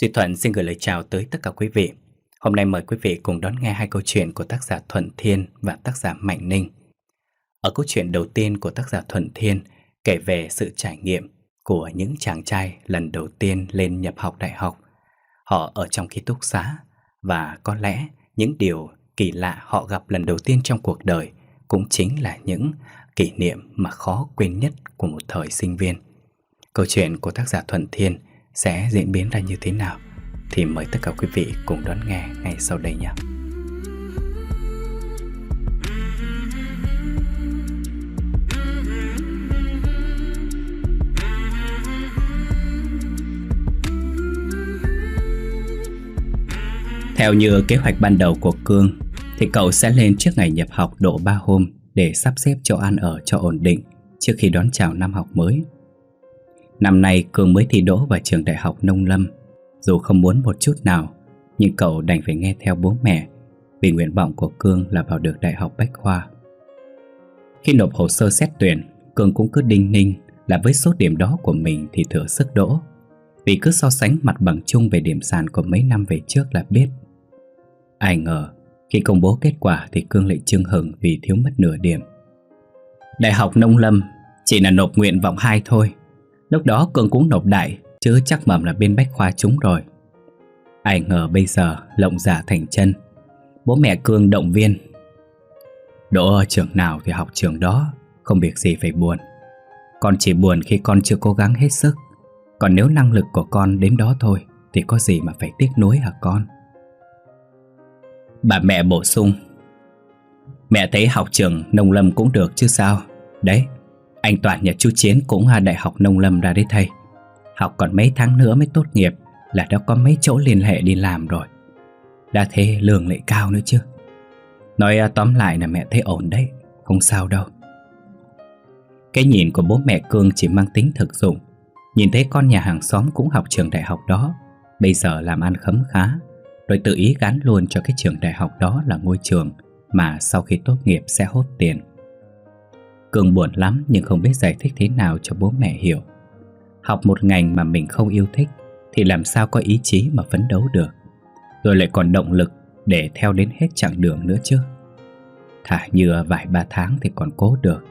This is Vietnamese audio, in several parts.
Duy Thuận xin gửi lời chào tới tất cả quý vị. Hôm nay mời quý vị cùng đón nghe hai câu chuyện của tác giả Thuận Thiên và tác giả Mạnh Ninh. Ở câu chuyện đầu tiên của tác giả Thuận Thiên kể về sự trải nghiệm của những chàng trai lần đầu tiên lên nhập học đại học. Họ ở trong ký túc xá và có lẽ những điều kỳ lạ họ gặp lần đầu tiên trong cuộc đời cũng chính là những kỷ niệm mà khó quên nhất của một thời sinh viên. Câu chuyện của tác giả Thuận Thiên sẽ diễn biến ra như thế nào, thì mời tất cả quý vị cùng đón nghe ngay sau đây nhé. Theo như kế hoạch ban đầu của Cương, thì cậu sẽ lên trước ngày nhập học độ 3 hôm để sắp xếp chỗ ăn ở cho ổn định trước khi đón chào năm học mới. Năm nay Cương mới thi đỗ vào trường đại học nông lâm. Dù không muốn một chút nào, Nhưng cậu đành phải nghe theo bố mẹ, Vì nguyện vọng của Cương là vào được đại học Bách Khoa. Khi nộp hồ sơ xét tuyển, Cương cũng cứ đinh ninh là với số điểm đó của mình thì thừa sức đỗ. Vì cứ so sánh mặt bằng chung về điểm sàn của mấy năm về trước là biết. Ai ngờ, khi công bố kết quả thì Cương lại chưng hừng vì thiếu mất nửa điểm. Đại học Nông Lâm chỉ là nộp nguyện vọng hai thôi. Lúc đó Cường cũng nộp đại Chứ chắc mầm là bên Bách Khoa chúng rồi. Ai ngờ bây giờ lộng giả thành chân, Bố mẹ Cương động viên. Đỗ ở trường nào thì học trường đó, Không việc gì phải buồn. Con chỉ buồn khi con chưa cố gắng hết sức. Còn nếu năng lực của con đến đó thôi, Thì có gì mà phải tiếc nuối hả con? Bà mẹ bổ sung, Mẹ thấy học trường nông lâm cũng được chứ sao? Đấy anh Toàn nhà chú Chiến cũng là đại học nông lâm ra đấy thầy. Học còn mấy tháng nữa mới tốt nghiệp, Là đã có mấy chỗ liên hệ đi làm rồi. Đã thế lương lại cao nữa chứ. Nói à, tóm lại là mẹ thấy ổn đấy, Không sao đâu. Cái nhìn của bố mẹ Cương chỉ mang tính thực dụng. Nhìn thấy con nhà hàng xóm cũng học trường đại học đó, Bây giờ làm ăn khấm khá, Rồi tự ý gắn luôn cho cái trường đại học đó là ngôi trường Mà sau khi tốt nghiệp sẽ hốt tiền. Cường buồn lắm nhưng không biết giải thích thế nào cho bố mẹ hiểu. Học một ngành mà mình không yêu thích Thì làm sao có ý chí mà phấn đấu được? Rồi lại còn động lực để theo đến hết chặng đường nữa chứ. Thả như vài ba tháng thì còn cố được.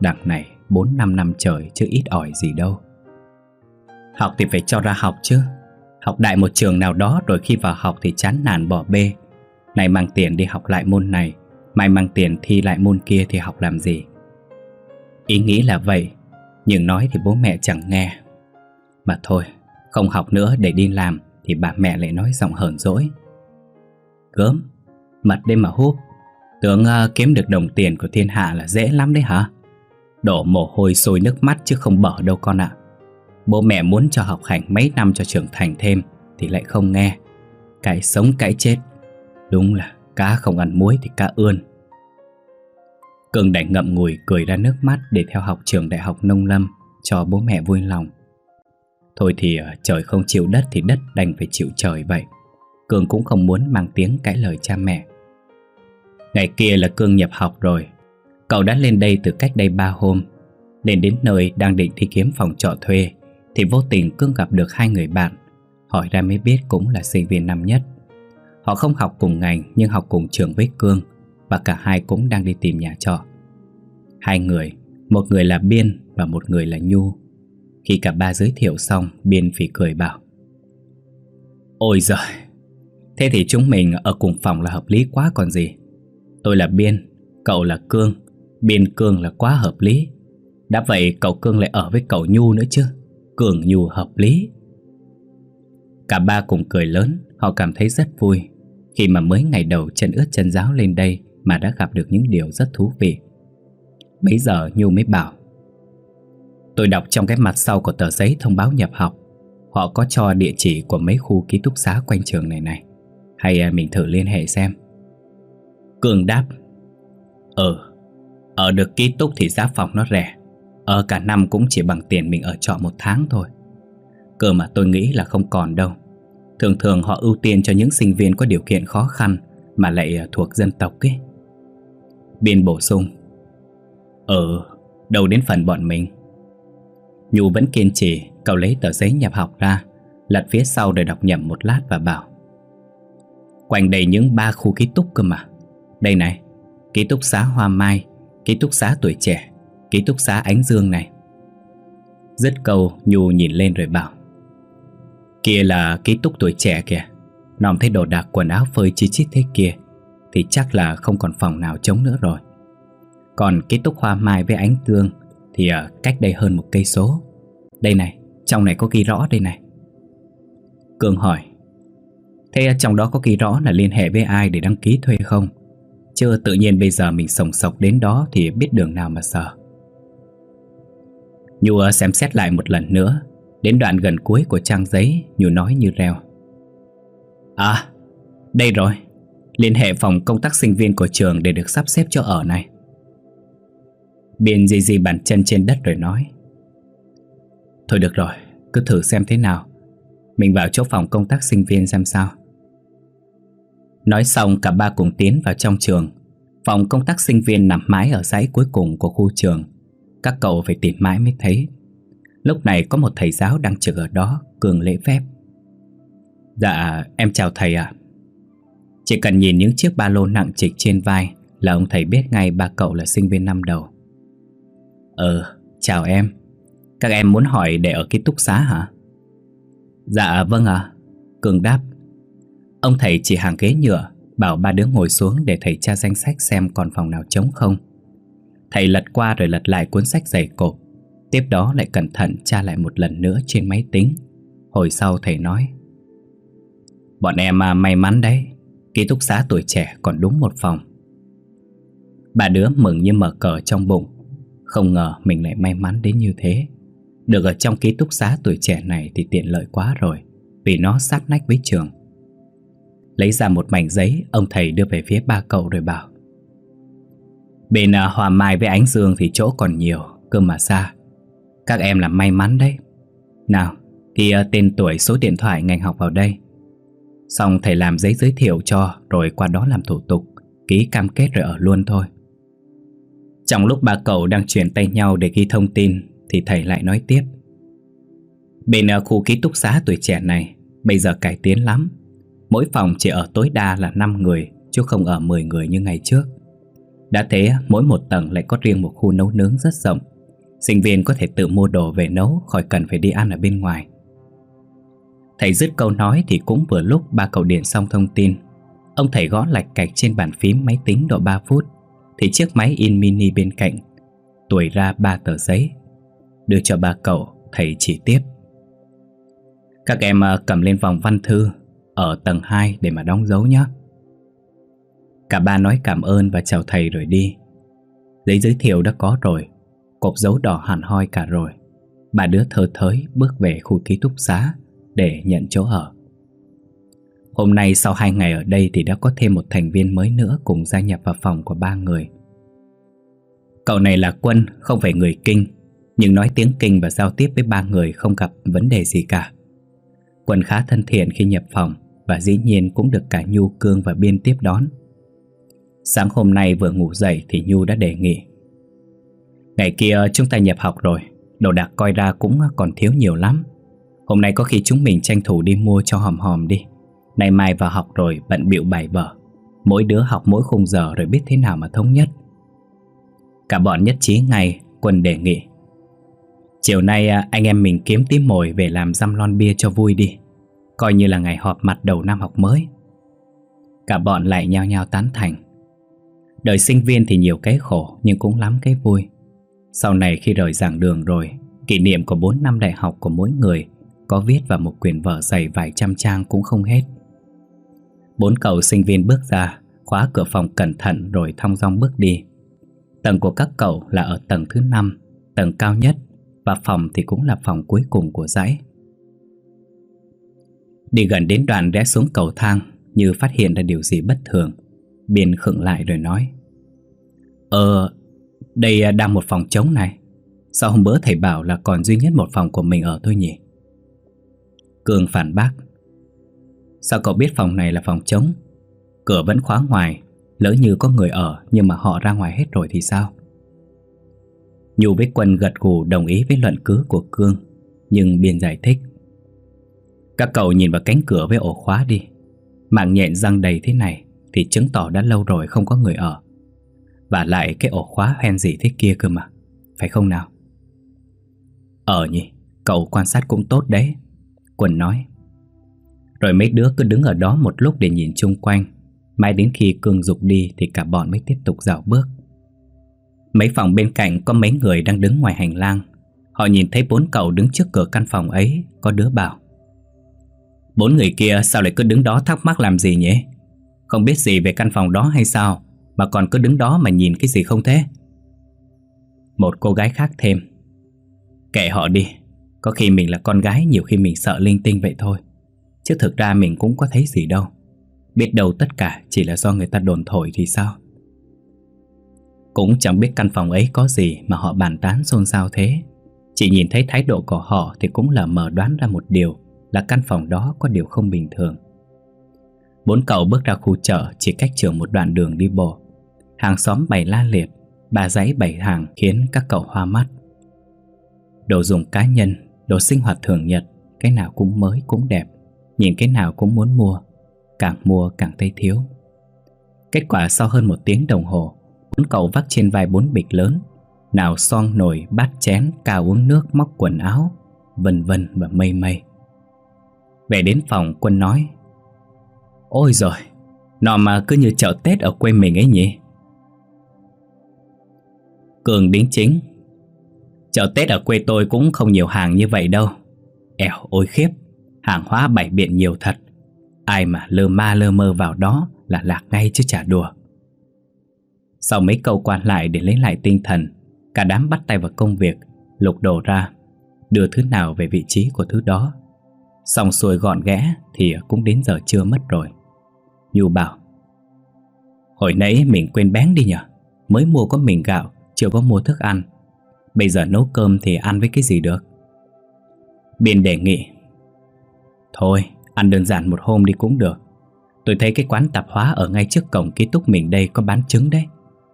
Đằng này 4-5 năm trời chứ ít ỏi gì đâu. Học thì phải cho ra học chứ. Học đại một trường nào đó rồi khi vào học thì chán nản bỏ bê. Này mang tiền đi học lại môn này, Mai mang tiền thi lại môn kia thì học làm gì? Ý nghĩ là vậy Nhưng nói thì bố mẹ chẳng nghe. Mà thôi Không học nữa để đi làm Thì bà mẹ lại nói giọng hờn dỗi. Gớm mặt đêm mà húp. Tưởng uh, kiếm được đồng tiền của thiên hạ là dễ lắm đấy hả? Đổ mồ hôi sôi nước mắt chứ không bỏ đâu con ạ. Bố mẹ muốn cho học hành mấy năm cho trưởng thành thêm Thì lại không nghe. Cái sống cái chết Đúng là cá không ăn muối thì cá ươn. Cường đành ngậm ngùi cười ra nước mắt để theo học trường đại học nông lâm cho bố mẹ vui lòng. Thôi thì ờ, trời không chịu đất thì đất đành phải chịu trời vậy. Cường cũng không muốn mang tiếng cãi lời cha mẹ. Ngày kia là Cương nhập học rồi. Cậu đã lên đây từ cách đây ba hôm. Lên đến nơi đang định đi kiếm phòng trọ thuê, thì vô tình Cương gặp được hai người bạn. Hỏi ra mới biết cũng là sinh viên năm nhất. Họ không học cùng ngành nhưng học cùng trường với Cương và cả hai cũng đang đi tìm nhà trọ. Hai người, một người là Biên và một người là Nhu. Khi cả ba giới thiệu xong, Biên phỉ cười bảo Ôi giời, thế thì chúng mình ở cùng phòng là hợp lý quá còn gì. Tôi là Biên, cậu là Cương, Biên Cương là quá hợp lý. Đã vậy cậu Cương lại ở với cậu Nhu nữa chứ, Cường Nhu hợp lý. Cả ba cùng cười lớn, họ cảm thấy rất vui khi mà mới ngày đầu chân ướt chân giáo lên đây mà đã gặp được những điều rất thú vị. Bây giờ Nhu mới bảo, Tôi đọc trong cái mặt sau của tờ giấy thông báo nhập học, Họ có cho địa chỉ của mấy khu ký túc xá quanh trường này này. Hay à, mình thử liên hệ xem. Cường đáp Ừ Ở được ký túc thì giá phòng nó rẻ, Ở cả năm cũng chỉ bằng tiền mình ở trọ một tháng thôi. Cơ mà tôi nghĩ là không còn đâu. Thường thường họ ưu tiên cho những sinh viên có điều kiện khó khăn Mà lại à, thuộc dân tộc ấy. Biên bổ sung. Ờ, ừ, đầu đến phần bọn mình. Nhu vẫn kiên trì Cậu lấy tờ giấy nhập học ra Lật phía sau để đọc nhầm một lát và bảo. Quanh đây những ba khu ký túc cơ mà. Đây này Ký túc xá Hoa Mai Ký túc xá tuổi trẻ Ký túc xá Ánh Dương này. Dứt câu Nhu nhìn lên rồi bảo. Kia là ký túc tuổi trẻ kìa. Nòm thấy đồ đạc quần áo phơi chi chít thế kia. Thì chắc là không còn phòng nào trống nữa rồi. Còn ký túc hoa mai với ánh tương Thì ở cách đây hơn một cây số. Đây này, trong này có ghi rõ đây này. Cường hỏi Thế trong đó có ghi rõ là liên hệ với ai để đăng ký thuê không? Chưa tự nhiên bây giờ mình sồng sọc đến đó thì biết đường nào mà sợ. Nhu xem xét lại một lần nữa Đến đoạn gần cuối của trang giấy Nhu nói như reo À đây rồi. Liên hệ phòng công tác sinh viên của trường Để được sắp xếp cho ở này. Biên di di bàn chân trên đất rồi nói, Thôi được rồi, Cứ thử xem thế nào. Mình vào chỗ phòng công tác sinh viên xem sao. Nói xong, cả ba cùng tiến vào trong trường. Phòng công tác sinh viên nằm mãi ở dãy cuối cùng của khu trường. Các cậu phải tìm mãi mới thấy. Lúc này có một thầy giáo đang trực ở đó, Cường lễ phép. Dạ em chào thầy ạ. Chỉ cần nhìn những chiếc ba lô nặng trịch trên vai Là ông thầy biết ngay ba cậu là sinh viên năm đầu. Ờ chào em. Các em muốn hỏi để ở ký túc xá hả? Dạ vâng ạ. Cường đáp. Ông thầy chỉ hàng ghế nhựa, Bảo ba đứa ngồi xuống để thầy tra danh sách xem còn phòng nào trống không. Thầy lật qua rồi lật lại cuốn sách dày cộp. Tiếp đó lại cẩn thận tra lại một lần nữa trên máy tính. Hồi sau thầy nói, Bọn em à, may mắn đấy. Ký túc xá tuổi trẻ còn đúng một phòng. Bà đứa mừng như mở cờ trong bụng. Không ngờ mình lại may mắn đến như thế. Được ở trong ký túc xá tuổi trẻ này thì tiện lợi quá rồi, Vì nó sát nách với trường. Lấy ra một mảnh giấy, Ông thầy đưa về phía ba cậu rồi bảo, Bên à, Hòa Mai với Ánh Dương thì chỗ còn nhiều, Cơ mà xa. Các em là may mắn đấy. Nào Ghi tên tuổi số điện thoại ngành học vào đây. Xong thầy làm giấy giới thiệu cho, Rồi qua đó làm thủ tục, Ký cam kết rồi ở luôn thôi. Trong lúc ba cậu đang chuyển tay nhau để ghi thông tin, Thì thầy lại nói tiếp. Bên ờ, khu ký túc xá tuổi trẻ này, Bây giờ cải tiến lắm. Mỗi phòng chỉ ở tối đa là 5 người, Chứ không ở 10 người như ngày trước. Đã thế, mỗi một tầng lại có riêng một khu nấu nướng rất rộng. Sinh viên có thể tự mua đồ về nấu, Khỏi cần phải đi ăn ở bên ngoài. Thầy dứt câu nói thì cũng vừa lúc ba cậu điền xong thông tin Ông thầy gõ lạch cạch trên bàn phím máy tính độ 3 phút Thì chiếc máy in mini bên cạnh Tuổi ra ba tờ giấy Đưa cho ba cậu Thầy chỉ tiếp Các em ờ, cầm lên vòng văn thư ở tầng 2 để mà đóng dấu nhé. Cả ba nói cảm ơn và chào thầy rồi đi. Giấy giới thiệu đã có rồi, cột dấu đỏ hẳn hoi cả rồi. Bà đứa thơ thới bước về khu ký túc xá để nhận chỗ ở. Hôm nay sau hai ngày ở đây thì đã có thêm một thành viên mới nữa cùng gia nhập vào phòng của ba người. Cậu này là Quân, không phải người Kinh, nhưng nói tiếng Kinh và giao tiếp với ba người không gặp vấn đề gì cả. Quân khá thân thiện khi nhập phòng và dĩ nhiên cũng được cả Nhu Cương và Biên tiếp đón. Sáng hôm nay vừa ngủ dậy thì Nhu đã đề nghị. Ngày kia chúng ta nhập học rồi, đồ đạc coi ra cũng còn thiếu nhiều lắm. Hôm nay có khi chúng mình tranh thủ đi mua cho hòm hòm đi. Nay mai vào học rồi bận bịu bài vở. Mỗi đứa học mỗi khung giờ rồi biết thế nào mà thống nhất. Cả bọn nhất trí ngay, Quân đề nghị. Chiều nay à, anh em mình kiếm tí mồi về làm răm lon bia cho vui đi. Coi như là ngày họp mặt đầu năm học mới Cả bọn lại nhao nhao tán thành Đời sinh viên thì nhiều cái khổ Nhưng cũng lắm cái vui Sau này khi rời giảng đường rồi Kỷ niệm của 4 năm đại học của mỗi người có viết vào một quyển vở dày vài trăm trang cũng không hết. Bốn cậu sinh viên bước ra, Khóa cửa phòng cẩn thận rồi thong dong bước đi. Tầng của các cậu là ở tầng thứ 5 Tầng cao nhất, Và phòng thì cũng là phòng cuối cùng của dãy. Đi gần đến đoạn rẽ xuống cầu thang, Như phát hiện ra điều gì bất thường, Biên khựng lại rồi nói Ờ Đây đang một phòng trống này. Sao hôm bữa thầy bảo là còn duy nhất một phòng của mình ở thôi nhỉ? Cường phản bác. Sao cậu biết phòng này là phòng trống? Cửa vẫn khóa ngoài, Lỡ như có người ở Nhưng mà họ ra ngoài hết rồi thì sao? Nhu với Quân gật gù đồng ý với luận cứ của Cương, Nhưng Biên giải thích. Các cậu nhìn vào cánh cửa với ổ khóa đi. Mạng nhện răng đầy thế này Thì chứng tỏ đã lâu rồi không có người ở. Và lại cái ổ khóa hoen gì thế kia cơ mà, Phải không nào? Ở nhỉ, Cậu quan sát cũng tốt đấy. Quân nói. Rồi mấy đứa cứ đứng ở đó một lúc để nhìn chung quanh. Mãi đến khi cương dục đi Thì cả bọn mới tiếp tục dạo bước. Mấy phòng bên cạnh có mấy người đang đứng ngoài hành lang. Họ nhìn thấy bốn cậu đứng trước cửa căn phòng ấy, Có đứa bảo. Bốn người kia sao lại cứ đứng đó thắc mắc làm gì nhỉ? Không biết gì về căn phòng đó hay sao, Mà còn cứ đứng đó mà nhìn cái gì không thế? Một cô gái khác thêm. Kệ họ đi. Có khi mình là con gái Nhiều khi mình sợ linh tinh vậy thôi. Chứ thực ra mình cũng có thấy gì đâu. Biết đâu tất cả chỉ là do người ta đồn thổi thì sao? Cũng chẳng biết căn phòng ấy có gì Mà họ bàn tán xôn xao thế. Chỉ nhìn thấy thái độ của họ Thì cũng là mở đoán ra một điều Là căn phòng đó có điều không bình thường. Bốn cậu bước ra khu chợ Chỉ cách trường một đoạn đường đi bộ. Hàng xóm bày la liệt bà giấy bày hàng khiến các cậu hoa mắt. Đồ dùng cá nhân, đồ sinh hoạt thường nhật Cái nào cũng mới cũng đẹp Nhìn cái nào cũng muốn mua Càng mua càng thấy thiếu. Kết quả sau hơn một tiếng đồng hồ Bốn cậu vác trên vai bốn bịch lớn Nào son nồi, bát chén, cao uống nước, móc quần áo Vân vân và mây mây. Về đến phòng quân nói Ôi rồi Nọ mà cứ như chợ Tết ở quê mình ấy nhỉ? Cường đính chính Chợ Tết ở quê tôi cũng không nhiều hàng như vậy đâu. Ẻo ôi khiếp, Hàng hóa bảy biện nhiều thật. Ai mà lơ ma lơ mơ vào đó Là lạc ngay chứ chả đùa. Sau mấy câu quan lại để lấy lại tinh thần, Cả đám bắt tay vào công việc, Lục đồ ra, Đưa thứ nào về vị trí của thứ đó. Xong xuôi gọn ghẽ Thì cũng đến giờ trưa mất rồi. Nhu bảo, Hồi nãy mình quên bén đi nhở Mới mua có mình gạo, Chưa có mua thức ăn. Bây giờ nấu cơm thì ăn với cái gì được? Biên đề nghị. Thôi, ăn đơn giản một hôm đi cũng được. Tôi thấy cái quán tạp hóa ở ngay trước cổng ký túc mình đây có bán trứng đấy.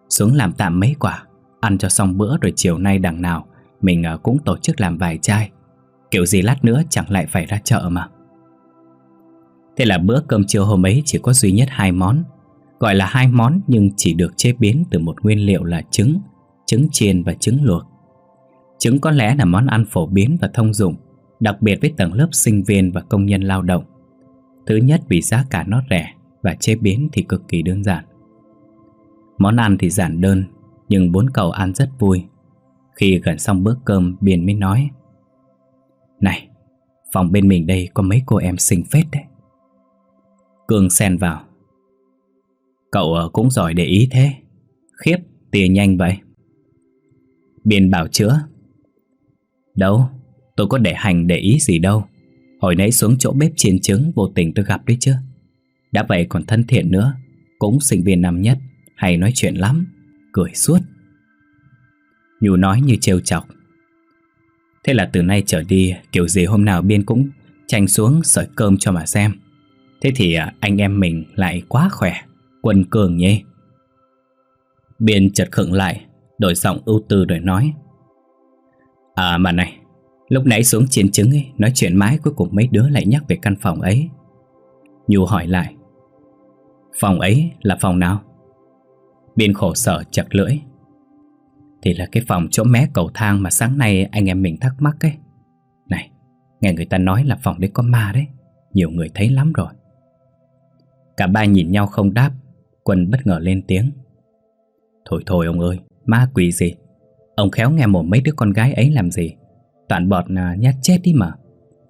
Xuống làm tạm mấy quả, Ăn cho xong bữa rồi chiều nay đằng nào, Mình ờ, cũng tổ chức làm vài chai. Kiểu gì lát nữa chẳng lại phải ra chợ mà. Thế là bữa cơm trưa hôm ấy chỉ có duy nhất hai món. Gọi là hai món nhưng chỉ được chế biến từ một nguyên liệu là trứng Trứng chiên và trứng luộc. Trứng có lẽ là món ăn phổ biến và thông dụng, Đặc biệt với tầng lớp sinh viên và công nhân lao động. Thứ nhất, vì giá cả nó rẻ Và chế biến thì cực kỳ đơn giản. Món ăn thì giản đơn, Nhưng bốn cậu ăn rất vui. Khi gần xong bữa cơm, Biên mới nói, Này, Phòng bên mình đây có mấy cô em xinh phết đấy. Cường xen vào, Cậu ờ, cũng giỏi để ý thế. Khiếp tìa nhanh vậy. Biên bảo chữa Đâu, Tôi có để hành để ý gì đâu. Hồi nãy xuống chỗ bếp chiên trứng, Vô tình tôi gặp đấy chứ. Đã vậy còn thân thiện nữa, Cũng sinh viên năm nhất, Hay nói chuyện lắm, Cười suốt. Nhu nói như trêu chọc. Thế là từ nay trở đi, Kiểu gì hôm nào Biên cũng tranh xuống sợi cơm cho mà xem. Thế thì à, anh em mình lại quá khỏe, Quân cường nhé Biên chợt khựng lại, Đổi giọng ưu tư rồi nói. À mà này, Lúc nãy xuống chiến chứng ấy, Nói chuyện mãi cuối cùng mấy đứa lại nhắc về căn phòng ấy. Nhu hỏi lại, Phòng ấy là phòng nào? Biên khổ sở chặt lưỡi, Thì là cái phòng chỗ mé cầu thang Mà sáng nay anh em mình thắc mắc ấy. Này, Nghe người ta nói là phòng đấy có ma đấy, Nhiều người thấy lắm rồi. Cả ba nhìn nhau không đáp, Quân bất ngờ lên tiếng, Thôi thôi ông ơi, Ma quỷ gì? Ông khéo nghe một mấy đứa con gái ấy làm gì. Toàn bọt à, nhát chết đi mà.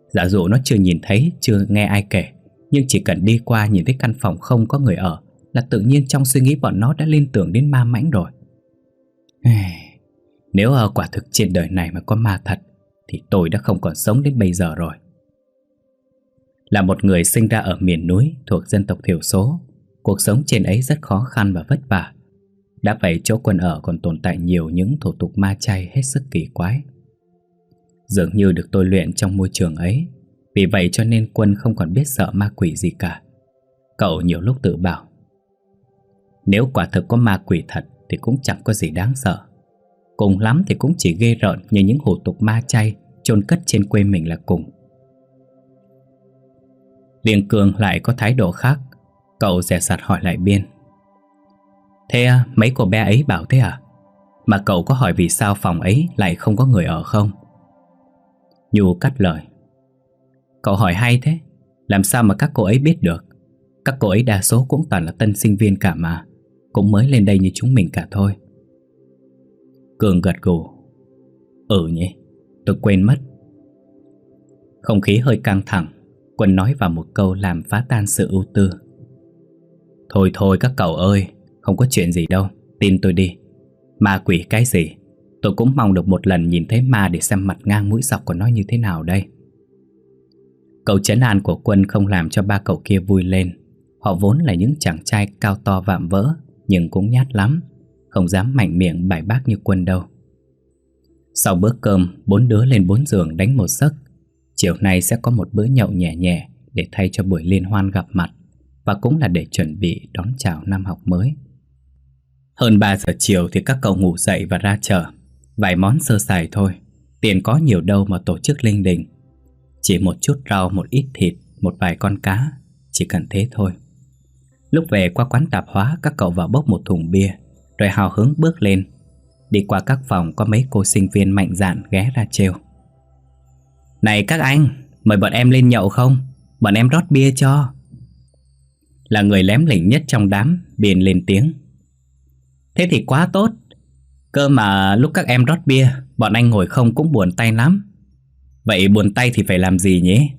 Giả dụ nó chưa nhìn thấy, Chưa nghe ai kể, Nhưng chỉ cần đi qua nhìn thấy căn phòng không có người ở Là tự nhiên trong suy nghĩ bọn nó đã liên tưởng đến ma mãnh rồi. Nếu ở quả thực trên đời này mà có ma thật, Thì tôi đã không còn sống đến bây giờ rồi. Là một người sinh ra ở miền núi Thuộc dân tộc thiểu số, Cuộc sống trên ấy rất khó khăn và vất vả. Đã vậy chỗ quân ở còn tồn tại nhiều những thủ tục ma chay hết sức kỳ quái. Dường như được tôi luyện trong môi trường ấy. Vì vậy cho nên quân không còn biết sợ ma quỷ gì cả. Cậu nhiều lúc tự bảo, Nếu quả thực có ma quỷ thật Thì cũng chẳng có gì đáng sợ. Cùng lắm thì cũng chỉ ghê rợn Như những hủ tục ma chay chôn cất trên quê mình là cùng. Liên cường lại có thái độ khác. Cậu dè sặt hỏi lại Biên Thế à, mấy cô bé ấy bảo thế à? Mà cậu có hỏi vì sao phòng ấy lại không có người ở không? Nhu cắt lời. Cậu hỏi hay thế, Làm sao mà các cô ấy biết được? Các cô ấy đa số cũng toàn là tân sinh viên cả mà, Cũng mới lên đây như chúng mình cả thôi. Cường gật gù. Ừ nhỉ, Tôi quên mất. Không khí hơi căng thẳng, Quân nói vào một câu làm phá tan sự ưu tư. Thôi thôi các cậu ơi không có chuyện gì đâu. Tin tôi đi. Ma quỷ cái gì? Tôi cũng mong được một lần nhìn thấy ma Để xem mặt ngang mũi dọc của nó như thế nào đây. Cậu chấn an của quân không làm cho ba cậu kia vui lên. Họ vốn là những chàng trai cao to vạm vỡ, Nhưng cũng nhát lắm. Không dám mạnh miệng bài bác như quân đâu. Sau bữa cơm, Bốn đứa lên bốn giường đánh một giấc. Chiều nay sẽ có một bữa nhậu nhẹ nhẹ Để thay cho buổi liên hoan gặp mặt Và cũng là để chuẩn bị đón chào năm học mới. Hơn 3 giờ chiều thì các cậu ngủ dậy và ra chợ. Vài món sơ sài thôi. Tiền có nhiều đâu mà tổ chức linh đình. Chỉ một chút rau, một ít thịt, một vài con cá. Chỉ cần thế thôi. Lúc về qua quán tạp hóa Các cậu vào bốc một thùng bia Rồi hào hứng bước lên. Đi qua các phòng có mấy cô sinh viên mạnh dạn ghé ra trêu. Này các anh Mời bọn em lên nhậu không? Bọn em rót bia cho. Là người lém lỉnh nhất trong đám Biên lên tiếng. Thế thì quá tốt. Cơ mà lúc các em rót bia, Bọn anh ngồi không cũng buồn tay lắm. Vậy buồn tay thì phải làm gì nhỉ?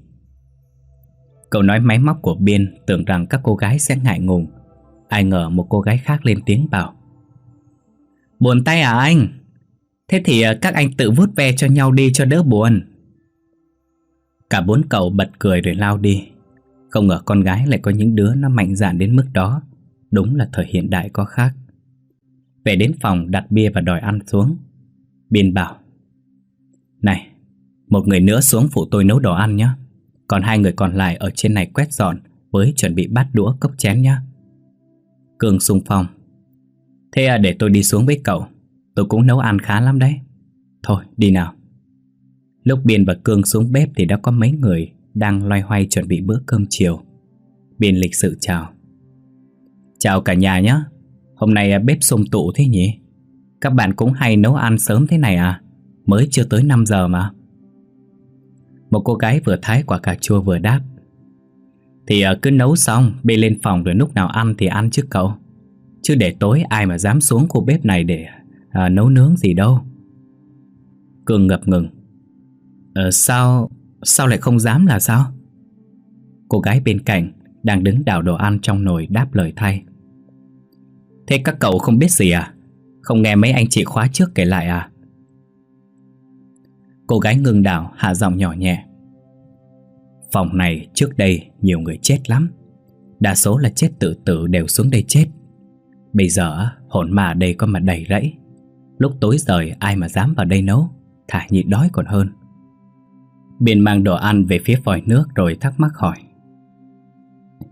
Câu nói máy móc của Biên Tưởng rằng các cô gái sẽ ngại ngùng. Ai ngờ một cô gái khác lên tiếng bảo, Buồn tay à anh? Thế thì à, các anh tự vuốt ve cho nhau đi cho đỡ buồn. Cả bốn cậu bật cười rồi lao đi. Không ngờ con gái lại có những đứa nó mạnh dạn đến mức đó. Đúng là thời hiện đại có khác về đến phòng đặt bia và đòi ăn xuống. Biên bảo, Này, Một người nữa xuống phụ tôi nấu đồ ăn nhé Còn hai người còn lại ở trên này quét dọn Với chuẩn bị bát đũa cốc chén nhé Cường xung phong, Thế à để tôi đi xuống với cậu. Tôi cũng nấu ăn khá lắm đấy. Thôi, đi nào. Lúc Biên và Cương xuống bếp thì đã có mấy người Đang loay hoay chuẩn bị bữa cơm chiều. Biên lịch sự chào Chào cả nhà nhé Hôm nay à, bếp xung tụ thế nhỉ? Các bạn cũng hay nấu ăn sớm thế này à? Mới chưa tới 5 giờ mà. Một cô gái vừa thái quả cà chua vừa đáp. Thì à, cứ nấu xong Bê lên phòng rồi lúc nào ăn thì ăn chứ cậu. Chứ để tối ai mà dám xuống khu bếp này để à, nấu nướng gì đâu. Cường ngập ngừng. Ờ sao Sao lại không dám là sao? Cô gái bên cạnh Đang đứng đảo đồ ăn trong nồi đáp lời thay. Thế các cậu không biết gì à? Không nghe mấy anh chị khóa trước kể lại à? Cô gái ngừng đảo, hạ giọng nhỏ nhẹ. Phòng này trước đây nhiều người chết lắm. Đa số là chết tự tử đều xuống đây chết. Bây giờ hồn mà đây có mà đầy rẫy. Lúc tối rời, ai mà dám vào đây nấu? Thả nhịn đói còn hơn. Biên mang đồ ăn về phía vòi nước rồi thắc mắc hỏi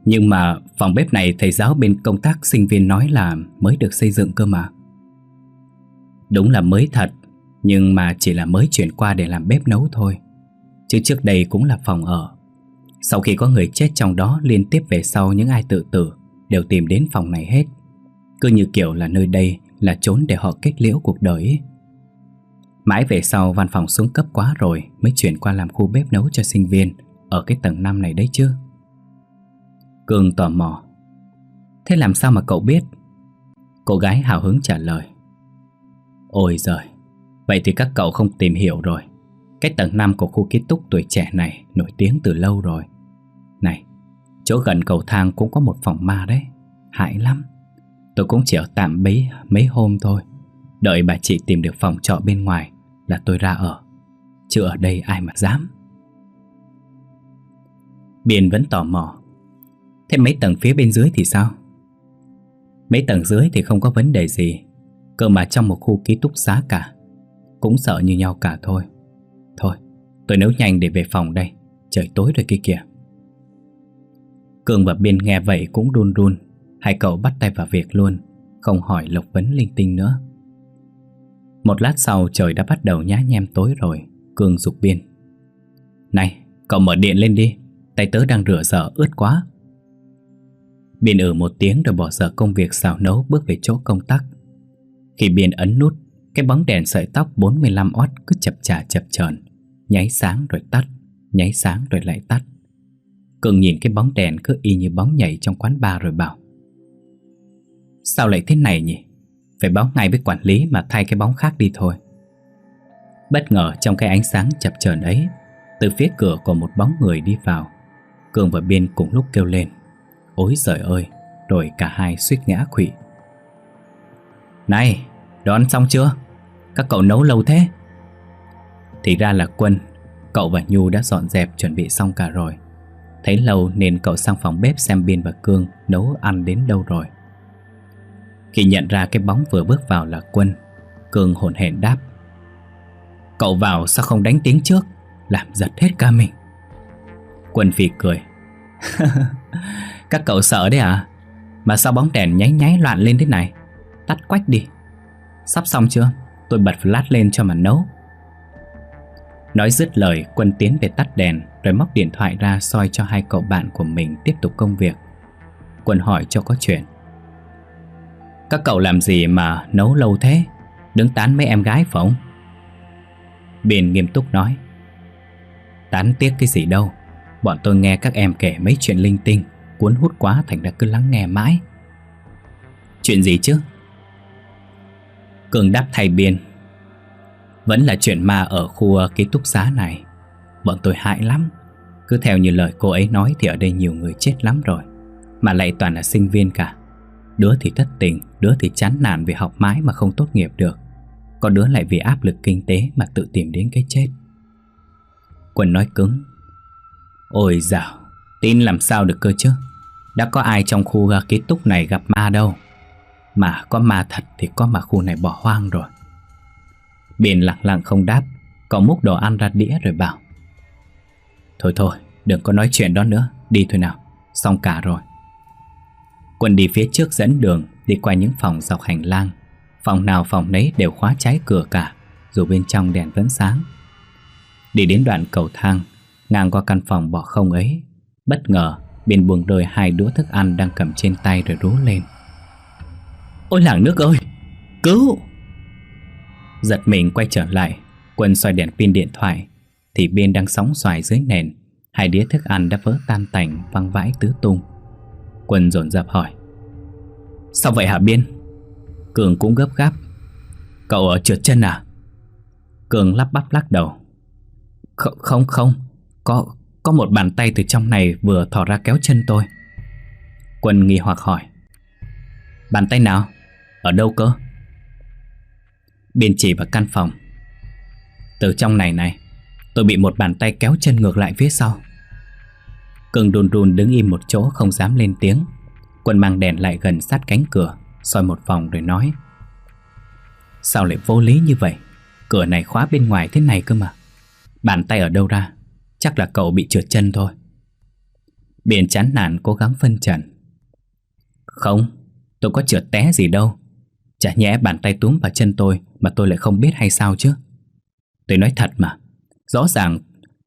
nhưng mà phòng bếp này thầy giáo bên công tác sinh viên nói là mới được xây dựng cơ mà. Đúng là mới thật, Nhưng mà chỉ là mới chuyển qua để làm bếp nấu thôi. Chứ trước đây cũng là phòng ở. Sau khi có người chết trong đó, liên tiếp về sau những ai tự tử Đều tìm đến phòng này hết. Cứ như kiểu là nơi đây là trốn để họ kết liễu cuộc đời Mãi về sau, văn phòng xuống cấp quá rồi Mới chuyển qua làm khu bếp nấu cho sinh viên Ở cái tầng 5 này đấy chứ. Cường tò mò. Thế làm sao mà cậu biết? Cô gái hào hứng trả lời. Ôi giời, Vậy thì các cậu không tìm hiểu rồi. Cái tầng 5 của khu ký túc tuổi trẻ này Nổi tiếng từ lâu rồi. Này, Chỗ gần cầu thang cũng có một phòng ma đấy. Hại lắm. Tôi cũng chỉ ở tạm bấy mấy hôm thôi. Đợi bà chị tìm được phòng trọ bên ngoài Là tôi ra ở. Chứ ở đây ai mà dám. Biên vẫn tò mò. Thế mấy tầng phía bên dưới thì sao? Mấy tầng dưới thì không có vấn đề gì, Cơ mà trong một khu ký túc xá cả, Cũng sợ như nhau cả thôi. Thôi, tôi nấu nhanh để về phòng đây, Trời tối rồi kia kìa. Cường và Biên nghe vậy cũng run run, Hai cậu bắt tay vào việc luôn, Không hỏi lộc vấn linh tinh nữa. Một lát sau trời đã bắt đầu nhá nhem tối rồi, Cường dục Biên. Này, cậu mở điện lên đi, tay tớ đang rửa dở ướt quá. Biên ở một tiếng rồi bỏ dở công việc xào nấu bước về chỗ công tắc Khi Biên ấn nút, Cái bóng đèn sợi tóc 45W cứ chập chà chập chờn, Nháy sáng rồi tắt, Nháy sáng rồi lại tắt. Cường nhìn cái bóng đèn cứ y như bóng nhảy trong quán bar rồi bảo, Sao lại thế này nhỉ? Phải báo ngay với quản lý mà thay cái bóng khác đi thôi. Bất ngờ trong cái ánh sáng chập chờn ấy, Từ phía cửa có một bóng người đi vào. Cường và Biên cùng lúc kêu lên Ôi giời ơi Rồi cả hai suýt ngã quỵ. Này, Đón xong chưa? Các cậu nấu lâu thế. Thì ra là Quân, Cậu và Nhu đã dọn dẹp chuẩn bị xong cả rồi. Thấy lâu nên cậu sang phòng bếp xem Biên và Cương nấu ăn đến đâu rồi. Khi nhận ra cái bóng vừa bước vào là Quân, Cương hồn hển đáp. Cậu vào sao không đánh tiếng trước? Làm giật hết cả mình. Quân phì cười. Các cậu sợ đấy à? Mà sao bóng đèn nháy nháy loạn lên thế này? Tắt quách đi. Sắp xong chưa? Tôi bật flash lên cho mà nấu. Nói dứt lời, Quân tiến về tắt đèn, Rồi móc điện thoại ra soi cho hai cậu bạn của mình Tiếp tục công việc. Quân hỏi cho có chuyện. Các cậu làm gì mà nấu lâu thế? Đứng tán mấy em gái phải không? Biển nghiêm túc nói. Tán tiếc cái gì đâu. Bọn tôi nghe các em kể mấy chuyện linh tinh. Cuốn hút quá thành ra cứ lắng nghe mãi. Chuyện gì chứ? Cường đáp thay biên. Vẫn là chuyện ma ở khu ờ, ký túc xá này. Bọn tôi hại lắm. Cứ theo như lời cô ấy nói Thì ở đây nhiều người chết lắm rồi. Mà lại toàn là sinh viên cả. Đứa thì thất tình, Đứa thì chán nản vì học mãi mà không tốt nghiệp được. Có đứa lại vì áp lực kinh tế Mà tự tìm đến cái chết. Quân nói cứng. Ôi dào, Tin làm sao được cơ chứ? Đã có ai trong khu ký túc này gặp ma đâu? Mà có ma thật thì có mà khu này bỏ hoang rồi. Biển lặng lặng không đáp, Cậu múc đồ ăn ra đĩa rồi bảo. Thôi thôi, Đừng có nói chuyện đó nữa, Đi thôi nào, Xong cả rồi. Quân đi phía trước dẫn đường, Đi qua những phòng dọc hành lang. Phòng nào phòng nấy đều khóa trái cửa cả, Dù bên trong đèn vẫn sáng. Đi đến đoạn cầu thang Ngang qua căn phòng bỏ không ấy. Bất ngờ bên buồng đôi hai đũa thức ăn đang cầm trên tay rồi rú lên. Ôi làng nước ơi Cứu! Giật mình quay trở lại Quân xoay đèn pin điện thoại Thì bên đang sóng xoài dưới nền Hai đĩa thức ăn đã vỡ tan tành Văng vãi tứ tung. Quân dồn dập hỏi Sao vậy hả Biên? Cường cũng gấp gáp Cậu ở trượt chân à? Cường lắp bắp lắc đầu Không không không có, có một bàn tay từ trong này vừa thò ra kéo chân tôi. Quân nghi hoặc hỏi, Bàn tay nào? Ở đâu cơ? Biên chỉ vào căn phòng. Từ trong này này, Tôi bị một bàn tay kéo chân ngược lại phía sau. Cường đùn đùn đứng im một chỗ không dám lên tiếng. Quân mang đèn lại gần sát cánh cửa, soi một vòng rồi nói, Sao lại vô lý như vậy? Cửa này khóa bên ngoài thế này cơ mà. Bàn tay ở đâu ra? Chắc là cậu bị trượt chân thôi. Biển chán nản cố gắng phân trần. Không, Tôi có trượt té gì đâu. Chả nhẽ bàn tay túm vào chân tôi Mà tôi lại không biết hay sao chứ. Tôi nói thật mà, Rõ ràng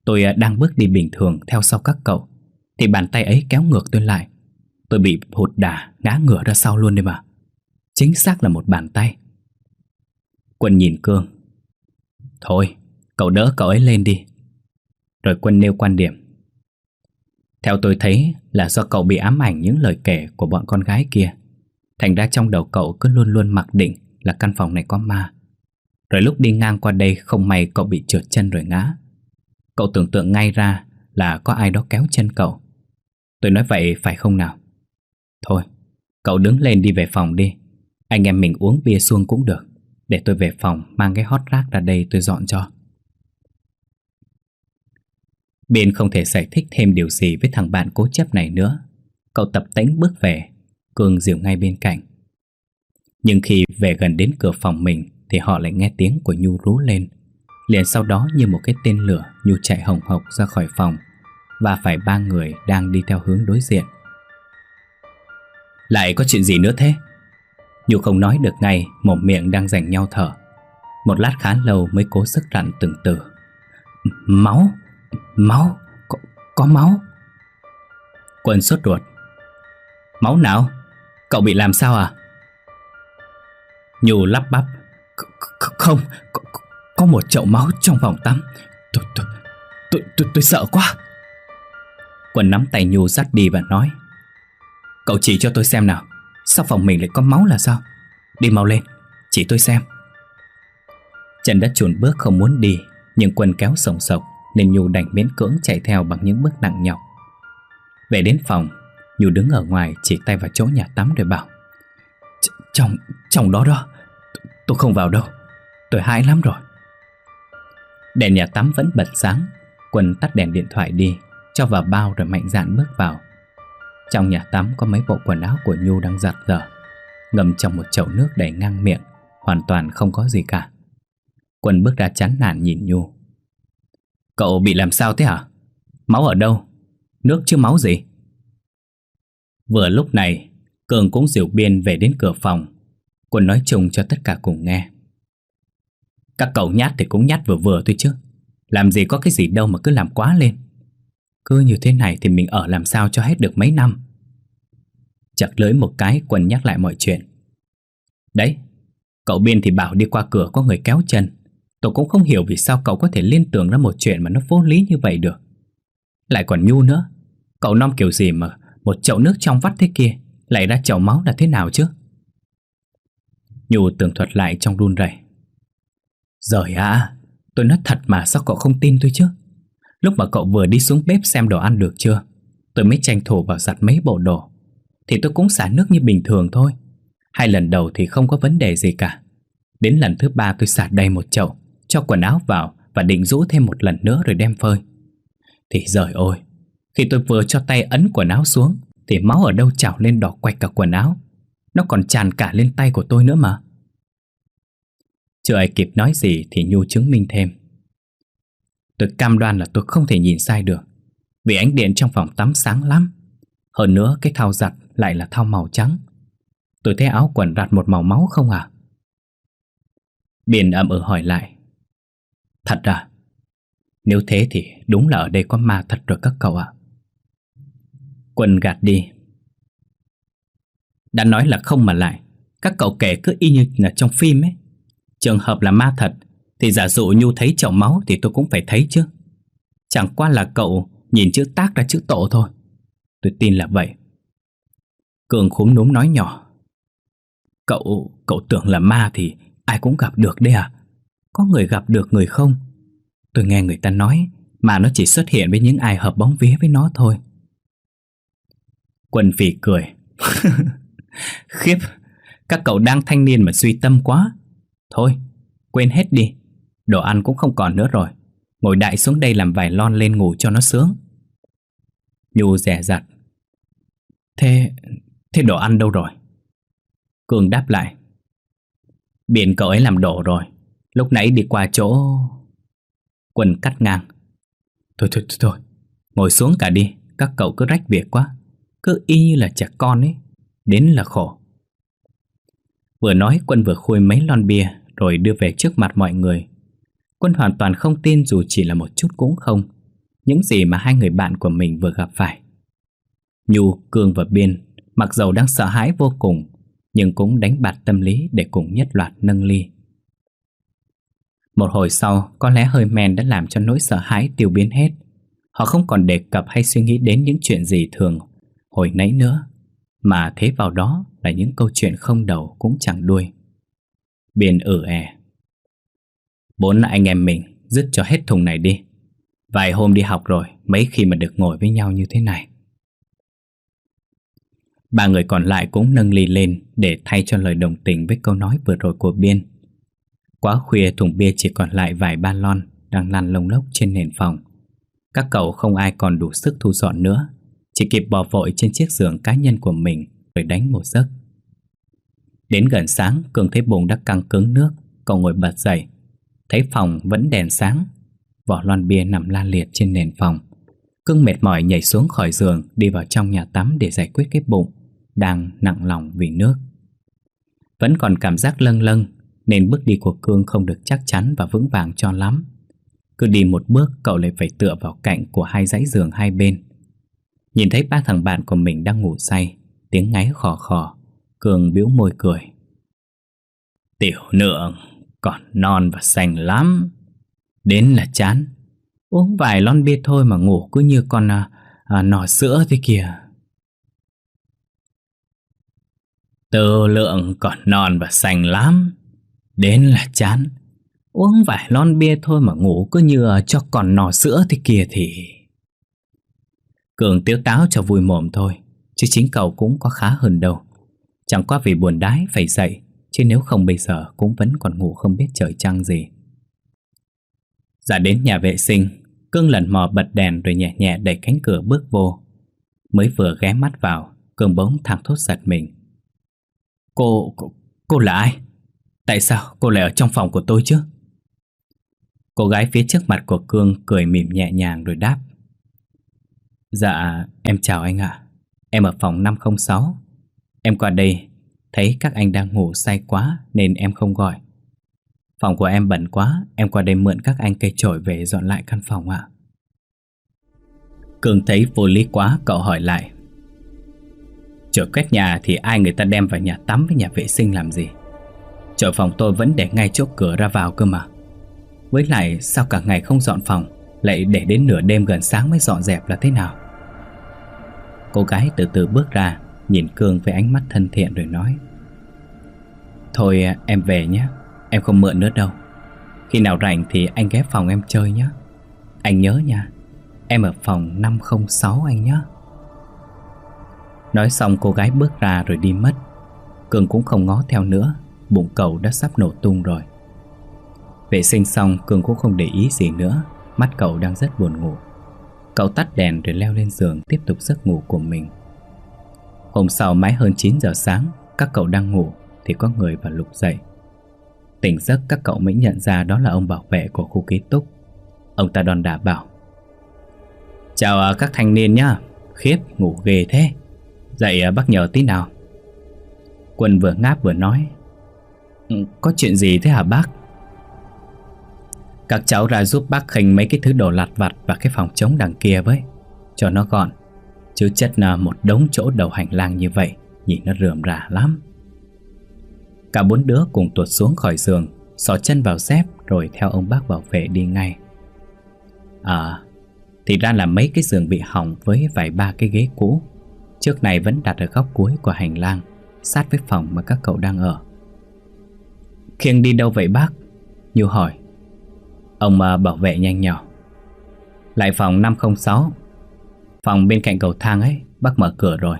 tôi à, đang bước đi bình thường Theo sau các cậu. Thì bàn tay ấy kéo ngược tôi lại. Tôi bị hụt đà, ngã ngửa ra sau luôn đấy mà. Chính xác là một bàn tay. Quân nhìn Cương. Thôi, cậu đỡ cậu ấy lên đi rồi Quân nêu quan điểm. Theo tôi thấy là do cậu bị ám ảnh những lời kể của bọn con gái kia Thành ra trong đầu cậu cứ luôn luôn mặc định là căn phòng này có ma. Rồi lúc đi ngang qua đây không may cậu bị trượt chân rồi ngã. Cậu tưởng tượng ngay ra là có ai đó kéo chân cậu. Tôi nói vậy phải không nào? Thôi, cậu đứng lên đi về phòng đi. Anh em mình uống bia xuông cũng được Để tôi về phòng mang cái hot rác ra đây tôi dọn cho. Biên không thể giải thích thêm điều gì với thằng bạn cố chấp này nữa. Cậu tập tễnh bước về, Cường dìu ngay bên cạnh. Nhưng khi về gần đến cửa phòng mình Thì họ lại nghe tiếng của Nhu rú lên. Liền sau đó như một cái tên lửa, Nhu chạy hồng hộc ra khỏi phòng Và phải ba người đang đi theo hướng đối diện. Lại có chuyện gì nữa thế? Nhu không nói được ngay Một miệng đang giành nhau thở. Một lát khá lâu mới cố sức rặn từng từ. Máu? Máu, có, có máu? Quân sốt ruột. Máu nào? Cậu bị làm sao à? Nhu lắp bắp. Không, có, có một chậu máu trong phòng tắm. Tôi, tôi, tôi, tôi, tôi sợ quá. Quân nắm tay Nhu dắt đi và nói Cậu chỉ cho tôi xem nào Sao phòng mình lại có máu là sao? Đi mau lên, chỉ tôi xem. Trần đã chuồn bước không muốn đi Nhưng Quân kéo sồng sộc nên Nhu đành miễn cưỡng chạy theo bằng những bước nặng nhọc. Về đến phòng Nhu đứng ở ngoài chỉ tay vào chỗ nhà tắm rồi bảo Trong, trong đó đó Tôi không vào đâu Tôi hãi lắm rồi. Đèn nhà tắm vẫn bật sáng Quân tắt đèn điện thoại đi Cho vào bao rồi mạnh dạn bước vào. Trong nhà tắm có mấy bộ quần áo của Nhu đang giặt dở Ngầm trong một chậu nước đầy ngang miệng Hoàn toàn không có gì cả. Quân bước ra chán nản nhìn Nhu. Cậu bị làm sao thế hả? Máu ở đâu? Nước chứ máu gì? Vừa lúc này, Cường cũng diều biên về đến cửa phòng. Quân nói chung cho tất cả cùng nghe. Các cậu nhát thì cũng nhát vừa vừa thôi chứ. Làm gì có cái gì đâu mà cứ làm quá lên. Cứ như thế này thì mình ở làm sao cho hết được mấy năm? Chặt lưới một cái, Quân nhắc lại mọi chuyện. Đấy, Cậu biên thì bảo đi qua cửa có người kéo chân. Tôi cũng không hiểu vì sao cậu có thể liên tưởng ra một chuyện mà nó vô lý như vậy được. Lại còn nhu nữa. Cậu non kiểu gì mà một chậu nước trong vắt thế kia Lại ra chậu máu là thế nào chứ? Nhu tường thuật lại trong run rẩy. Rồi à Tôi nói thật mà sao cậu không tin tôi chứ? Lúc mà cậu vừa đi xuống bếp xem đồ ăn được chưa? Tôi mới tranh thủ vào giặt mấy bộ đồ. Thì tôi cũng xả nước như bình thường thôi. Hai lần đầu thì không có vấn đề gì cả. Đến lần thứ ba tôi xả đầy một chậu. Cho quần áo vào Và định rũ thêm một lần nữa rồi đem phơi. Thì giời ơi Khi tôi vừa cho tay ấn quần áo xuống, Thì máu ở đâu trào lên đỏ quạch cả quần áo. Nó còn tràn cả lên tay của tôi nữa mà. Chưa ai kịp nói gì Thì Nhu chứng minh thêm. Tôi cam đoan là tôi không thể nhìn sai được, Vì ánh điện trong phòng tắm sáng lắm. Hơn nữa, cái thau giặt lại là thau màu trắng. Tôi thấy áo quần rạt một màu máu không à? Biển ậm ừ hỏi lại Thật à? Nếu thế thì đúng là ở đây có ma thật rồi các cậu ạ. Quân gạt đi. Đã nói là không mà lại. Các cậu kể cứ y như là trong phim ấy. Trường hợp là ma thật Thì giả dụ Nhu thấy chậu máu Thì tôi cũng phải thấy chứ. Chẳng qua là cậu nhìn chữ tác ra chữ tổ thôi. Tôi tin là vậy. Cường khúm núm nói nhỏ. Cậu, cậu tưởng là ma thì ai cũng gặp được đấy à? Có người gặp được người không? Tôi nghe người ta nói mà nó chỉ xuất hiện với những ai hợp bóng vía với nó thôi. Quần phỉ cười. Khiếp, các cậu đang thanh niên mà suy tâm quá. Thôi, quên hết đi. Đồ ăn cũng không còn nữa rồi. Ngồi đại xuống đây làm vài lon lên ngủ cho nó sướng. Nhu rẻ rặt. Thế, thế đồ ăn đâu rồi? Cường đáp lại Biển cậu ấy làm đổ rồi Lúc nãy đi qua chỗ Quân cắt ngang. Thôi thôi thôi thôi. Ngồi xuống cả đi. Các cậu cứ rách việc quá. Cứ y như là trẻ con ấy. Đến là khổ. Vừa nói Quân vừa khui mấy lon bia Rồi đưa về trước mặt mọi người. Quân hoàn toàn không tin dù chỉ là một chút cũng không. Những gì mà hai người bạn của mình vừa gặp phải. Nhu, Cương và Biên Mặc dầu đang sợ hãi vô cùng nhưng cũng đánh bạt tâm lý để cùng nhất loạt nâng ly. Một hồi sau, có lẽ hơi men đã làm cho nỗi sợ hãi tiêu biến hết. Họ không còn đề cập hay suy nghĩ đến những chuyện gì thường hồi nãy nữa, mà thế vào đó là những câu chuyện không đầu cũng chẳng đuôi. Biên ử è. Bốn anh em mình dứt cho hết thùng này đi. Vài hôm đi học rồi, mấy khi mà được ngồi với nhau như thế này. Ba người còn lại cũng nâng ly lên để thay cho lời đồng tình với câu nói vừa rồi của Biên. Quá khuya thùng bia chỉ còn lại vài ba lon đang lăn lông lốc trên nền phòng. Các cậu không ai còn đủ sức thu dọn nữa, chỉ kịp bỏ vội trên chiếc giường cá nhân của mình rồi đánh một giấc. Đến gần sáng, Cường thấy bụng đã căng cứng nước, cậu ngồi bật dậy. Thấy phòng vẫn đèn sáng, vỏ lon bia nằm la liệt trên nền phòng. Cưng mệt mỏi nhảy xuống khỏi giường đi vào trong nhà tắm để giải quyết cái bụng đang nặng lòng vì nước. Vẫn còn cảm giác lâng lâng nên bước đi của Cương không được chắc chắn và vững vàng cho lắm. Cứ đi một bước cậu lại phải tựa vào cạnh của hai dãy giường hai bên. Nhìn thấy ba thằng bạn của mình đang ngủ say Tiếng ngáy khò khò Cường biếu môi cười. Tiểu nượng còn non và xanh lắm. Đến là chán. Uống vài lon bia thôi mà ngủ cứ như con à, à, nò sữa thế kìa. Tư lượng còn non và xanh lắm. Đến là chán. Uống vài lon bia thôi mà ngủ cứ như ờ, cho còn nò sữa thì kia thì. Cường tiếu táo cho vui mồm thôi Chứ chính cậu cũng có khá hơn đâu. Chẳng qua vì buồn đái phải dậy Chứ nếu không bây giờ cũng vẫn còn ngủ không biết trời trăng gì. Ra đến nhà vệ sinh Cương lần mò bật đèn rồi nhẹ nhẹ đẩy cánh cửa bước vô. Mới vừa ghé mắt vào Cương bỗng thẳng thốt giật mình. Cô, cô, cô là ai? Tại sao cô lại ở trong phòng của tôi chứ? Cô gái phía trước mặt của Cương cười mỉm nhẹ nhàng rồi đáp. Dạ, em chào anh ạ. Em ở phòng 506 Em qua đây Thấy các anh đang ngủ say quá Nên em không gọi. Phòng của em bẩn quá Em qua đây mượn các anh cây chổi về dọn lại căn phòng ạ. Cường thấy vô lý quá Cậu hỏi lại. Chổi quét nhà thì ai người ta đem vào nhà tắm với nhà vệ sinh làm gì? Chổi phòng tôi vẫn để ngay chỗ cửa ra vào cơ mà. Với lại, sao cả ngày không dọn phòng, Lại để đến nửa đêm gần sáng mới dọn dẹp là thế nào? Cô gái từ từ bước ra, Nhìn Cương với ánh mắt thân thiện rồi nói. Thôi, em về nhé, Em không mượn nữa đâu. Khi nào rảnh thì anh ghé phòng em chơi nhé. Anh nhớ nha, Em ở phòng 506 anh nhé. Nói xong cô gái bước ra rồi đi mất. Cường cũng không ngó theo nữa. Bụng cậu đã sắp nổ tung rồi. Vệ sinh xong, Cường cũng không để ý gì nữa. Mắt cậu đang rất buồn ngủ. Cậu tắt đèn rồi leo lên giường, Tiếp tục giấc ngủ của mình. Hôm sau mãi hơn 9 giờ sáng, Các cậu đang ngủ Thì có người vào lục dậy. Tỉnh giấc, các cậu mới nhận ra Đó là ông bảo vệ của khu ký túc. Ông ta đòn đả bảo, Chào à, các thanh niên nhá. Khiếp, ngủ ghê thế. Dậy à, bác nhờ tí nào. Quân vừa ngáp vừa nói có chuyện gì thế hả bác? Các cháu ra giúp bác khênh mấy cái thứ đồ lặt vặt Và cái phòng trống đằng kia với. Cho nó gọn. Chứ chất là một đống chỗ đầu hành lang như vậy, Nhìn nó rườm rà lắm. Cả bốn đứa cùng tuột xuống khỏi giường, Xỏ chân vào dép Rồi theo ông bác bảo vệ đi ngay. À Thì ra là mấy cái giường bị hỏng Với vài ba cái ghế cũ. Trước này vẫn đặt ở góc cuối của hành lang, Sát với phòng mà các cậu đang ở. Khiêng đi đâu vậy bác? Nhu hỏi. Ông à, bảo vệ nhanh nhỏ. Lại phòng 506 Phòng bên cạnh cầu thang ấy Bác mở cửa rồi.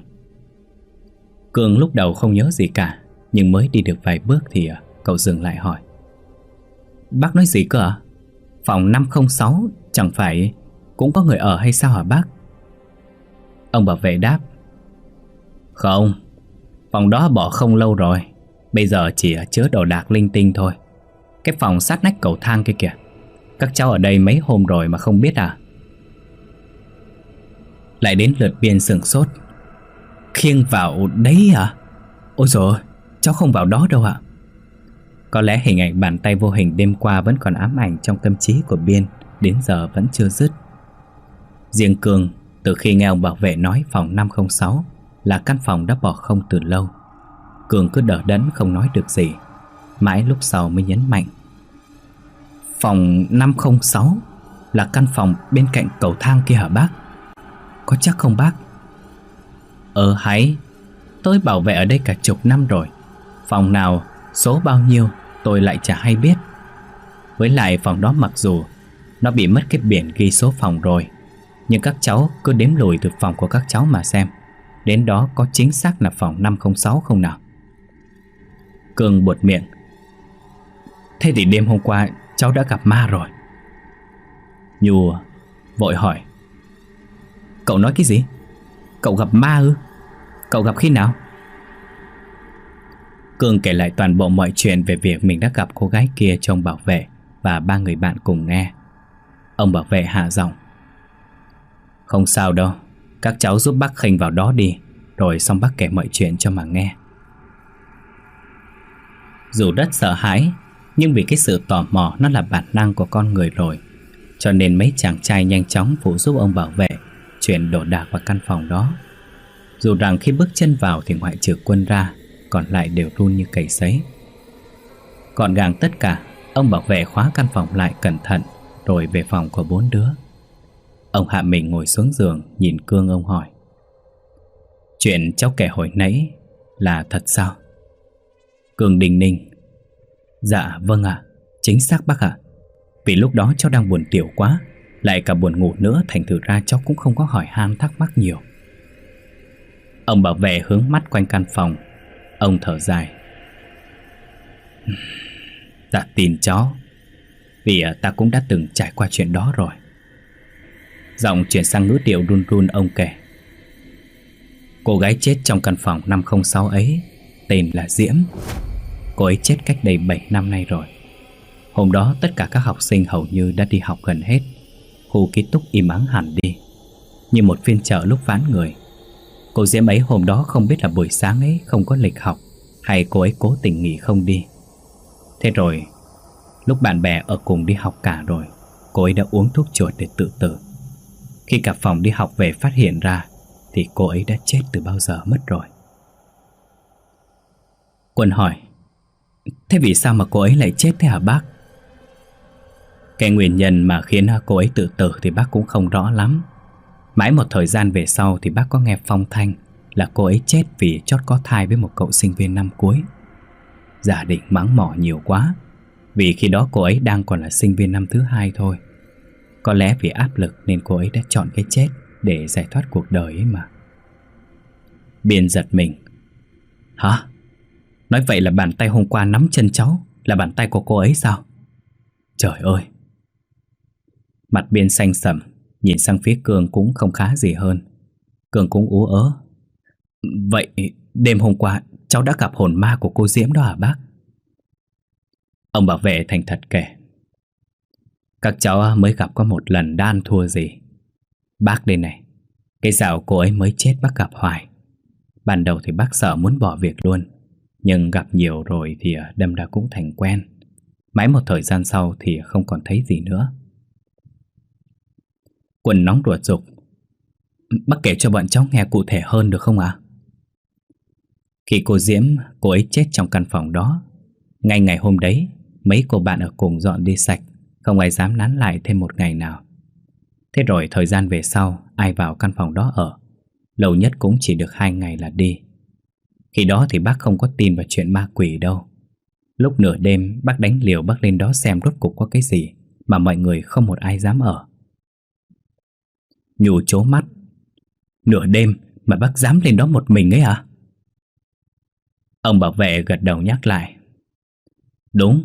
Cường lúc đầu không nhớ gì cả Nhưng mới đi được vài bước thì à, cậu dừng lại hỏi. Bác nói gì cơ ạ? Phòng 506 chẳng phải cũng có người ở hay sao hả bác? Ông bảo vệ đáp. Không, phòng đó bỏ không lâu rồi. Bây giờ chỉ chứa đồ đạc linh tinh thôi. Cái phòng sát nách cầu thang kia kìa. Các cháu ở đây mấy hôm rồi mà không biết à? Lại đến lượt biên sừng sốt. Khiêng vào đấy à? Ôi dồi cháu không vào đó đâu ạ. Có lẽ hình ảnh bàn tay vô hình đêm qua Vẫn còn ám ảnh trong tâm trí của Biên, Đến giờ vẫn chưa dứt. Riêng Cường, Từ khi nghe ông bảo vệ nói phòng 506 Là căn phòng đã bỏ không từ lâu. Cường cứ đỡ đẫn không nói được gì. Mãi lúc sau mới nhấn mạnh. Phòng 506 Là căn phòng bên cạnh cầu thang kia hả bác? Có chắc không bác? Ờ hãy, Tôi bảo vệ ở đây cả chục năm rồi. Phòng nào, Số bao nhiêu, Tôi lại chả hay biết. Với lại phòng đó mặc dù Nó bị mất cái biển ghi số phòng rồi, Nhưng các cháu cứ đếm lùi từ phòng của các cháu mà xem. Đến đó có chính xác là phòng 506 không nào? Cường buột miệng Thế thì đêm hôm qua cháu đã gặp ma rồi Nhu vội hỏi Cậu nói cái gì? Cậu gặp ma ư? Cậu gặp khi nào? Cường kể lại toàn bộ mọi chuyện về việc mình đã gặp cô gái kia trong bảo vệ và ba người bạn cùng nghe. Ông bảo vệ hạ giọng. Không sao đâu, các cháu giúp bác khinh vào đó đi, rồi xong bác kể mọi chuyện cho mà nghe. Dù rất sợ hãi, nhưng vì cái sự tò mò nó là bản năng của con người rồi, cho nên mấy chàng trai nhanh chóng phụ giúp ông bảo vệ chuyển đồ đạc vào căn phòng đó. Dù rằng khi bước chân vào thì ngoại trừ quân ra Còn lại đều run như cầy sấy. Gọn gàng tất cả Ông bảo vệ khóa căn phòng lại cẩn thận Rồi về phòng của bốn đứa. Ông hạ mình ngồi xuống giường Nhìn Cương ông hỏi. Chuyện cháu kể hồi nãy Là thật sao? Cường đình ninh. Dạ vâng ạ. Chính xác bác ạ. Vì lúc đó cháu đang buồn tiểu quá, Lại cả buồn ngủ nữa, Thành thử ra cháu cũng không có hỏi han thắc mắc nhiều. Ông bảo vệ hướng mắt quanh căn phòng. Ông thở dài. Ta tin cháu Vì à, ta cũng đã từng trải qua chuyện đó rồi. Giọng chuyển sang ngữ điệu run run ông kể. Cô gái chết trong căn phòng 506 ấy Tên là Diễm. Cô ấy chết cách đây 7 năm nay rồi. Hôm đó, tất cả các học sinh hầu như đã đi học gần hết. Khu ký túc im ắng hẳn đi, Như một phiên chợ lúc ván người. Cô Diễm ấy hôm đó không biết là buổi sáng ấy không có lịch học Hay cô ấy cố tình nghỉ không đi. Thế rồi, Lúc bạn bè ở cùng đi học cả rồi, Cô ấy đã uống thuốc chuột để tự tử. Khi cả phòng đi học về phát hiện ra, Thì cô ấy đã chết từ bao giờ mất rồi. Quân hỏi, Thế vì sao mà cô ấy lại chết thế hả bác? Cái nguyên nhân mà khiến cô ấy tự tử thì bác cũng không rõ lắm. Mãi một thời gian về sau thì bác có nghe phong thanh Là cô ấy chết vì chót có thai với một cậu sinh viên năm cuối. Giả định mắng mỏ nhiều quá, Vì khi đó cô ấy đang còn là sinh viên năm thứ hai thôi. Có lẽ vì áp lực nên cô ấy đã chọn cái chết Để giải thoát cuộc đời ấy mà. Biên giật mình. Hả? Nói vậy là bàn tay hôm qua nắm chân cháu. Là bàn tay của cô ấy sao? Trời ơi! Mặt biên xanh sầm Nhìn sang phía Cường cũng không khá gì hơn. Cường cũng ú ớ. Vậy đêm hôm qua, Cháu đã gặp hồn ma của cô Diễm đó hả bác? Ông bảo vệ thành thật kể. Các cháu mới gặp có một lần đan thua gì. Bác đây này, Cái dạo cô ấy mới chết bác gặp hoài. Ban đầu thì bác sợ muốn bỏ việc luôn. Nhưng gặp nhiều rồi thì à, đâm ra cũng thành quen Mãi một thời gian sau thì không còn thấy gì nữa Quần nóng ruột dục Bác kể cho bọn cháu nghe cụ thể hơn được không ạ? À? Khi cô Diễm, cô ấy chết trong căn phòng đó Ngay ngày hôm đấy, mấy cô bạn ở cùng dọn đi sạch Không ai dám nán lại thêm một ngày nào Thế rồi thời gian về sau, ai vào căn phòng đó ở Lâu nhất cũng chỉ được hai ngày là đi khi đó thì bác không có tin vào chuyện ma quỷ đâu. Lúc nửa đêm, bác đánh liều bác lên đó xem rốt cục có cái gì Mà mọi người không một ai dám ở. Nhủ chố mắt. Nửa đêm mà bác dám lên đó một mình ấy à Ông bảo vệ gật đầu nhắc lại. Đúng.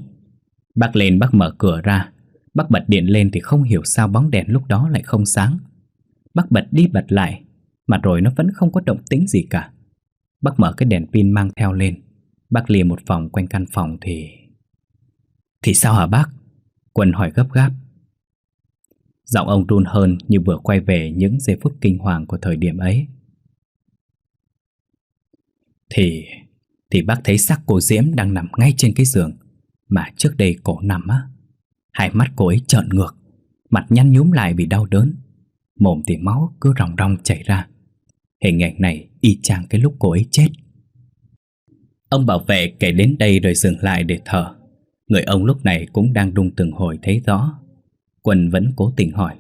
Bác lên bác mở cửa ra. Bác bật điện lên thì không hiểu sao bóng đèn lúc đó lại không sáng. Bác bật đi bật lại, Mà rồi nó vẫn không có động tĩnh gì cả. Bác mở cái đèn pin mang theo lên. Bác lìa một vòng quanh căn phòng thì... Thì sao hả bác? Quân hỏi gấp gáp. Giọng ông run hơn như vừa quay về những giây phút kinh hoàng của thời điểm ấy. Thì thì bác thấy xác cô Diễm đang nằm ngay trên cái giường Mà trước đây cổ nằm á. Hai mắt cô ấy trợn ngược, Mặt nhăn nhúm lại vì đau đớn. Mồm thì máu cứ ròng ròng chảy ra. Hình ảnh này y chang cái lúc cô ấy chết. Ông bảo vệ kể đến đây rồi dừng lại để thở. Người ông lúc này cũng đang đung từng hồi thấy rõ. Quân vẫn cố tình hỏi.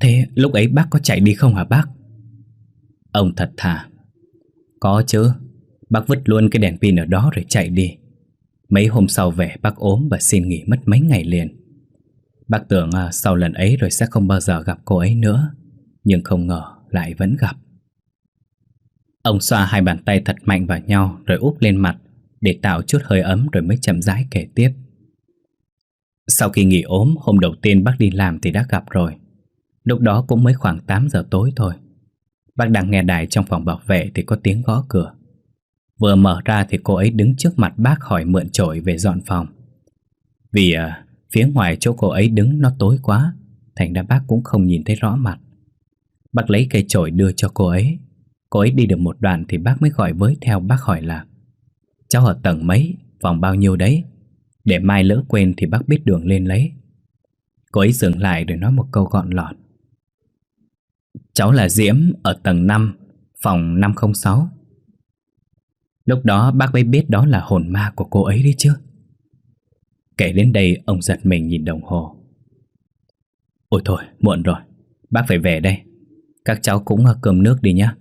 Thế lúc ấy bác có chạy đi không hả bác? Ông thật thà. Có chứ Bác vứt luôn cái đèn pin ở đó rồi chạy đi. Mấy hôm sau về bác ốm và xin nghỉ mất mấy ngày liền. Bác tưởng à, sau lần ấy rồi sẽ không bao giờ gặp cô ấy nữa. Nhưng không ngờ lại vẫn gặp. Ông xoa hai bàn tay thật mạnh vào nhau rồi úp lên mặt Để tạo chút hơi ấm rồi mới chậm rãi kể tiếp. Sau khi nghỉ ốm hôm đầu tiên bác đi làm thì đã gặp rồi. Lúc đó cũng mới khoảng 8 giờ tối thôi. Bác đang nghe đài trong phòng bảo vệ thì có tiếng gõ cửa. Vừa mở ra thì cô ấy đứng trước mặt bác hỏi mượn chổi về dọn phòng. Vì à, phía ngoài chỗ cô ấy đứng nó tối quá Thành ra bác cũng không nhìn thấy rõ mặt. Bác lấy cây chổi đưa cho cô ấy. Cô ấy đi được một đoạn thì bác mới gọi với theo bác hỏi là Cháu ở tầng mấy, phòng bao nhiêu đấy Để mai lỡ quên thì bác biết đường lên lấy Cô ấy dừng lại rồi nói một câu gọn lọt Cháu là Diễm ở tầng 5, phòng 506. Lúc đó bác mới biết đó là hồn ma của cô ấy đấy chứ. Kể đến đây ông giật mình nhìn đồng hồ. Ôi thôi, muộn rồi. Bác phải về đây. Các cháu cũng ờ, cơm nước đi nhá.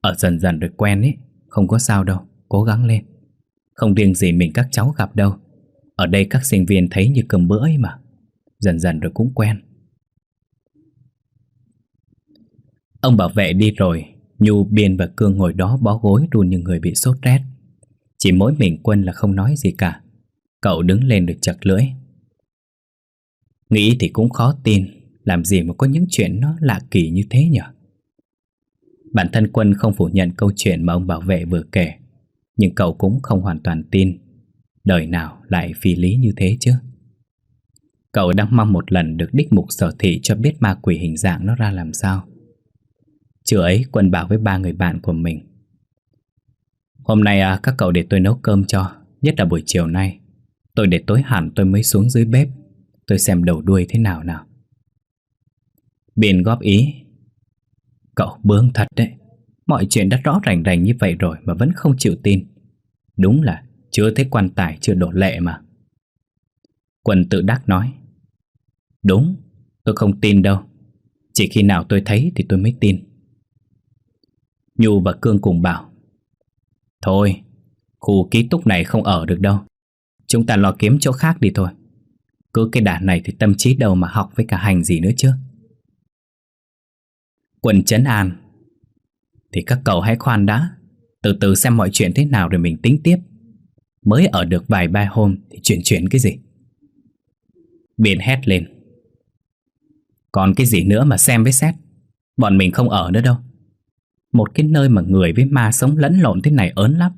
Ở dần dần được quen ấy, không có sao đâu, cố gắng lên. Không riêng gì mình các cháu gặp đâu. Ở đây các sinh viên thấy như cơm bữa ấy mà. Dần dần rồi cũng quen. Ông bảo vệ đi rồi, Nhu, Biên và Cương ngồi đó bó gối run như người bị sốt rét. Chỉ mỗi mình Quân là không nói gì cả. Cậu đứng lên được chật lưỡi. Nghĩ thì cũng khó tin, làm gì mà có những chuyện nó lạ kỳ như thế nhỉ? Bản thân Quân không phủ nhận câu chuyện mà ông bảo vệ vừa kể, nhưng cậu cũng không hoàn toàn tin. Đời nào lại phi lý như thế chứ? Cậu đang mong một lần được đích mục sở thị cho biết ma quỷ hình dạng nó ra làm sao. Trưa ấy Quân bảo với ba người bạn của mình Hôm nay à, các cậu để tôi nấu cơm cho Nhất là buổi chiều nay Tôi để tối hẳn tôi mới xuống dưới bếp Tôi xem đầu đuôi thế nào nào Biên góp ý Cậu bướng thật đấy. Mọi chuyện đã rõ rành rành như vậy rồi Mà vẫn không chịu tin. Đúng là chưa thấy quan tài chưa đổ lệ mà. Quân tự đắc nói Đúng Tôi không tin đâu. Chỉ khi nào tôi thấy thì tôi mới tin. Nhu và Cương cùng bảo Thôi, khu ký túc này không ở được đâu. Chúng ta lo kiếm chỗ khác đi thôi. Cứ cái đàn này thì tâm trí đâu mà học với cả hành gì nữa chứ. Quân chấn an. Thì các cậu hãy khoan đã, Từ từ xem mọi chuyện thế nào rồi mình tính tiếp. Mới ở được vài ba hôm Thì chuyển chuyển cái gì? Biển hét lên. Còn cái gì nữa mà xem với xét? Bọn mình không ở nữa đâu. Một cái nơi mà người với ma sống lẫn lộn thế này ớn lắm.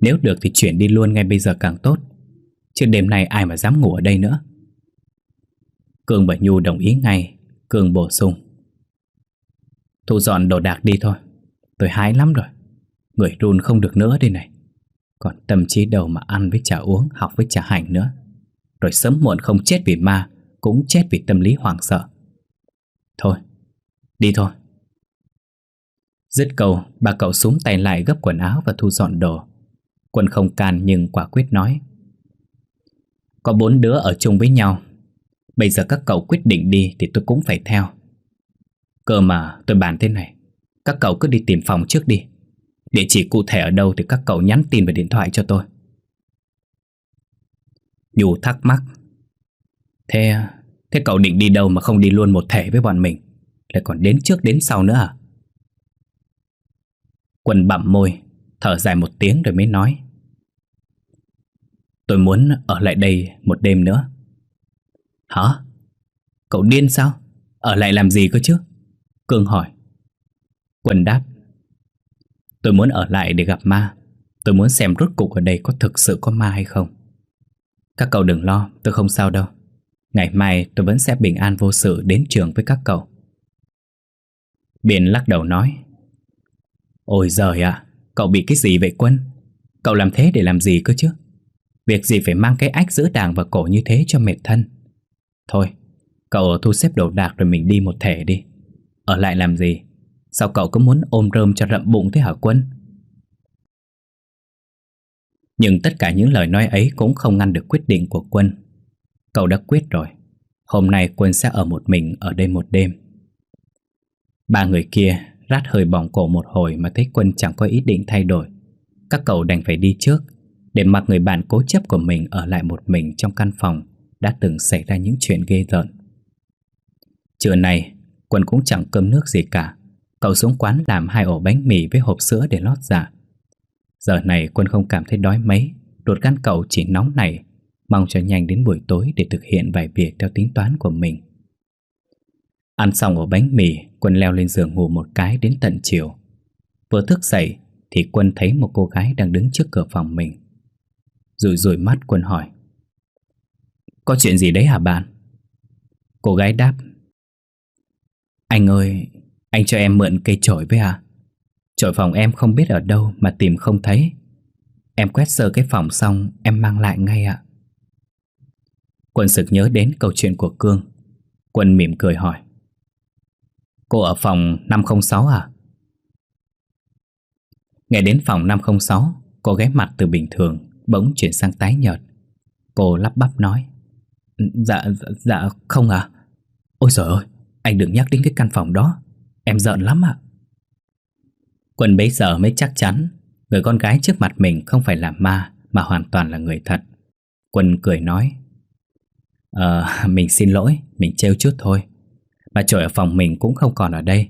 Nếu được thì chuyển đi luôn ngay bây giờ càng tốt. Chứ đêm nay ai mà dám ngủ ở đây nữa. Cường và Nhu đồng ý ngay, Cường bổ sung. Thu dọn đồ đạc đi thôi Tôi hái lắm rồi Người run không được nữa đây này Còn tâm trí đầu mà ăn với trà uống Học với trà hành nữa Rồi sớm muộn không chết vì ma Cũng chết vì tâm lý hoảng sợ Thôi, đi thôi Dứt câu, bà cậu súng tay lại gấp quần áo và thu dọn đồ. Quân không can nhưng quả quyết nói. Có bốn đứa ở chung với nhau. Bây giờ các cậu quyết định đi thì tôi cũng phải theo. Cơ mà tôi bàn thế này. Các cậu cứ đi tìm phòng trước đi. Địa chỉ cụ thể ở đâu thì các cậu nhắn tin về điện thoại cho tôi. Dù thắc mắc. Thế, thế cậu định đi đâu mà không đi luôn một thể với bọn mình? Lại còn đến trước đến sau nữa à? Quân bặm môi, thở dài một tiếng rồi mới nói. Tôi muốn ở lại đây một đêm nữa. Hả? Cậu điên sao? Ở lại làm gì cơ chứ? Cương hỏi. Quân đáp. Tôi muốn ở lại để gặp ma. Tôi muốn xem rốt cục ở đây có thực sự có ma hay không. Các cậu đừng lo, tôi không sao đâu. Ngày mai tôi vẫn sẽ bình an vô sự đến trường với các cậu. biển lắc đầu nói. Ôi giời ạ, cậu bị cái gì vậy Quân? Cậu làm thế để làm gì cơ chứ? Việc gì phải mang cái ách giữ đàng và cổ như thế cho mệt thân? Thôi, cậu thu xếp đồ đạc rồi mình đi một thể đi. Ở lại làm gì? Sao cậu cứ muốn ôm rơm cho rậm bụng thế hả Quân? Nhưng tất cả những lời nói ấy cũng không ngăn được quyết định của Quân. Cậu đã quyết rồi. Hôm nay Quân sẽ ở một mình ở đây một đêm. Ba người kia Rát hơi bỏng cổ một hồi mà thấy Quân chẳng có ý định thay đổi Các cậu đành phải đi trước, Để mặc người bạn cố chấp của mình ở lại một mình trong căn phòng Đã từng xảy ra những chuyện ghê rợn Trưa này Quân cũng chẳng cơm nước gì cả Cậu xuống quán làm hai ổ bánh mì với hộp sữa để lót dạ Giờ này Quân không cảm thấy đói mấy Đột gan cậu chỉ nóng này Mong cho nhanh đến buổi tối để thực hiện vài việc theo tính toán của mình Ăn xong ổ bánh mì, Quân leo lên giường ngủ một cái đến tận chiều. Vừa thức dậy thì Quân thấy một cô gái đang đứng trước cửa phòng mình. Rủi rủi mắt Quân hỏi. Có chuyện gì đấy hả bạn? Cô gái đáp. Anh ơi, anh cho em mượn cây chổi với à? Chổi phòng em không biết ở đâu mà tìm không thấy. Em quét sơ cái phòng xong em mang lại ngay ạ. Quân sực nhớ đến câu chuyện của Cương. Quân mỉm cười hỏi. Cô ở phòng 506 à? Nghe đến phòng 506 Cô ghé mặt từ bình thường Bỗng chuyển sang tái nhợt Cô lắp bắp nói Dạ, dạ, dạ không à Ôi trời ơi, anh đừng nhắc đến cái căn phòng đó. Em giận lắm ạ. Quân bấy giờ mới chắc chắn Người con gái trước mặt mình không phải là ma Mà hoàn toàn là người thật. Quân cười nói Ờ, mình xin lỗi, mình trêu chút thôi. Bà trội ở phòng mình cũng không còn ở đây.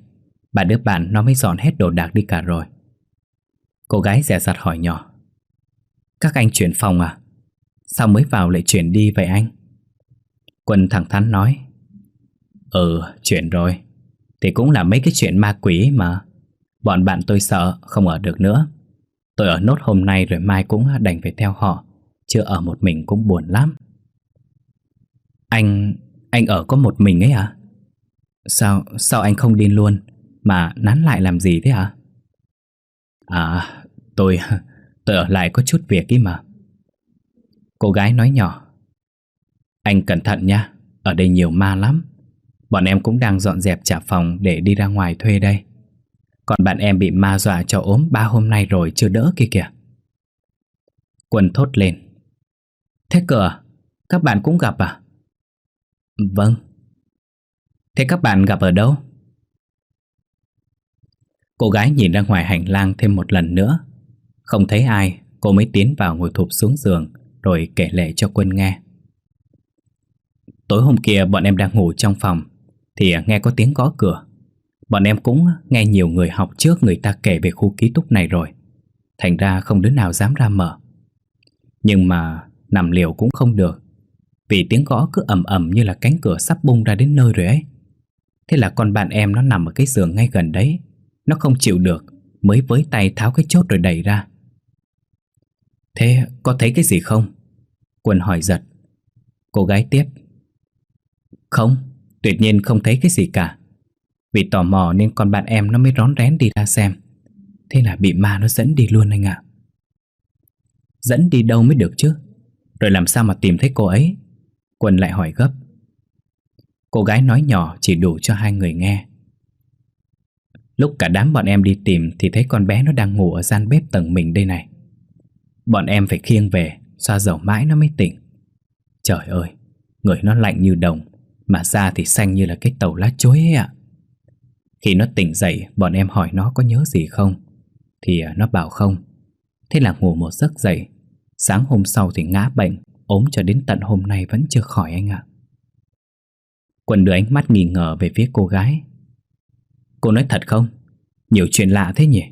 Bà đứa bạn nó mới dọn hết đồ đạc đi cả rồi. Cô gái dè dặt hỏi nhỏ Các anh chuyển phòng à? Sao mới vào lại chuyển đi vậy anh? Quân thẳng thắn nói Ừ, chuyển rồi. Thì cũng là mấy cái chuyện ma quỷ mà. Bọn bạn tôi sợ không ở được nữa. Tôi ở nốt hôm nay rồi mai cũng đành phải theo họ. Chưa ở một mình cũng buồn lắm. Anh... anh ở có một mình ấy à? Sao... sao anh không đi luôn Mà nán lại làm gì thế à? À... tôi... tôi ở lại có chút việc ý mà. Cô gái nói nhỏ. Anh cẩn thận nha Ở đây nhiều ma lắm. Bọn em cũng đang dọn dẹp trả phòng để đi ra ngoài thuê đây. Còn bạn em bị ma dọa cho ốm ba hôm nay rồi chưa đỡ kia kìa. Quân thốt lên. Thế cửa à? Các bạn cũng gặp à? Vâng. Thế các bạn gặp ở đâu? Cô gái nhìn ra ngoài hành lang thêm một lần nữa. Không thấy ai, Cô mới tiến vào ngồi thụp xuống giường, Rồi kể lệ cho quân nghe. Tối hôm kia, bọn em đang ngủ trong phòng. Thì à, nghe có tiếng gõ cửa. Bọn em cũng nghe nhiều người học trước người ta kể về khu ký túc này rồi. Thành ra không đứa nào dám ra mở. Nhưng mà nằm liều cũng không được Vì tiếng gõ cứ ầm ầm như là cánh cửa sắp bung ra đến nơi rồi ấy. Thế là con bạn em nó nằm ở cái giường ngay gần đấy Nó không chịu được Mới với tay tháo cái chốt rồi đẩy ra. Thế có thấy cái gì không? Quân hỏi giật. Cô gái tiếp. Không, tuyệt nhiên không thấy cái gì cả. Vì tò mò nên con bạn em nó mới rón rén đi ra xem. Thế là bị ma nó dẫn đi luôn anh ạ. Dẫn đi đâu mới được chứ? Rồi làm sao mà tìm thấy cô ấy? Quân lại hỏi gấp. Cô gái nói nhỏ chỉ đủ cho hai người nghe. Lúc cả đám bọn em đi tìm Thì thấy con bé nó đang ngủ ở gian bếp tầng mình đây này. Bọn em phải khiêng về, Xoa dầu mãi nó mới tỉnh. Trời ơi, Người nó lạnh như đồng. Mà da thì xanh như là cái tàu lá chuối ấy ạ. Khi nó tỉnh dậy, Bọn em hỏi nó có nhớ gì không? Thì à, nó bảo không. Thế là ngủ một giấc dậy. Sáng hôm sau thì ngã bệnh, ốm cho đến tận hôm nay vẫn chưa khỏi anh ạ. Quân đưa ánh mắt nghi ngờ về phía cô gái. Cô nói thật không? Nhiều chuyện lạ thế nhỉ?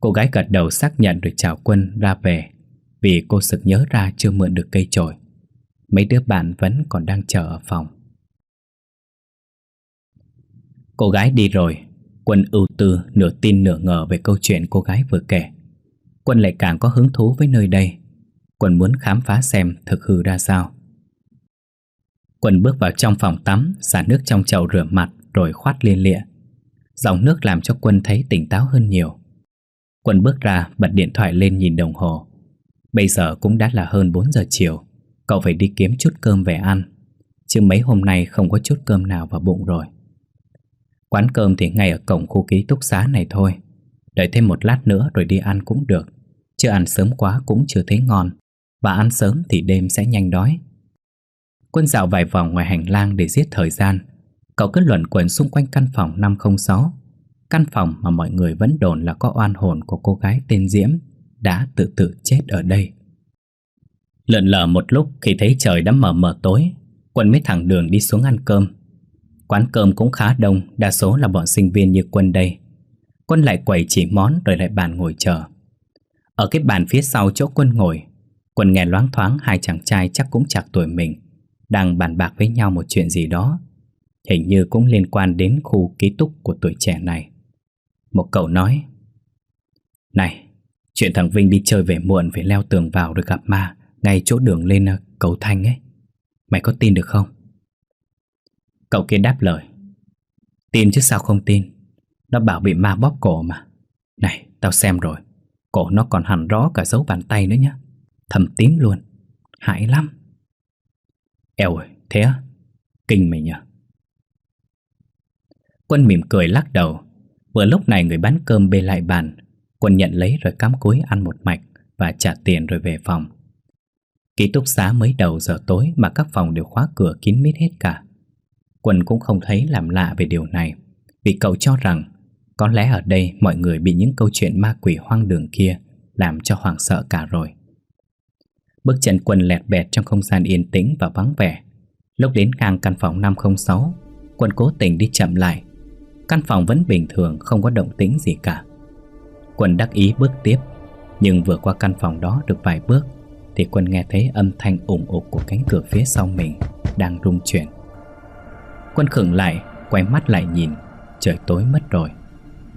Cô gái gật đầu xác nhận rồi chào Quân ra về. Vì cô sực nhớ ra chưa mượn được cây chổi. Mấy đứa bạn vẫn còn đang chờ ở phòng. Cô gái đi rồi. Quân ưu tư nửa tin nửa ngờ về câu chuyện cô gái vừa kể. Quân lại càng có hứng thú với nơi đây. Quân muốn khám phá xem thực hư ra sao. Quân bước vào trong phòng tắm, Xả nước trong chậu rửa mặt, Rồi khoát liên lịa. Dòng nước làm cho Quân thấy tỉnh táo hơn nhiều. Quân bước ra, bật điện thoại lên nhìn đồng hồ. Bây giờ cũng đã là hơn 4 giờ chiều. Cậu phải đi kiếm chút cơm về ăn. Chứ mấy hôm nay không có chút cơm nào vào bụng rồi. Quán cơm thì ngay ở cổng khu ký túc xá này thôi. Đợi thêm một lát nữa rồi đi ăn cũng được. Chứ ăn sớm quá cũng chưa thấy ngon. Và ăn sớm thì đêm sẽ nhanh đói. Quân dạo vài vòng ngoài hành lang để giết thời gian. Cậu cứ luẩn quẩn xung quanh căn phòng 506 Căn phòng mà mọi người vẫn đồn là có oan hồn của cô gái tên Diễm, Đã tự tử chết ở đây. Lợn lờ một lúc khi thấy trời đã mờ mờ tối Quân mới thẳng đường đi xuống ăn cơm. Quán cơm cũng khá đông Đa số là bọn sinh viên như Quân đây. Quân lại quẩy chỉ món rồi lại bàn ngồi chờ. Ở cái bàn phía sau chỗ Quân ngồi Quân nghe loáng thoáng hai chàng trai chắc cũng chạc tuổi mình Đang bàn bạc với nhau một chuyện gì đó. Hình như cũng liên quan đến khu ký túc của tuổi trẻ này. Một cậu nói Này, chuyện thằng Vinh đi chơi về muộn Phải leo tường vào rồi gặp ma. Ngay chỗ đường lên ờ, cầu Thanh ấy. Mày có tin được không? Cậu kia đáp lời. Tin chứ sao không tin? Nó bảo bị ma bóp cổ mà. Này, tao xem rồi. Cổ nó còn hẳn rõ cả dấu bàn tay nữa nhá. Thầm tím luôn. Hại lắm. Eo ơi, thế á? Kinh mày nhờ. Quân mỉm cười lắc đầu. Vừa lúc này người bán cơm bê lại bàn. Quân nhận lấy rồi cắm cúi ăn một mạch Và trả tiền rồi về phòng. Ký túc xá mới đầu giờ tối Mà các phòng đều khóa cửa kín mít hết cả. Quân cũng không thấy làm lạ về điều này, Vì cậu cho rằng Có lẽ ở đây mọi người bị những câu chuyện ma quỷ hoang đường kia Làm cho hoảng sợ cả rồi. Bước chân quân lẹt bẹt trong không gian yên tĩnh và vắng vẻ. Lúc đến ngang căn phòng 506 Quân cố tình đi chậm lại. Căn phòng vẫn bình thường, Không có động tĩnh gì cả. Quân đắc ý bước tiếp, Nhưng vừa qua căn phòng đó được vài bước thì Quân nghe thấy âm thanh ủng ục Của cánh cửa phía sau mình Đang rung chuyển. Quân khửng lại, Quay mắt lại nhìn, Trời tối mất rồi,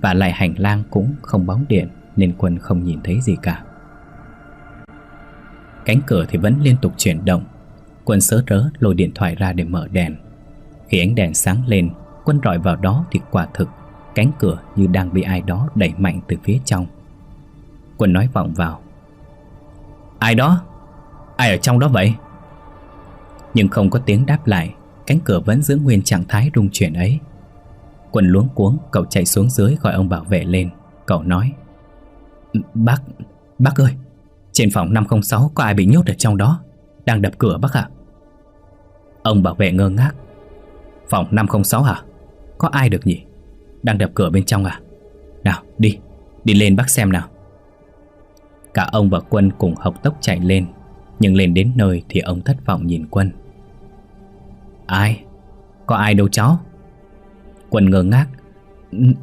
Và lại hành lang cũng không bóng điện Nên Quân không nhìn thấy gì cả. Cánh cửa thì vẫn liên tục chuyển động. Quân sớ rớ lôi điện thoại ra để mở đèn. Khi ánh đèn sáng lên, Quân rọi vào đó thì quả thực Cánh cửa như đang bị ai đó đẩy mạnh từ phía trong. Quân nói vọng vào Ai đó? Ai ở trong đó vậy? Nhưng không có tiếng đáp lại Cánh cửa vẫn giữ nguyên trạng thái rung chuyển ấy. Quần luống cuống Cậu chạy xuống dưới gọi ông bảo vệ lên. Cậu nói ừ, Bác, bác ơi Trên phòng 506 có ai bị nhốt ở trong đó? Đang đập cửa bác ạ. Ông bảo vệ ngơ ngác Phòng 506 hả? Có ai được nhỉ? Đang đập cửa bên trong à? Nào đi Đi lên bác xem nào. Cả ông và Quân cùng học tốc chạy lên. Nhưng lên đến nơi thì ông thất vọng nhìn Quân. Ai? Có ai đâu cháu Quân ngơ ngác.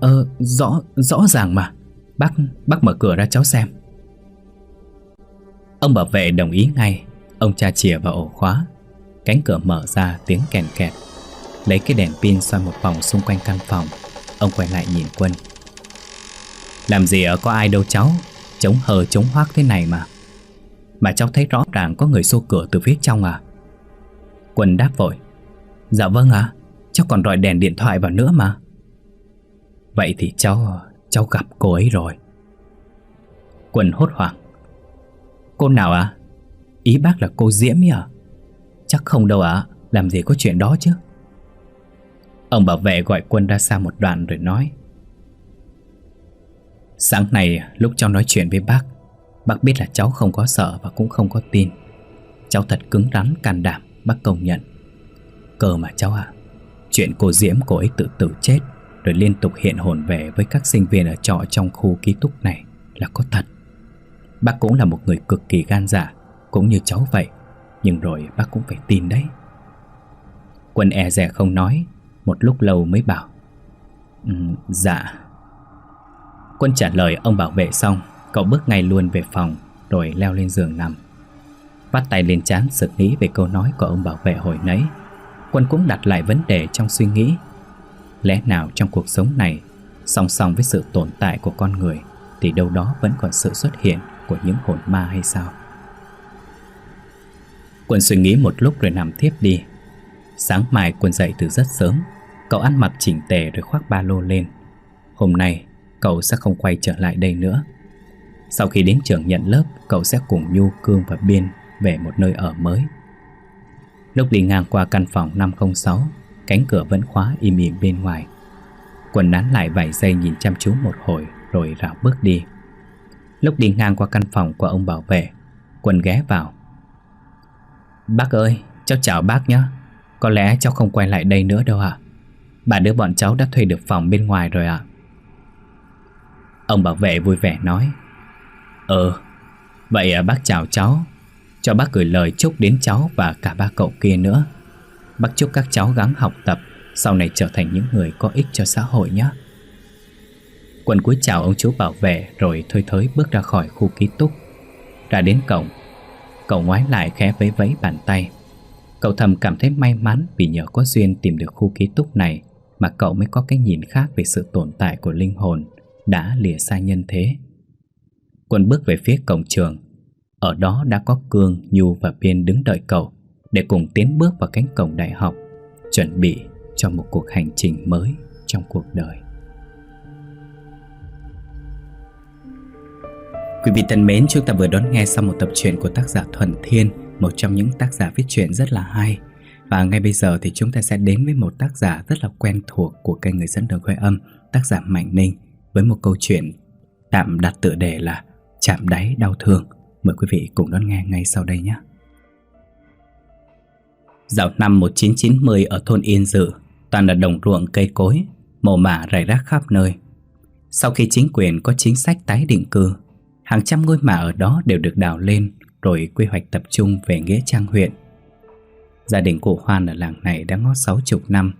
Ờ rõ rõ ràng mà. Bác bác mở cửa ra cháu xem. Ông bảo vệ đồng ý ngay. Ông cha chìa vào ổ khóa. Cánh cửa mở ra, tiếng kèn kẹt. Lấy cái đèn pin soi một vòng xung quanh căn phòng. Ông quay lại nhìn Quân. Làm gì ở có ai đâu cháu? Chống hờ, chống hoác thế này mà. Mà cháu thấy rõ ràng có người xô cửa từ phía trong à? Quân đáp vội. Dạ vâng ạ, Cháu còn rọi đèn điện thoại vào nữa mà. Vậy thì cháu Cháu gặp cô ấy rồi. Quân hốt hoảng. Cô nào à Ý bác là cô Diễm ấy à Chắc không đâu ạ, Làm gì có chuyện đó chứ. Ông bảo vệ gọi quân ra xa một đoạn rồi nói. Sáng nay lúc cháu nói chuyện với bác Bác biết là cháu không có sợ và cũng không có tin. Cháu thật cứng rắn can đảm Bác công nhận. Cơ mà cháu ạ Chuyện cô Diễm cô ấy tự tử chết Rồi liên tục hiện hồn về với các sinh viên ở trọ trong khu ký túc này Là có thật. Bác cũng là một người cực kỳ gan dạ Cũng như cháu vậy Nhưng rồi bác cũng phải tin đấy. Quân e rè không nói Một lúc lâu mới bảo um, Dạ Quân trả lời, ông bảo vệ xong, Cậu bước ngay luôn về phòng, Rồi leo lên giường nằm. Bắt tay lên chán sực nghĩ về câu nói của ông bảo vệ hồi nấy. Quân cũng đặt lại vấn đề trong suy nghĩ. Lẽ nào trong cuộc sống này, Song song với sự tồn tại của con người, Thì đâu đó vẫn còn sự xuất hiện Của những hồn ma hay sao? Quân suy nghĩ một lúc rồi nằm tiếp đi. Sáng mai Quân dậy từ rất sớm, Cậu ăn mặc chỉnh tề rồi khoác ba lô lên. Hôm nay cậu sẽ không quay trở lại đây nữa. Sau khi đến trường nhận lớp Cậu sẽ cùng Nhu, Cương và Biên Về một nơi ở mới. Lúc đi ngang qua căn phòng 506 Cánh cửa vẫn khóa im ỉm bên ngoài. Quần nán lại vài giây nhìn chăm chú một hồi Rồi rảo bước đi. Lúc đi ngang qua căn phòng của ông bảo vệ Quần ghé vào. Bác ơi, cháu chào bác nhé Có lẽ cháu không quay lại đây nữa đâu ạ. Bà đứa bọn cháu đã thuê được phòng bên ngoài rồi ạ. Ông bảo vệ vui vẻ nói Ờ, vậy à, bác chào cháu. Cho bác gửi lời chúc đến cháu và cả ba cậu kia nữa. Bác chúc các cháu gắng học tập Sau này trở thành những người có ích cho xã hội nhé. Quân cúi chào ông chú bảo vệ Rồi thôi thới bước ra khỏi khu ký túc. Ra đến cổng Cậu ngoái lại khẽ vấy vấy bàn tay. Cậu thầm cảm thấy may mắn Vì nhờ có duyên tìm được khu ký túc này Mà cậu mới có cái nhìn khác Về sự tồn tại của linh hồn. Đã lìa xa nhân thế. Quân bước về phía cổng trường. Ở đó đã có Cương, Nhu và Biên đứng đợi cậu Để cùng tiến bước vào cánh cổng đại học Chuẩn bị cho một cuộc hành trình mới trong cuộc đời. Quý vị thân mến, chúng ta vừa đón nghe xong một tập truyện của tác giả Thuần Thiên, một trong những tác giả viết truyện rất là hay. Và ngay bây giờ thì chúng ta sẽ đến với một tác giả rất là quen thuộc của kênh Người dẫn đường quay âm, tác giả Mạnh Ninh với một câu chuyện tạm đặt tựa đề là Chạm đáy đau thương. Mời quý vị cùng đón nghe ngay sau đây nhé. Dạo năm 1990 ở thôn Yên Dự, toàn là đồng ruộng cây cối, mồ mả rải rác khắp nơi. Sau khi chính quyền có chính sách tái định cư, hàng trăm ngôi mả ở đó đều được đào lên rồi quy hoạch tập trung về Nghĩa Trang huyện. Gia đình cụ Hoan ở làng này đã ngót 60 năm.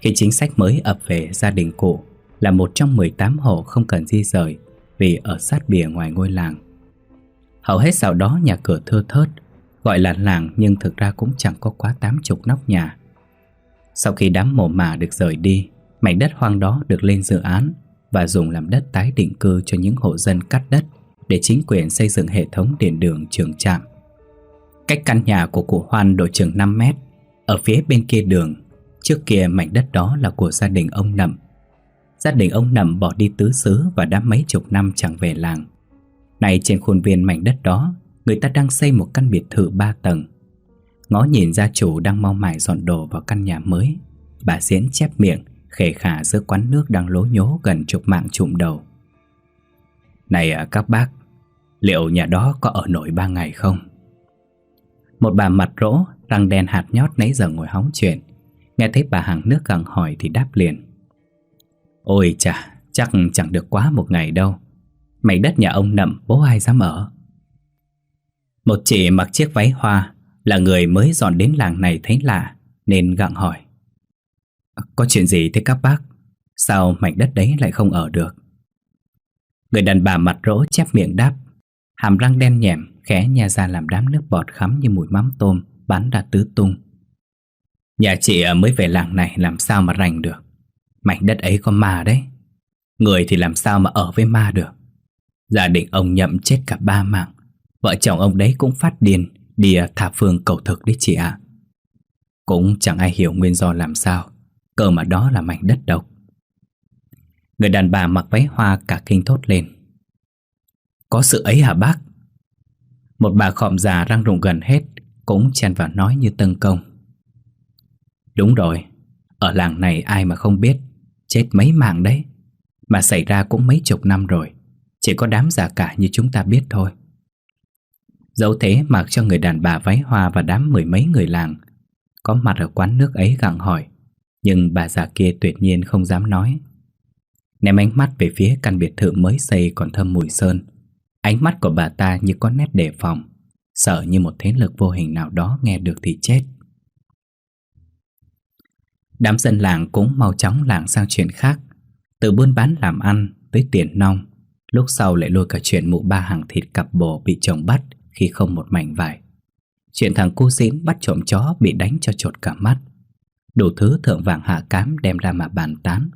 Khi chính sách mới ập về gia đình cụ là một trong 18 hộ không cần di rời vì ở sát bìa ngoài ngôi làng. Hầu hết sau đó nhà cửa thưa thớt, gọi là làng nhưng thực ra cũng chẳng có quá 80 nóc nhà. Sau khi đám mồ mả được rời đi, mảnh đất hoang đó được lên dự án và dùng làm đất tái định cư cho những hộ dân cắt đất để chính quyền xây dựng hệ thống điện đường trường trạm. Cách căn nhà của cụ Hoan độ chừng 5 mét, ở phía bên kia đường, trước kia mảnh đất đó là của gia đình ông Nậm. Gia đình ông Nậm bỏ đi tứ xứ và đã mấy chục năm chẳng về làng. Này trên khuôn viên mảnh đất đó, người ta đang xây một căn biệt thự ba tầng. Ngó nhìn gia chủ đang mau mải dọn đồ vào căn nhà mới, bà Diễn chép miệng, khề khả giữa quán nước đang lố nhố gần chục mạng trụm đầu. Này à, các bác, liệu nhà đó có ở nổi ba ngày không? Một bà mặt rỗ, răng đen hạt nhót nấy giờ ngồi hóng chuyện. Nghe thấy bà hàng nước gặng hỏi thì đáp liền. Ôi chà, chắc chẳng được quá một ngày đâu. Mảnh đất nhà ông nậm bố ai dám ở. Một chị mặc chiếc váy hoa là người mới dọn đến làng này thấy lạ nên gặng hỏi. Có chuyện gì thế các bác? Sao mảnh đất đấy lại không ở được? Người đàn bà mặt rỗ chép miệng đáp Hàm răng đen nhẹm khẽ nhà ra làm đám nước bọt khắm như mùi mắm tôm bắn ra tứ tung Nhà chị ờ, mới về làng này làm sao mà rành được Mảnh đất ấy có ma đấy. Người thì làm sao mà ở với ma được? Gia đình ông nhậm chết cả ba mạng. Vợ chồng ông đấy cũng phát điên, Đi à, thả phương cầu thực đấy chị ạ. Cũng chẳng ai hiểu nguyên do làm sao. Cơ mà đó là mảnh đất độc. Người đàn bà mặc váy hoa cả kinh thốt lên. Có sự ấy hả bác? Một bà khọm già răng rụng gần hết, Cũng chen vào nói như tân công. Đúng rồi, Ở làng này ai mà không biết. Chết mấy mạng đấy. Mà xảy ra cũng mấy chục năm rồi, Chỉ có đám già cả như chúng ta biết thôi. Dẫu thế mặc cho người đàn bà váy hoa Và đám mười mấy người làng Có mặt ở quán nước ấy gặng hỏi, Nhưng bà già kia tuyệt nhiên không dám nói. Ném ánh mắt về phía căn biệt thự mới xây còn thơm mùi sơn, Ánh mắt của bà ta như có nét đề phòng, Sợ như một thế lực vô hình nào đó nghe được thì chết. Đám dân làng cũng mau chóng lảng sang chuyện khác. Từ buôn bán làm ăn tới tiền nong Lúc sau lại lôi cả chuyện mụ ba hàng thịt cặp bồ bị chồng bắt khi không một mảnh vải. Chuyện thằng cu xín bắt trộm chó bị đánh cho trột cả mắt. Đủ thứ thượng vàng hạ cám đem ra mà bàn tán.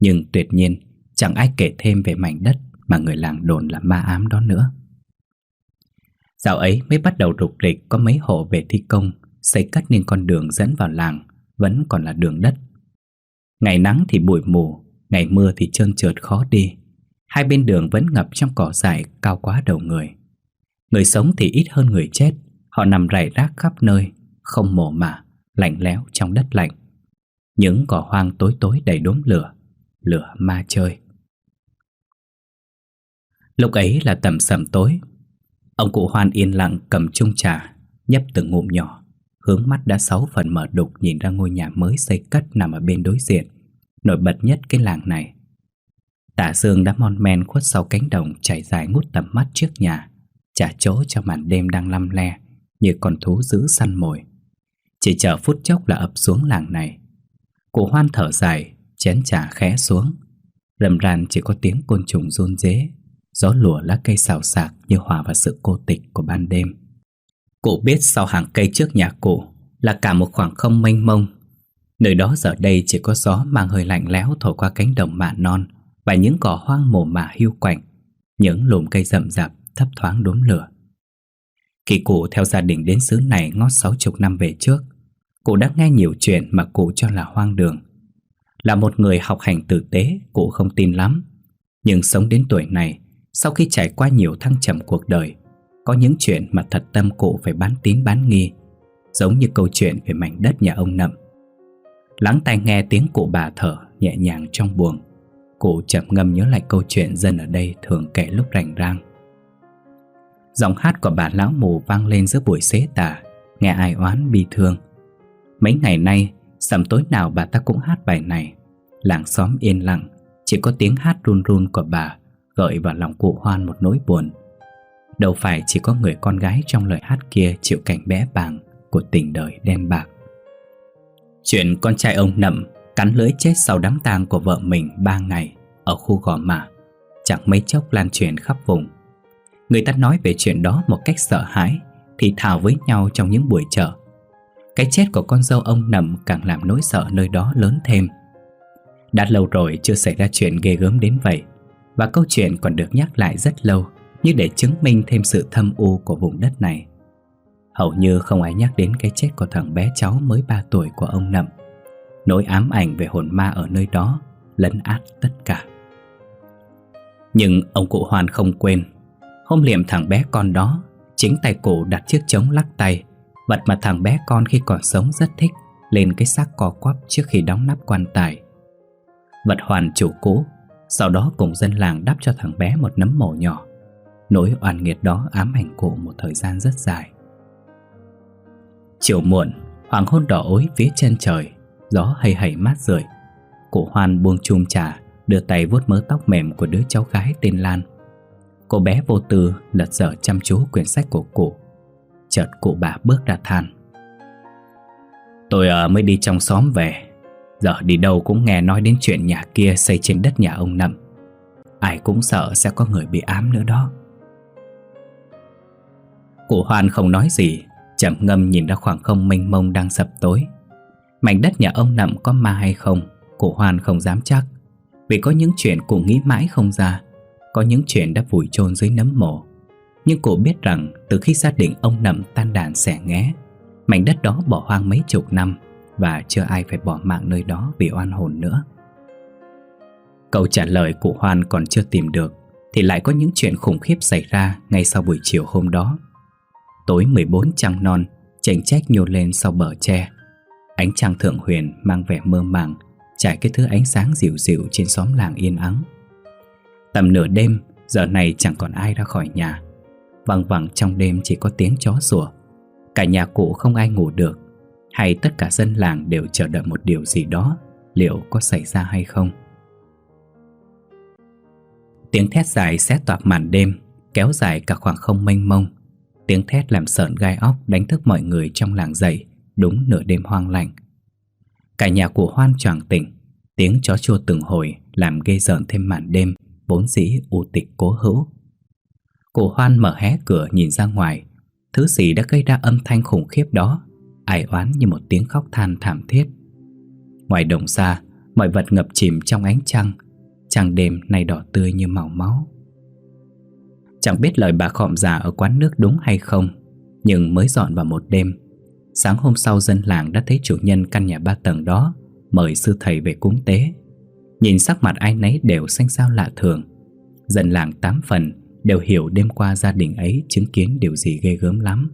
Nhưng tuyệt nhiên chẳng ai kể thêm về mảnh đất mà người làng đồn là ma ám đó nữa. Dạo ấy mới bắt đầu rục rịch có mấy hộ về thi công, xây cất nên con đường dẫn vào làng vẫn còn là đường đất. Ngày nắng thì bụi mù, ngày mưa thì trơn trượt khó đi. Hai bên đường vẫn ngập trong cỏ dại cao quá đầu người. Người sống thì ít hơn người chết, họ nằm rải rác khắp nơi, không mồ mả, lạnh lẽo trong đất lạnh. Những cỏ hoang tối tối đầy đốm lửa, lửa ma chơi. Lúc ấy là tầm sầm tối Ông cụ Hoan yên lặng cầm chung trà Nhấp từng ngụm nhỏ Hướng mắt đã sáu phần mở đục Nhìn ra ngôi nhà mới xây cất nằm ở bên đối diện. Nổi bật nhất cái làng này. Tả dương đã mon men khuất sau cánh đồng Trải dài ngút tầm mắt trước nhà, Trả chỗ cho màn đêm đang lăm le, Như con thú giữ săn mồi. Chỉ chờ phút chốc là ập xuống làng này. Cụ Hoan thở dài, Chén trà khẽ xuống. Rầm ràn chỉ có tiếng côn trùng run rế, Gió lùa lá cây xào xạc như hòa vào sự cô tịch của ban đêm. Cụ biết sau hàng cây trước nhà cụ Là cả một khoảng không mênh mông. Nơi đó giờ đây chỉ có gió mang hơi lạnh lẽo thổi qua cánh đồng mạ non Và những cỏ hoang mồ mả hưu quạnh Những lùm cây rậm rạp thấp thoáng đốm lửa. Kỳ cụ theo gia đình đến xứ này ngót sáu chục năm về trước Cụ đã nghe nhiều chuyện mà cụ cho là hoang đường. Là một người học hành tử tế, cụ không tin lắm. Nhưng sống đến tuổi này sau khi trải qua nhiều thăng trầm cuộc đời có những chuyện mà thật tâm cụ phải bán tín bán nghi, Giống như câu chuyện về mảnh đất nhà ông Nậm. Lắng tai nghe tiếng cụ bà thở nhẹ nhàng trong buồng, Cụ chậm ngâm nhớ lại câu chuyện dân ở đây thường kể lúc rảnh rang. Giọng hát của bà lão mù vang lên giữa buổi xế tà, Nghe ai oán bi thương. Mấy ngày nay, Sầm tối nào bà ta cũng hát bài này. Làng xóm yên lặng, Chỉ có tiếng hát run run của bà Gợi vào lòng cụ hoan một nỗi buồn. Đâu phải chỉ có người con gái trong lời hát kia Chịu cảnh bé bàng Của tình đời đen bạc. Chuyện con trai ông nậm Cắn lưỡi chết sau đám tang của vợ mình ba ngày Ở khu gò mả Chẳng mấy chốc lan truyền khắp vùng. Người ta nói về chuyện đó một cách sợ hãi, Thì thào với nhau trong những buổi chợ. Cái chết của con dâu ông nậm Càng làm nỗi sợ nơi đó lớn thêm. Đã lâu rồi chưa xảy ra chuyện ghê gớm đến vậy, Và câu chuyện còn được nhắc lại rất lâu. Như để chứng minh thêm sự thâm u của vùng đất này. Hầu như không ai nhắc đến cái chết của thằng bé cháu mới 3 tuổi của ông Nậm. Nỗi ám ảnh về hồn ma ở nơi đó lấn át tất cả. Nhưng ông cụ Hoàn không quên, Hôm liệm thằng bé con đó, Chính tay cụ đặt chiếc trống lắc tay, Vật mà thằng bé con khi còn sống rất thích, Lên cái xác co quắp trước khi đóng nắp quan tài. Vật hoàn chủ cũ, Sau đó cùng dân làng đắp cho thằng bé một nấm mồ nhỏ. Nỗi oan nghiệt đó ám ảnh cụ một thời gian rất dài. Chiều muộn, hoàng hôn đỏ ối phía chân trời Gió hay hay mát rượi. Cụ Hoan buông chum trà Đưa tay vuốt mớ tóc mềm của đứa cháu gái tên Lan. Cô bé vô tư lật dở chăm chú quyển sách của cụ. Chợt cụ bà bước ra than. Tôi uh, mới đi trong xóm về. Giờ đi đâu cũng nghe nói đến chuyện nhà kia xây trên đất nhà ông Nậm. Ai cũng sợ sẽ có người bị ám nữa đó. Cụ Hoan không nói gì Chậm ngâm nhìn ra khoảng không mênh mông đang sập tối. Mảnh đất nhà ông Nậm có ma hay không, Cụ Hoan không dám chắc. Vì có những chuyện cụ nghĩ mãi không ra, Có những chuyện đã vùi chôn dưới nấm mộ. Nhưng cụ biết rằng Từ khi gia đình ông Nậm tan đàn xẻ nghé, Mảnh đất đó bỏ hoang mấy chục năm Và chưa ai phải bỏ mạng nơi đó Vì oan hồn nữa. Câu trả lời cụ Hoan còn chưa tìm được Thì lại có những chuyện khủng khiếp xảy ra Ngay sau buổi chiều hôm đó. Tối 14 trăng non Chảnh trách nhô lên sau bờ tre. Ánh trăng thượng huyền mang vẻ mơ màng, Trải cái thứ ánh sáng dịu dịu trên xóm làng yên ắng. Tầm nửa đêm, Giờ này chẳng còn ai ra khỏi nhà. Văng vẳng trong đêm chỉ có tiếng chó sủa. Cả nhà cụ không ai ngủ được, Hay tất cả dân làng đều chờ đợi một điều gì đó, Liệu có xảy ra hay không? Tiếng thét dài xé toạc màn đêm, Kéo dài cả khoảng không mênh mông. Tiếng thét làm sợn gai óc đánh thức mọi người trong làng dậy, Đúng nửa đêm hoang lạnh Cả nhà của Hoan choàng tỉnh, Tiếng chó chua từng hồi Làm ghê rợn thêm màn đêm Vốn dĩ u tịch cố hữu. Cụ Hoan mở hé cửa nhìn ra ngoài, Thứ gì đã gây ra âm thanh khủng khiếp đó, Ai oán như một tiếng khóc than thảm thiết. Ngoài đồng xa Mọi vật ngập chìm trong ánh trăng Trăng đêm nay đỏ tươi như màu máu. Chẳng biết lời bà khọm già ở quán nước đúng hay không, Nhưng mới dọn vào một đêm, Sáng hôm sau dân làng đã thấy chủ nhân căn nhà ba tầng đó Mời sư thầy về cúng tế. Nhìn sắc mặt ai nấy đều xanh xao lạ thường. Dân làng tám phần đều hiểu đêm qua gia đình ấy chứng kiến điều gì ghê gớm lắm.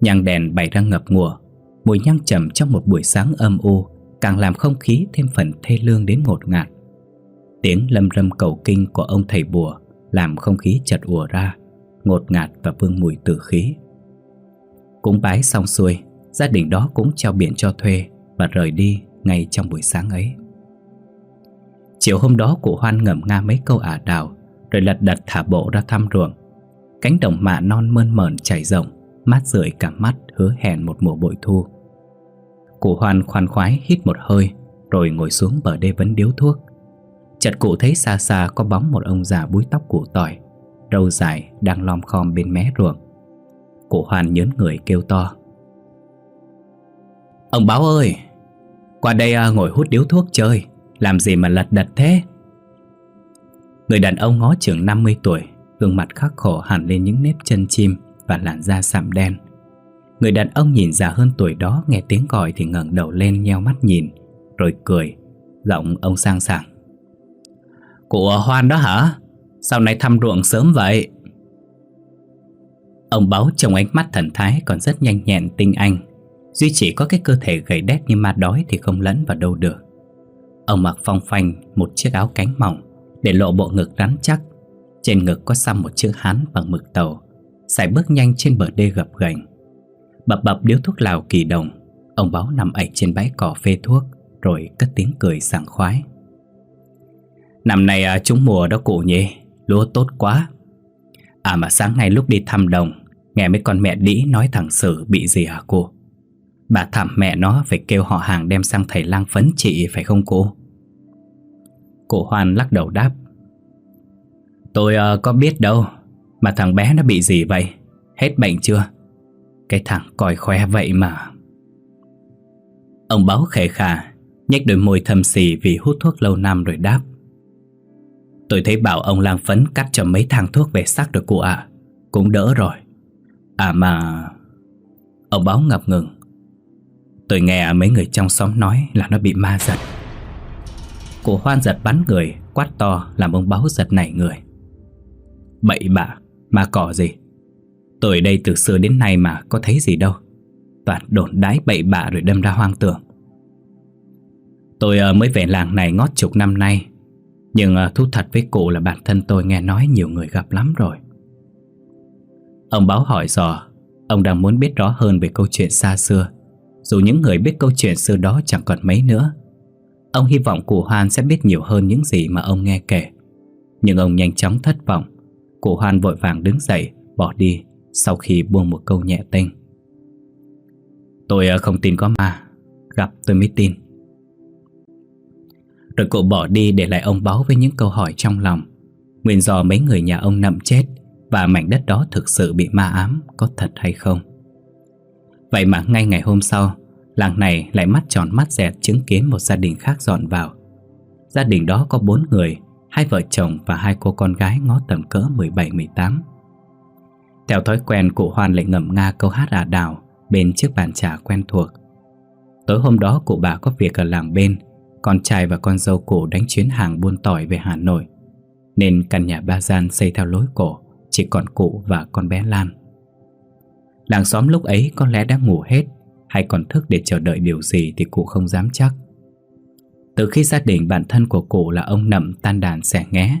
Nhang đèn bày ra ngập ngùa, Mùi nhang trầm trong một buổi sáng âm u Càng làm không khí thêm phần thê lương đến ngột ngạt. Tiếng lâm râm cầu kinh của ông thầy bùa, Làm không khí chật ùa ra, Ngột ngạt và vương mùi tử khí. Cúng bái xong xuôi, Gia đình đó cũng treo biển cho thuê Và rời đi ngay trong buổi sáng ấy. Chiều hôm đó cụ Hoan ngẩm nga mấy câu ả đào, Rồi lật đật thả bộ ra thăm ruộng. Cánh đồng mạ non mơn mởn chảy rộng, Mát rượi cả mắt hứa hẹn một mùa bội thu. Cụ Hoan khoan khoái hít một hơi, Rồi ngồi xuống bờ đê vấn điếu thuốc. Chợt cụ thấy xa xa có bóng một ông già búi tóc củ tỏi Râu dài đang lom khom bên mé ruộng. Cụ Hoan nhớn người kêu to. Ông Báo ơi Qua đây à, ngồi hút điếu thuốc chơi Làm gì mà lật đật thế? Người đàn ông ngó chừng 50 tuổi Gương mặt khắc khổ hẳn lên những nếp chân chim Và làn da sạm đen. Người đàn ông nhìn già hơn tuổi đó Nghe tiếng gọi thì ngẩng đầu lên nheo mắt nhìn Rồi cười Giọng ông sang sảng của Hoan đó hả? Sao này thăm ruộng sớm vậy? Ông báo trong ánh mắt thần thái còn rất nhanh nhẹn, tinh anh. Duy chỉ có cái cơ thể gầy đét như ma đói thì không lẫn vào đâu được. Ông mặc phong phanh, một chiếc áo cánh mỏng, Để lộ bộ ngực rắn chắc. Trên ngực có xăm một chữ Hán bằng mực tàu, Xài bước nhanh trên bờ đê gập ghềnh. Bập bập điếu thuốc lào kỳ đồng, Ông báo nằm ạch trên bãi cỏ phê thuốc, Rồi cất tiếng cười sảng khoái. Năm nay à, trúng mùa đó cụ nhỉ? Lúa tốt quá. À mà sáng nay lúc đi thăm đồng Nghe mấy con mẹ đĩ nói thằng Sử bị gì hả cô Bà thảm mẹ nó phải kêu họ hàng đem sang thầy lang phấn trị phải không cô Cô Hoan lắc đầu đáp. Tôi uh, có biết đâu Mà thằng bé nó bị gì vậy? Hết bệnh chưa? Cái thằng coi khoe vậy mà. Ông báo khề khà nhếch đôi môi thâm xì vì hút thuốc lâu năm rồi đáp. Tôi thấy bảo ông lang phấn cắt cho mấy thang thuốc về sắc được cô ạ. Cũng đỡ rồi. À mà... Ông báo ngập ngừng. Tôi nghe mấy người trong xóm nói là nó bị ma giật. Cô hoan giật bắn người, Quát to làm ông báo giật nảy người. Bậy bạ, Ma cỏ gì? Tôi đây từ xưa đến nay mà có thấy gì đâu. Toàn đồn đái bậy bạ rồi đâm ra hoang tưởng Tôi ờ, mới về làng này ngót chục năm nay nhưng à, thú thật với cụ là bản thân tôi nghe nói nhiều người gặp lắm rồi. Ông báo hỏi dò, Ông đang muốn biết rõ hơn về câu chuyện xa xưa, Dù những người biết câu chuyện xưa đó chẳng còn mấy nữa. Ông hy vọng cụ Hoan sẽ biết nhiều hơn những gì mà ông nghe kể. Nhưng ông nhanh chóng thất vọng, Cụ Hoan vội vàng đứng dậy, Bỏ đi Sau khi buông một câu nhẹ tênh Tôi à, không tin có ma, Gặp tôi mới tin. Rồi cụ bỏ đi để lại ông báo với những câu hỏi trong lòng. Nguyên do mấy người nhà ông nằm chết Và mảnh đất đó thực sự bị ma ám Có thật hay không? Vậy mà ngay ngày hôm sau, Làng này lại mắt tròn mắt dẹt chứng kiến một gia đình khác dọn vào. Gia đình đó có bốn người, Hai vợ chồng và hai cô con gái ngó tầm cỡ 17-18 Theo thói quen, cụ Hoan lại ngậm nga câu hát ả đào Bên chiếc bàn trà quen thuộc. Tối hôm đó, cụ bà có việc ở làng bên con trai và con dâu cổ đánh chuyến hàng buôn tỏi về Hà Nội. Nên căn nhà ba gian xây theo lối cổ, Chỉ còn cụ và con bé Lan. Làng xóm lúc ấy có lẽ đã ngủ hết, Hay còn thức để chờ đợi điều gì thì cụ không dám chắc. Từ khi gia đình bản thân của cụ là ông nậm tan đàn xẻ nghé,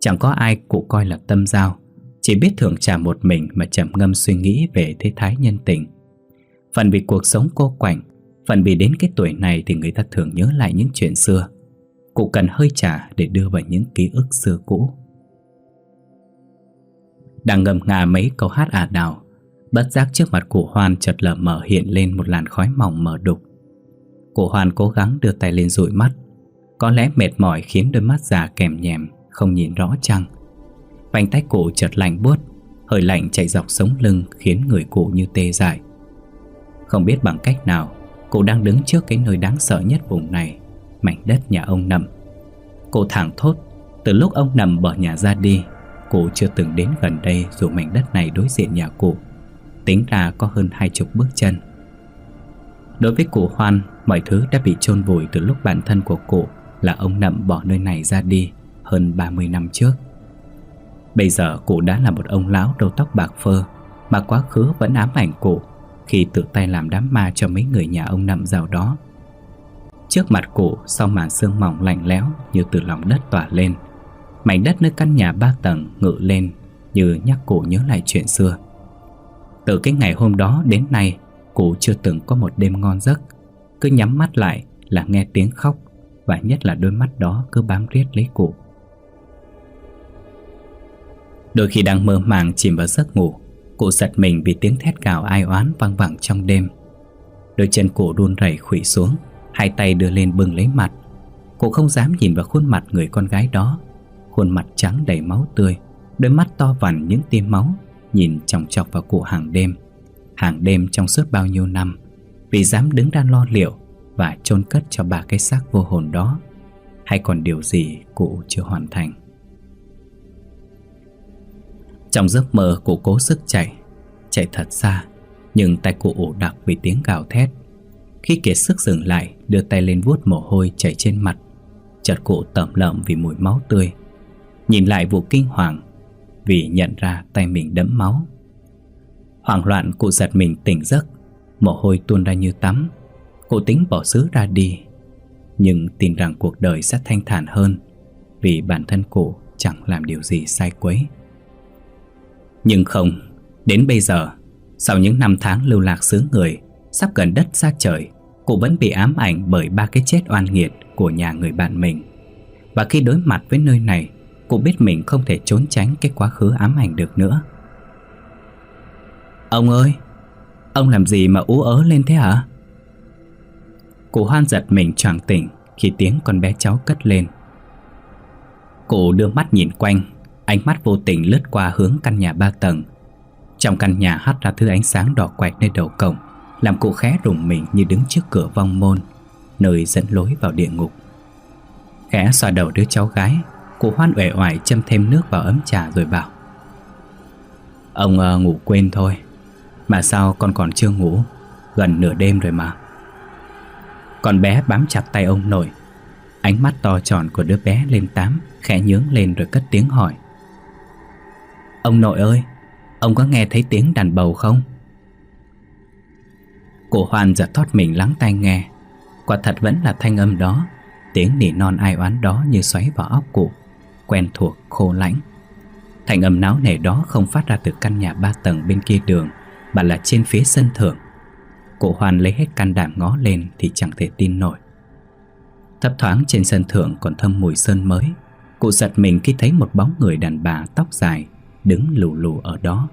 Chẳng có ai cụ coi là tâm giao, Chỉ biết thưởng trả một mình mà trầm ngâm suy nghĩ về thế thái nhân tình. Phần vì cuộc sống cô quạnh Phần vì đến cái tuổi này thì người ta thường nhớ lại những chuyện xưa. Cụ cần hơi trả để đưa vào những ký ức xưa cũ. Đang ngầm ngà mấy câu hát ả đào, Bất giác trước mặt cụ Hoan chợt lờ mở hiện lên một làn khói mỏng mờ đục. Cụ Hoan cố gắng đưa tay lên dụi mắt, Có lẽ mệt mỏi khiến đôi mắt già kèm nhèm, Không nhìn rõ chăng. Vành tay cụ chợt lạnh buốt, Hơi lạnh chạy dọc sống lưng Khiến người cụ như tê dại. Không biết bằng cách nào cô đang đứng trước cái nơi đáng sợ nhất vùng này, Mảnh đất nhà ông Nằm cô thẳng thốt, Từ lúc ông Nằm bỏ nhà ra đi, cô chưa từng đến gần đây Dù mảnh đất này đối diện nhà cụ. Tính ra có hơn hai chục bước chân. Đối với cụ Hoan, Mọi thứ đã bị chôn vùi từ lúc bản thân của cụ Là ông Nậm bỏ nơi này ra đi Hơn 30 năm trước. Bây giờ cụ đã là một ông lão đầu tóc bạc phơ Mà quá khứ vẫn ám ảnh cụ. Khi tự tay làm đám ma cho mấy người nhà ông Nậm giàu đó. Trước mặt cụ, sau màn sương mỏng lạnh lẽo Như từ lòng đất tỏa lên, Mảnh đất nơi căn nhà ba tầng ngự lên Như nhắc cụ nhớ lại chuyện xưa. Từ cái ngày hôm đó đến nay, Cụ chưa từng có một đêm ngon giấc, Cứ nhắm mắt lại là nghe tiếng khóc Và nhất là đôi mắt đó cứ bám riết lấy cụ. Đôi khi đang mơ màng chìm vào giấc ngủ Cụ giật mình vì tiếng thét gào ai oán vang vẳng trong đêm. Đôi chân cụ run rẩy khủy xuống, Hai tay đưa lên bưng lấy mặt. Cụ không dám nhìn vào khuôn mặt người con gái đó. Khuôn mặt trắng đầy máu tươi, Đôi mắt to vằn những tia máu, Nhìn chòng chọc vào cụ hàng đêm. Hàng đêm trong suốt bao nhiêu năm, Vì dám đứng ra lo liệu Và chôn cất cho ba cái xác vô hồn đó, Hay còn điều gì cụ chưa hoàn thành? Trong giấc mơ cụ cố sức chạy. Chạy thật xa, Nhưng tay cụ ủ đặc vì tiếng gào thét. Khi kiệt sức dừng lại, Đưa tay lên vuốt mồ hôi chảy trên mặt. Chợt cụ tẩm lợm vì mùi máu tươi. Nhìn lại vụ kinh hoàng, vì nhận ra tay mình đẫm máu. Hoảng loạn cụ giật mình tỉnh giấc. Mồ hôi tuôn ra như tắm. Cụ tính bỏ xứ ra đi. Nhưng tin rằng cuộc đời sẽ thanh thản hơn, Vì bản thân cụ chẳng làm điều gì sai quấy. Nhưng không, Đến bây giờ, Sau những năm tháng lưu lạc xứ người, Sắp gần đất xa trời, Cụ vẫn bị ám ảnh bởi ba cái chết oan nghiệt Của nhà người bạn mình. Và khi đối mặt với nơi này, Cụ biết mình không thể trốn tránh cái quá khứ ám ảnh được nữa. Ông ơi, Ông làm gì mà ú ớ lên thế hả? Cụ hoan giật mình choàng tỉnh Khi tiếng con bé cháu cất lên. Cụ đưa mắt nhìn quanh Ánh mắt vô tình lướt qua hướng căn nhà ba tầng. Trong căn nhà hắt ra thứ ánh sáng đỏ quẹt nơi đầu cổng Làm cụ khẽ rùng mình như đứng trước cửa vong môn Nơi dẫn lối vào địa ngục. Khẽ xoa đầu đứa cháu gái Cụ hoan uể oải châm thêm nước vào ấm trà rồi bảo Ông uh, ngủ quên thôi Mà sao con còn chưa ngủ? Gần nửa đêm rồi mà. Con bé bám chặt tay ông nội. Ánh mắt to tròn của đứa bé lên tám Khẽ nhướng lên rồi cất tiếng hỏi Ông nội ơi, Ông có nghe thấy tiếng đàn bầu không? Cổ hoàn giật thoát mình lắng tai nghe. Quả thật vẫn là thanh âm đó, Tiếng nỉ non ai oán đó như xoáy vào óc cụ, Quen thuộc, khô lãnh. Thành âm náo nề đó không phát ra từ căn nhà ba tầng bên kia đường, Mà là trên phía sân thượng. Cổ hoàn lấy hết can đảm ngó lên Thì chẳng thể tin nổi. Thấp thoáng trên sân thượng còn thơm mùi sơn mới. Cụ giật mình khi thấy một bóng người đàn bà tóc dài Đứng lù lù ở đó.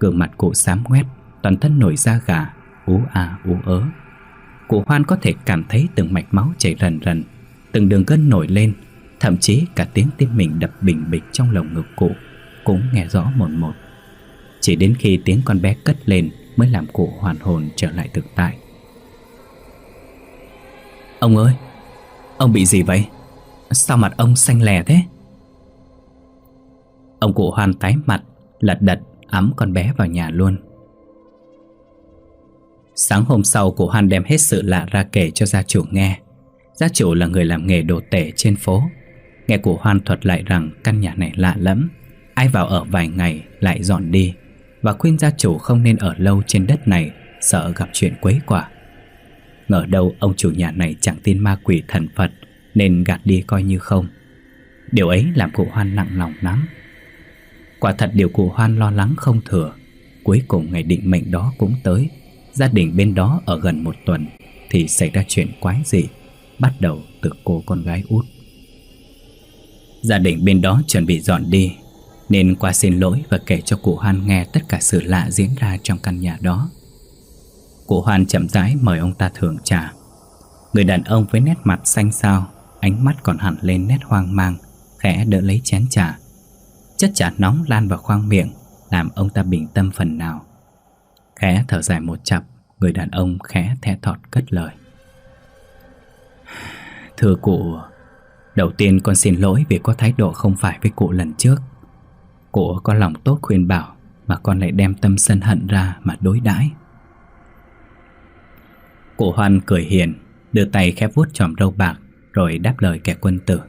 Gương mặt cụ xám ngoét Toàn thân nổi da gà, Ú à ú ớ. Cụ Hoan có thể cảm thấy từng mạch máu chảy rần rần, Từng đường gân nổi lên, Thậm chí cả tiếng tim mình đập bình bịch trong lồng ngực cụ Cũng nghe rõ một một. Chỉ đến khi tiếng con bé cất lên Mới làm cụ hoàn hồn trở lại thực tại. Ông ơi, Ông bị gì vậy? Sao mặt ông xanh lè thế? Ông cụ hoan tái mặt, Lật đật ấm con bé vào nhà luôn. Sáng hôm sau, cụ hoan đem hết sự lạ ra kể cho gia chủ nghe. Gia chủ là người làm nghề đồ tể trên phố. Nghe cụ hoan thuật lại rằng căn nhà này lạ lắm Ai vào ở vài ngày lại dọn đi. Và khuyên gia chủ không nên ở lâu trên đất này, Sợ gặp chuyện quấy quả Ngờ đâu ông chủ nhà này chẳng tin ma quỷ thần Phật Nên gạt đi coi như không. Điều ấy làm cụ Hoan nặng lòng lắm. Quả thật điều cụ Hoan lo lắng không thừa. Cuối cùng ngày định mệnh đó cũng tới. Gia đình bên đó ở gần một tuần Thì xảy ra chuyện quái dị, Bắt đầu từ cô con gái út. Gia đình bên đó chuẩn bị dọn đi, Nên qua xin lỗi và kể cho cụ Hoan nghe tất cả sự lạ diễn ra trong căn nhà đó. Cụ Hoan chậm rãi mời ông ta thưởng trà. Người đàn ông với nét mặt xanh xao, Ánh mắt còn hẳn lên nét hoang mang, Khẽ đỡ lấy chén trà. Chất chả nóng lan vào khoang miệng, Làm ông ta bình tâm phần nào. Khẽ thở dài một chập Người đàn ông khẽ thẻ thọt cất lời. Thưa cụ, Đầu tiên con xin lỗi vì có thái độ không phải với cụ lần trước. Cụ có lòng tốt khuyên bảo Mà con lại đem tâm sân hận ra mà đối đãi. Cụ Hoan cười hiền, Đưa tay khép vuốt tròm râu bạc, Rồi đáp lời kẻ quân tử.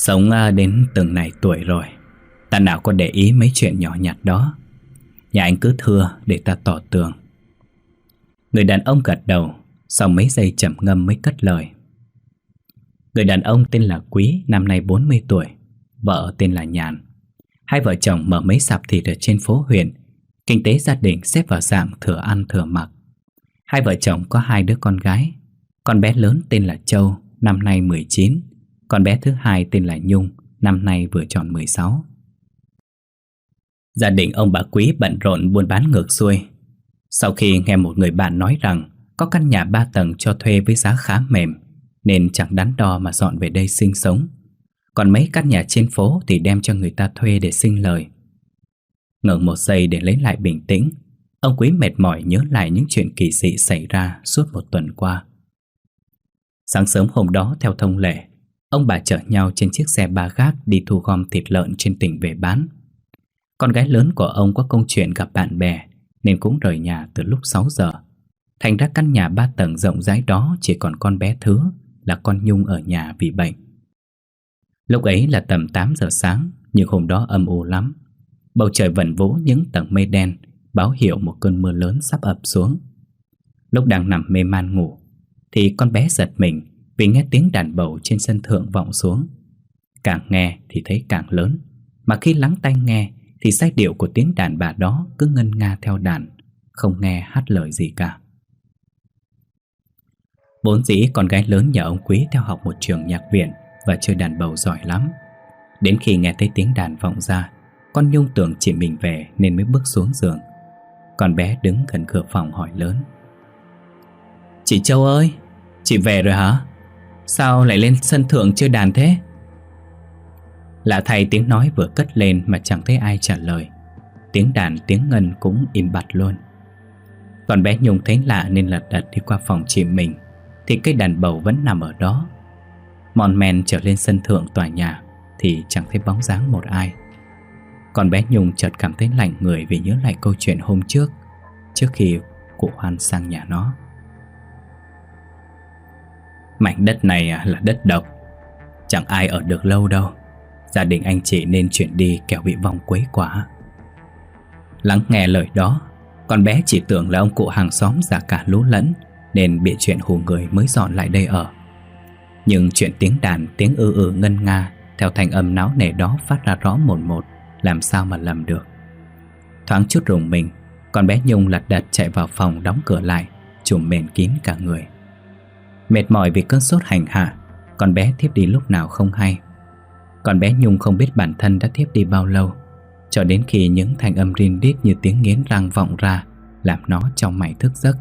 Sống à, đến từng này tuổi rồi. Ta nào có để ý mấy chuyện nhỏ nhặt đó. Nhà anh cứ thưa để ta tỏ tường. Người đàn ông gật đầu, Sau mấy giây chậm ngâm mới cất lời. Người đàn ông tên là Quý, Năm nay 40 tuổi. Vợ tên là Nhàn. Hai vợ chồng mở mấy sạp thịt ở trên phố huyện. Kinh tế gia đình xếp vào dạng thừa ăn thừa mặc. Hai vợ chồng có hai đứa con gái. Con bé lớn tên là Châu, Năm nay 19 con bé thứ hai tên là Nhung, Năm nay vừa tròn 16 Gia đình ông bà Quý bận rộn buôn bán ngược xuôi. Sau khi nghe một người bạn nói rằng Có căn nhà ba tầng cho thuê với giá khá mềm, Nên chẳng đắn đo mà dọn về đây sinh sống. Còn mấy căn nhà trên phố thì đem cho người ta thuê để sinh lời. Ngừng một giây để lấy lại bình tĩnh, Ông Quý mệt mỏi nhớ lại những chuyện kỳ dị xảy ra suốt một tuần qua. Sáng sớm hôm đó, theo thông lệ Ông bà chở nhau trên chiếc xe ba gác đi thu gom thịt lợn trên tỉnh về bán. Con gái lớn của ông có công chuyện gặp bạn bè, Nên cũng rời nhà từ lúc 6 giờ. Thành ra căn nhà ba tầng rộng rãi đó Chỉ còn con bé Thứ Là con Nhung ở nhà vì bệnh. Lúc ấy là tầm 8 giờ sáng, Nhưng hôm đó âm u lắm. Bầu trời vẩn vỗ những tầng mây đen, Báo hiệu một cơn mưa lớn sắp ập xuống. Lúc đang nằm mê man ngủ, Thì con bé giật mình vì nghe tiếng đàn bầu trên sân thượng vọng xuống Càng nghe thì thấy càng lớn Mà khi lắng tai nghe Thì giai điệu của tiếng đàn bà đó Cứ ngân nga theo đàn Không nghe hát lời gì cả Bốn dĩ con gái lớn nhà ông Quý theo học một trường nhạc viện và chơi đàn bầu giỏi lắm. Đến khi nghe thấy tiếng đàn vọng ra, con Nhung tưởng chị mình về nên mới bước xuống giường. Con bé đứng gần cửa phòng hỏi lớn. Chị Châu ơi, chị về rồi hả? Sao lại lên sân thượng chơi đàn thế? Lạ thầy tiếng nói vừa cất lên mà chẳng thấy ai trả lời. Tiếng đàn, tiếng ngân cũng im bặt luôn. Còn bé Nhung thấy lạ nên lật đật đi qua phòng chị mình, thì cây đàn bầu vẫn nằm ở đó Mòn men trở lên sân thượng tòa nhà Thì chẳng thấy bóng dáng một ai Còn bé Nhung chợt cảm thấy lạnh người Vì nhớ lại câu chuyện hôm trước Trước khi cụ Hoan sang nhà nó Mảnh đất này à, là đất độc. Chẳng ai ở được lâu đâu. Gia đình anh chị nên chuyển đi kẻo bị vong quấy quá. Lắng nghe lời đó Con bé chỉ tưởng là ông cụ hàng xóm già cả lũ lẫn nên bị chuyện hù người mới dọn lại đây ở. Nhưng chuyện tiếng đàn, tiếng ư ư ngân nga Theo thành âm náo nề đó phát ra rõ một một Làm sao mà lầm được. Thoáng chút rùng mình Con bé Nhung lật đật chạy vào phòng đóng cửa lại Trùm mền kín cả người. Mệt mỏi vì cơn sốt hành hạ, Con bé thiếp đi lúc nào không hay. Con bé Nhung không biết bản thân đã thiếp đi bao lâu, Cho đến khi những thanh âm rin rít như tiếng nghiến răng vọng ra, Làm nó trong mày thức giấc.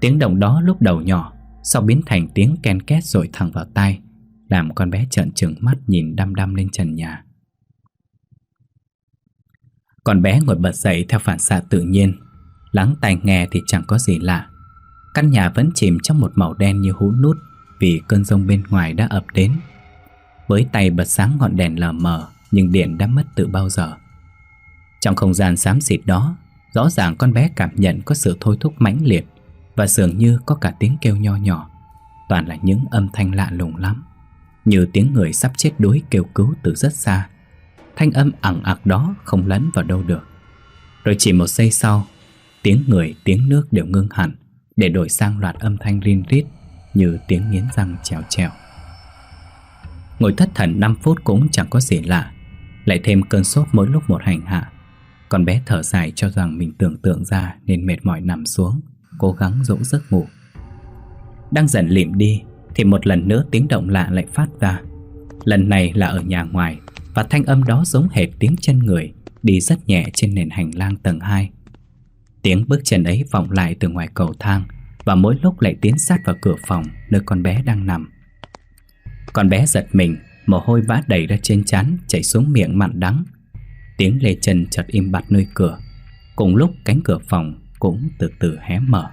Tiếng động đó lúc đầu nhỏ, Sau biến thành tiếng ken két rồi thẳng vào tai, Làm con bé trợn trừng mắt nhìn đăm đăm lên trần nhà. Con bé ngồi bật dậy theo phản xạ tự nhiên, Lắng tai nghe thì chẳng có gì lạ. Căn nhà vẫn chìm trong một màu đen như hú nút Vì cơn rông bên ngoài đã ập đến. Với tay bật sáng ngọn đèn lờ mờ Nhưng điện đã mất từ bao giờ. Trong không gian xám xịt đó Rõ ràng con bé cảm nhận có sự thôi thúc mãnh liệt và dường như có cả tiếng kêu nho nhỏ. Toàn là những âm thanh lạ lùng lắm Như tiếng người sắp chết đuối kêu cứu từ rất xa. Thanh âm ẳng ặc đó không lẫn vào đâu được. Rồi chỉ một giây sau Tiếng người, tiếng nước đều ngưng hẳn. Để đổi sang loạt âm thanh rin rít Như tiếng nghiến răng trèo trèo Ngồi thất thần 5 phút cũng chẳng có gì lạ, Lại thêm cơn sốt mỗi lúc một hành hạ Con bé thở dài cho rằng mình tưởng tượng ra Nên mệt mỏi nằm xuống, cố gắng dỗ giấc ngủ. Đang dần lịm đi thì một lần nữa tiếng động lạ lại phát ra. Lần này là ở nhà ngoài và thanh âm đó giống hệt tiếng chân người đi rất nhẹ trên nền hành lang tầng 2. Tiếng bước chân ấy vọng lại từ ngoài cầu thang và mỗi lúc lại tiến sát vào cửa phòng nơi con bé đang nằm. Con bé giật mình, mồ hôi vã đầy ra trên trán chảy xuống miệng mặn đắng. Tiếng lê chân chợt im bặt nơi cửa. Cùng lúc cánh cửa phòng cũng từ từ hé mở.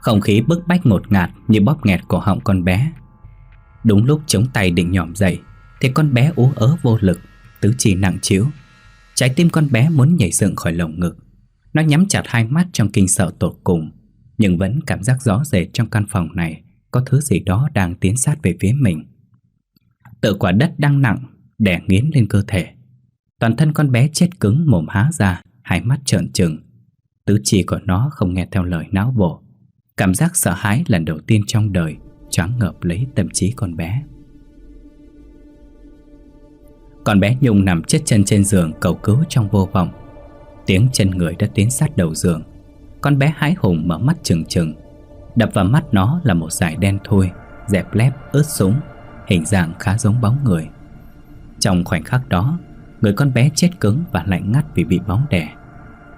Không khí bức bách ngột ngạt như bóp nghẹt cổ họng con bé. Đúng lúc chống tay định nhỏm dậy, thì con bé ú ớ vô lực, tứ chi nặng chiếu Trái tim con bé muốn nhảy dựng khỏi lồng ngực. Nó nhắm chặt hai mắt trong kinh sợ tột cùng, nhưng vẫn cảm giác rõ rệt trong căn phòng này có thứ gì đó đang tiến sát về phía mình. Tự quả đất đang nặng, đè nghiến lên cơ thể. Toàn thân con bé chết cứng mồm há ra, hai mắt trợn trừng. Tứ chi của nó không nghe theo lời não bộ. Cảm giác sợ hãi lần đầu tiên trong đời choáng ngợp lấy tâm trí con bé còn bé Nhung nằm chết chân trên giường cầu cứu trong vô vọng. Tiếng chân người đã tiến sát đầu giường. Con bé hái hùng mở mắt trừng trừng. Đập vào mắt nó là một dải đen thui, dẹp lép, ướt súng, hình dạng khá giống bóng người. Trong khoảnh khắc đó, Người con bé chết cứng và lạnh ngắt vì bị bóng đè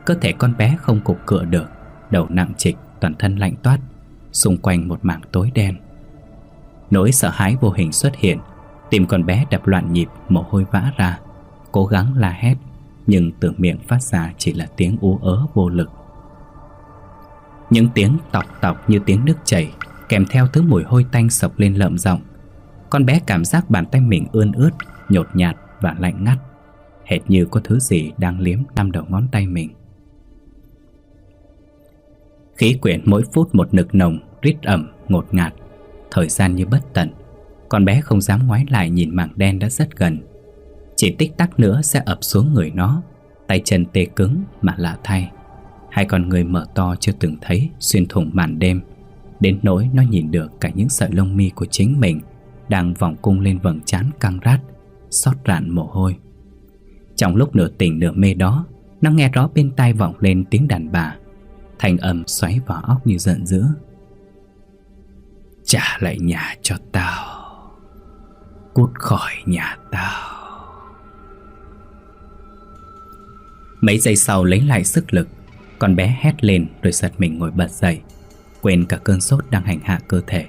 Cơ thể con bé không cục cựa được Đầu nặng trịch, toàn thân lạnh toát Xung quanh một mảng tối đen Nỗi sợ hãi vô hình xuất hiện Tim con bé đập loạn nhịp, mồ hôi vã ra Cố gắng la hét Nhưng từ miệng phát ra chỉ là tiếng ú ớ vô lực Những tiếng tọc tọc như tiếng nước chảy Kèm theo thứ mùi hôi tanh sộc lên lợm giọng Con bé cảm giác bàn tay mình ươn ướt, nhột nhạt và lạnh ngắt hệt như có thứ gì đang liếm năm đầu ngón tay mình. Khí quyển mỗi phút một nực nồng, rít ẩm, ngột ngạt, thời gian như bất tận. Con bé không dám ngoái lại nhìn mảng đen đã rất gần. Chỉ tích tắc nữa sẽ ập xuống người nó. Tay chân tê cứng mà lạ thay. Hai con người mở to chưa từng thấy, Xuyên thủng màn đêm. Đến nỗi nó nhìn được cả những sợi lông mi của chính mình Đang vòng cung lên vầng trán căng rát, Xót rạn mồ hôi. Trong lúc nửa tỉnh nửa mê đó, Nó nghe rõ bên tai vọng lên tiếng đàn bà. Thành âm xoáy vào óc như giận dữ. Trả lại nhà cho tao. Cút khỏi nhà tao. Mấy giây sau lấy lại sức lực, Con bé hét lên rồi giật mình ngồi bật dậy, Quên cả cơn sốt đang hành hạ cơ thể.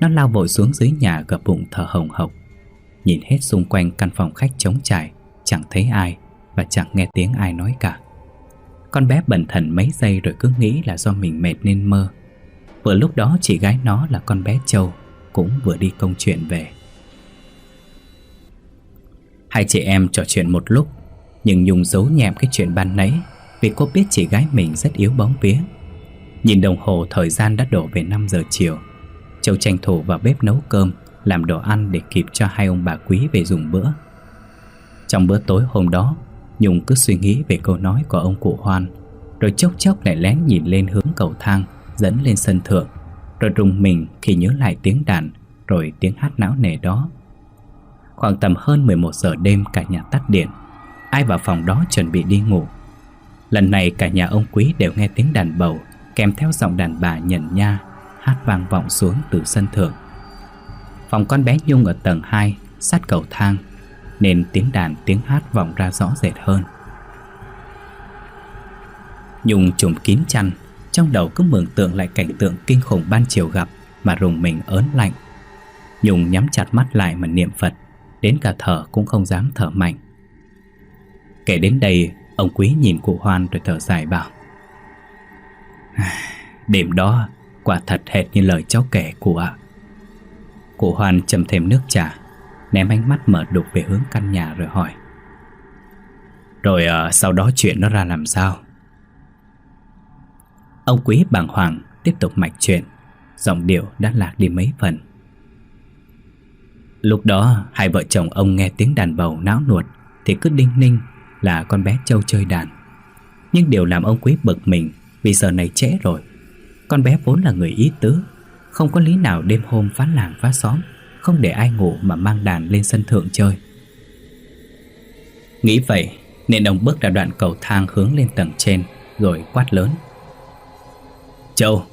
Nó lao vội xuống dưới nhà gập bụng thở hồng hộc, Nhìn hết xung quanh căn phòng khách trống trải, Chẳng thấy ai Và chẳng nghe tiếng ai nói cả. Con bé bẩn thần mấy giây rồi cứ nghĩ là do mình mệt nên mơ. Vừa lúc đó chị gái nó là con bé Châu Cũng vừa đi công chuyện về. Hai chị em trò chuyện một lúc, Nhưng Nhung giấu nhẹm cái chuyện ban nãy Vì cô biết chị gái mình rất yếu bóng vía. Nhìn đồng hồ thời gian đã đổ về 5 giờ chiều, Châu tranh thủ vào bếp nấu cơm, Làm đồ ăn để kịp cho hai ông bà quý về dùng bữa. Trong bữa tối hôm đó, Nhung cứ suy nghĩ về câu nói của ông cụ Hoan, Rồi chốc chốc lại lén nhìn lên hướng cầu thang Dẫn lên sân thượng, Rồi rùng mình khi nhớ lại tiếng đàn, Rồi tiếng hát não nề đó. Khoảng tầm hơn 11 giờ đêm cả nhà tắt điện. Ai vào phòng đó chuẩn bị đi ngủ. Lần này cả nhà ông quý đều nghe tiếng đàn bầu, Kèm theo giọng đàn bà nhận nha, Hát vang vọng xuống từ sân thượng. Phòng con bé Nhung ở tầng 2 Sát cầu thang, Nên tiếng đàn, tiếng hát vọng ra rõ rệt hơn. Nhung trùm kín chăn, Trong đầu cứ mường tượng lại cảnh tượng kinh khủng ban chiều gặp Mà rùng mình ớn lạnh. Nhung nhắm chặt mắt lại mà niệm Phật. Đến cả thở cũng không dám thở mạnh. Kể đến đây Ông quý nhìn cụ Hoan rồi thở dài bảo Đêm đó quả thật hệt như lời cháu kể của ạ. Cụ Hoan châm thêm nước trà Ném ánh mắt mở đục về hướng căn nhà rồi hỏi Rồi uh, sau đó chuyện nó ra làm sao? Ông quý bàng hoàng tiếp tục mạch chuyện Giọng điệu đã lạc đi mấy phần. Lúc đó, hai vợ chồng ông nghe tiếng đàn bầu náo nuột Thì cứ đinh ninh là con bé Châu chơi đàn. Nhưng điều làm ông quý bực mình Vì giờ này trễ rồi. Con bé vốn là người ý tứ, Không có lý nào đêm hôm phá làng phá xóm, Không để ai ngủ mà mang đàn lên sân thượng chơi. Nghĩ vậy, Nên ông bước ra đoạn cầu thang hướng lên tầng trên, Rồi quát lớn. Châu,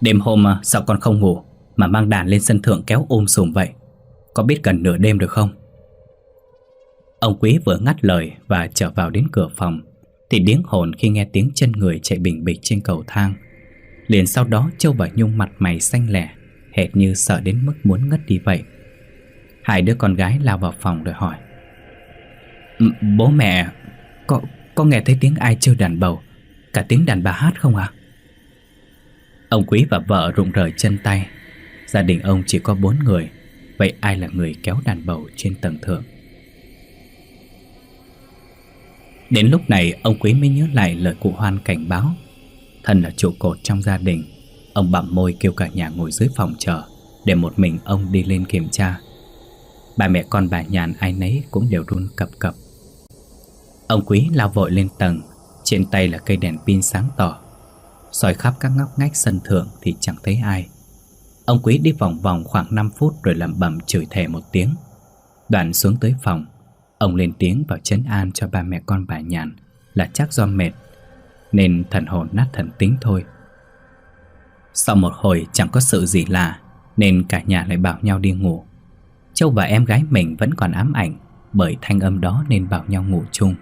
Đêm hôm à, sao con không ngủ Mà mang đàn lên sân thượng kéo ôm sùm vậy? Có biết gần nửa đêm được không? Ông Quý vừa ngắt lời và trở vào đến cửa phòng Thì điếng hồn khi nghe tiếng chân người chạy bình bịch trên cầu thang. Liền sau đó Châu và Nhung mặt mày xanh lẻ Hệt như sợ đến mức muốn ngất đi vậy. Hai đứa con gái lao vào phòng rồi hỏi ừ, Bố mẹ Có, có nghe thấy tiếng ai chơi đàn bầu Cả tiếng đàn bà hát không à Ông Quý và vợ rụng rời chân tay. Gia đình ông chỉ có bốn người Vậy ai là người kéo đàn bầu trên tầng thượng? Đến lúc này, ông Quý mới nhớ lại lời cụ Hoan cảnh báo. Thân là trụ cột trong gia đình, Ông bặm môi kêu cả nhà ngồi dưới phòng chờ Để một mình ông đi lên kiểm tra. Bà mẹ con bà nhàn ai nấy cũng đều run cập cập. Ông Quý lao vội lên tầng, Trên tay là cây đèn pin sáng tỏ. Soi khắp các ngóc ngách sân thượng thì chẳng thấy ai. Ông Quý đi vòng vòng khoảng 5 phút rồi lẩm bẩm chửi thề một tiếng. Đoạn xuống tới phòng, ông lên tiếng vào chấn an cho ba mẹ con bà nhàn là chắc do mệt, nên thần hồn nát thần tính thôi. Sau một hồi chẳng có sự gì lạ, nên cả nhà lại bảo nhau đi ngủ. Châu và em gái mình vẫn còn ám ảnh bởi thanh âm đó nên bảo nhau ngủ chung.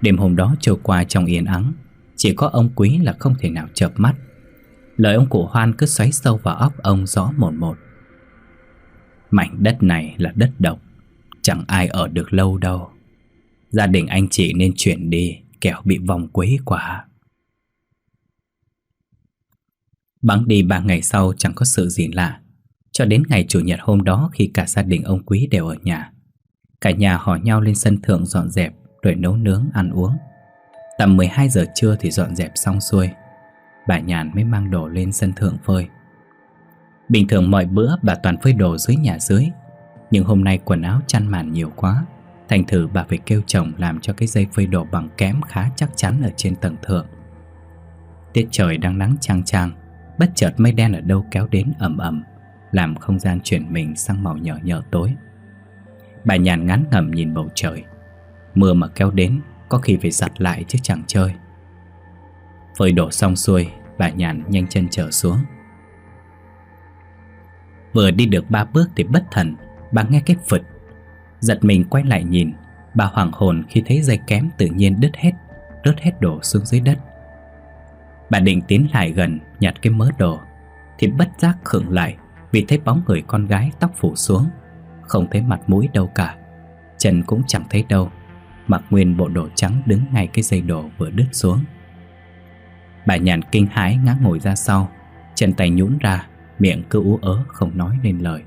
Đêm hôm đó trôi qua trong yên ắng, chỉ có ông Quý là không thể nào chợp mắt Lời ông cụ Hoan cứ xoáy sâu vào óc ông rõ một một. Mảnh đất này là đất độc, Chẳng ai ở được lâu đâu. Gia đình anh chị nên chuyển đi, Kẻo bị vòng quấy quả Bắn đi ba ngày sau chẳng có sự gì lạ. Cho đến ngày Chủ nhật hôm đó Khi cả gia đình ông Quý đều ở nhà, Cả nhà hò nhau lên sân thượng dọn dẹp, Rồi nấu nướng, ăn uống. Tầm 12 giờ trưa thì dọn dẹp xong xuôi bà Nhàn mới mang đồ lên sân thượng phơi. Bình thường mọi bữa bà toàn phơi đồ dưới nhà dưới, nhưng hôm nay quần áo chăn màn nhiều quá, Thành thử bà phải kêu chồng làm cho cái dây phơi đồ bằng kém khá chắc chắn ở trên tầng thượng. Tiết trời đang nắng chang chang Bất chợt mây đen ở đâu kéo đến ẩm ẩm Làm không gian chuyển mình sang màu nhỏ nhỏ tối. Bà nhàn ngán ngầm nhìn bầu trời Mưa mà kéo đến Có khi phải giặt lại chứ chẳng chơi. Phơi đổ xong xuôi, Bà nhàn nhanh chân trở xuống. Vừa đi được ba bước thì bất thần, Bà nghe cái phật. Giật mình quay lại nhìn, Bà hoảng hồn khi thấy dây kém tự nhiên đứt hết Rớt hết đổ xuống dưới đất. Bà định tiến lại gần, Nhặt cái mớ đồ, Thì bất giác khựng lại Vì thấy bóng người con gái tóc phủ xuống, Không thấy mặt mũi đâu cả, Chân cũng chẳng thấy đâu, Mặc nguyên bộ đồ trắng đứng ngay cái dây đồ vừa đứt xuống. Bà nhàn kinh hãi ngã ngồi ra sau, Chân tay nhũn ra, Miệng cứ ú ớ không nói nên lời.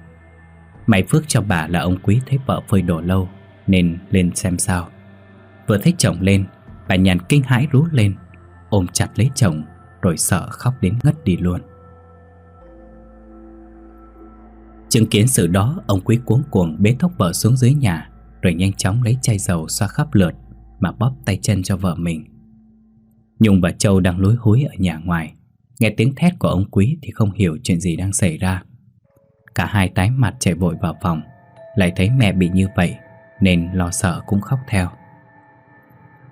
May phước cho bà là ông quý thấy vợ phơi đồ lâu, Nên lên xem sao. Vừa thấy chồng lên, Bà nhàn kinh hãi rú lên, Ôm chặt lấy chồng, Rồi sợ khóc đến ngất đi luôn. Chứng kiến sự đó, Ông quý cuống cuồng bế thốc vợ xuống dưới nhà, Rồi nhanh chóng lấy chai dầu xoa khắp lượt, Mà bóp tay chân cho vợ mình. Nhung và Châu đang lối hối ở nhà ngoài. Nghe tiếng thét của ông quý thì không hiểu chuyện gì đang xảy ra. Cả hai tái mặt chạy vội vào phòng. Lại thấy mẹ bị như vậy Nên lo sợ cũng khóc theo.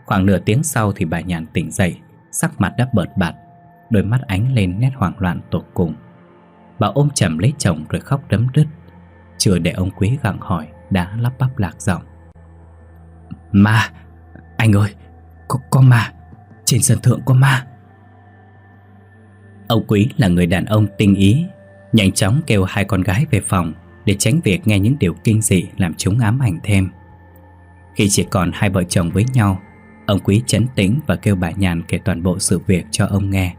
Khoảng nửa tiếng sau thì bà nhàn tỉnh dậy Sắc mặt đã bợt bạt Đôi mắt ánh lên nét hoảng loạn tột cùng. Bà ôm chầm lấy chồng rồi khóc đấm đứt. Chưa để ông quý gặng hỏi Đã lắp bắp lạc giọng. Ma Anh ơi Có, có ma. Trên sân thượng có ma. Ông quý là người đàn ông tinh ý, Nhanh chóng kêu hai con gái về phòng Để tránh việc nghe những điều kinh dị Làm chúng ám ảnh thêm. Khi chỉ còn hai vợ chồng với nhau, Ông quý chấn tĩnh và kêu bà nhàn kể toàn bộ sự việc cho ông nghe.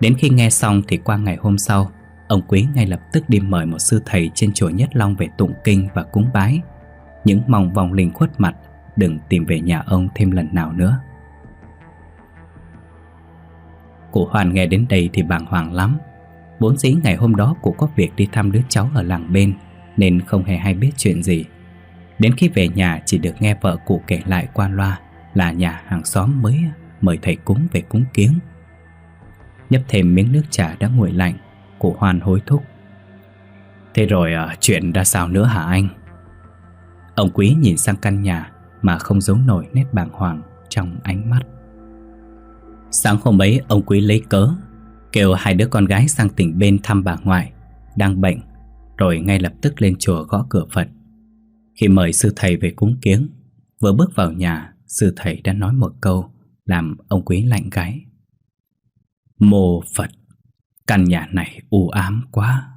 Đến khi nghe xong thì qua ngày hôm sau, Ông quý ngay lập tức đi mời một sư thầy trên chùa Nhất Long về tụng kinh và cúng bái. Những mong vòng linh khuất mặt Đừng tìm về nhà ông thêm lần nào nữa. Cụ Hoàn nghe đến đây thì bàng hoàng lắm. Vốn dĩ ngày hôm đó cụ có việc đi thăm đứa cháu ở làng bên, Nên không hề hay biết chuyện gì. Đến khi về nhà chỉ được nghe vợ cụ kể lại qua loa Là nhà hàng xóm mới mời thầy cúng về cúng kiếng. Nhấp thêm miếng nước trà đã nguội lạnh, Cụ Hoan hối thúc. Thế rồi à, chuyện ra sao nữa hả anh? Ông Quý nhìn sang căn nhà Mà không giấu nổi nét bàng hoàng trong ánh mắt. Sáng hôm ấy, ông Quý lấy cớ, Kêu hai đứa con gái sang tỉnh bên thăm bà ngoại, Đang bệnh, Rồi ngay lập tức lên chùa gõ cửa Phật. Khi mời sư thầy về cúng kiếng, Vừa bước vào nhà, Sư thầy đã nói một câu Làm ông quý lạnh gáy Mô Phật, Căn nhà này u ám quá.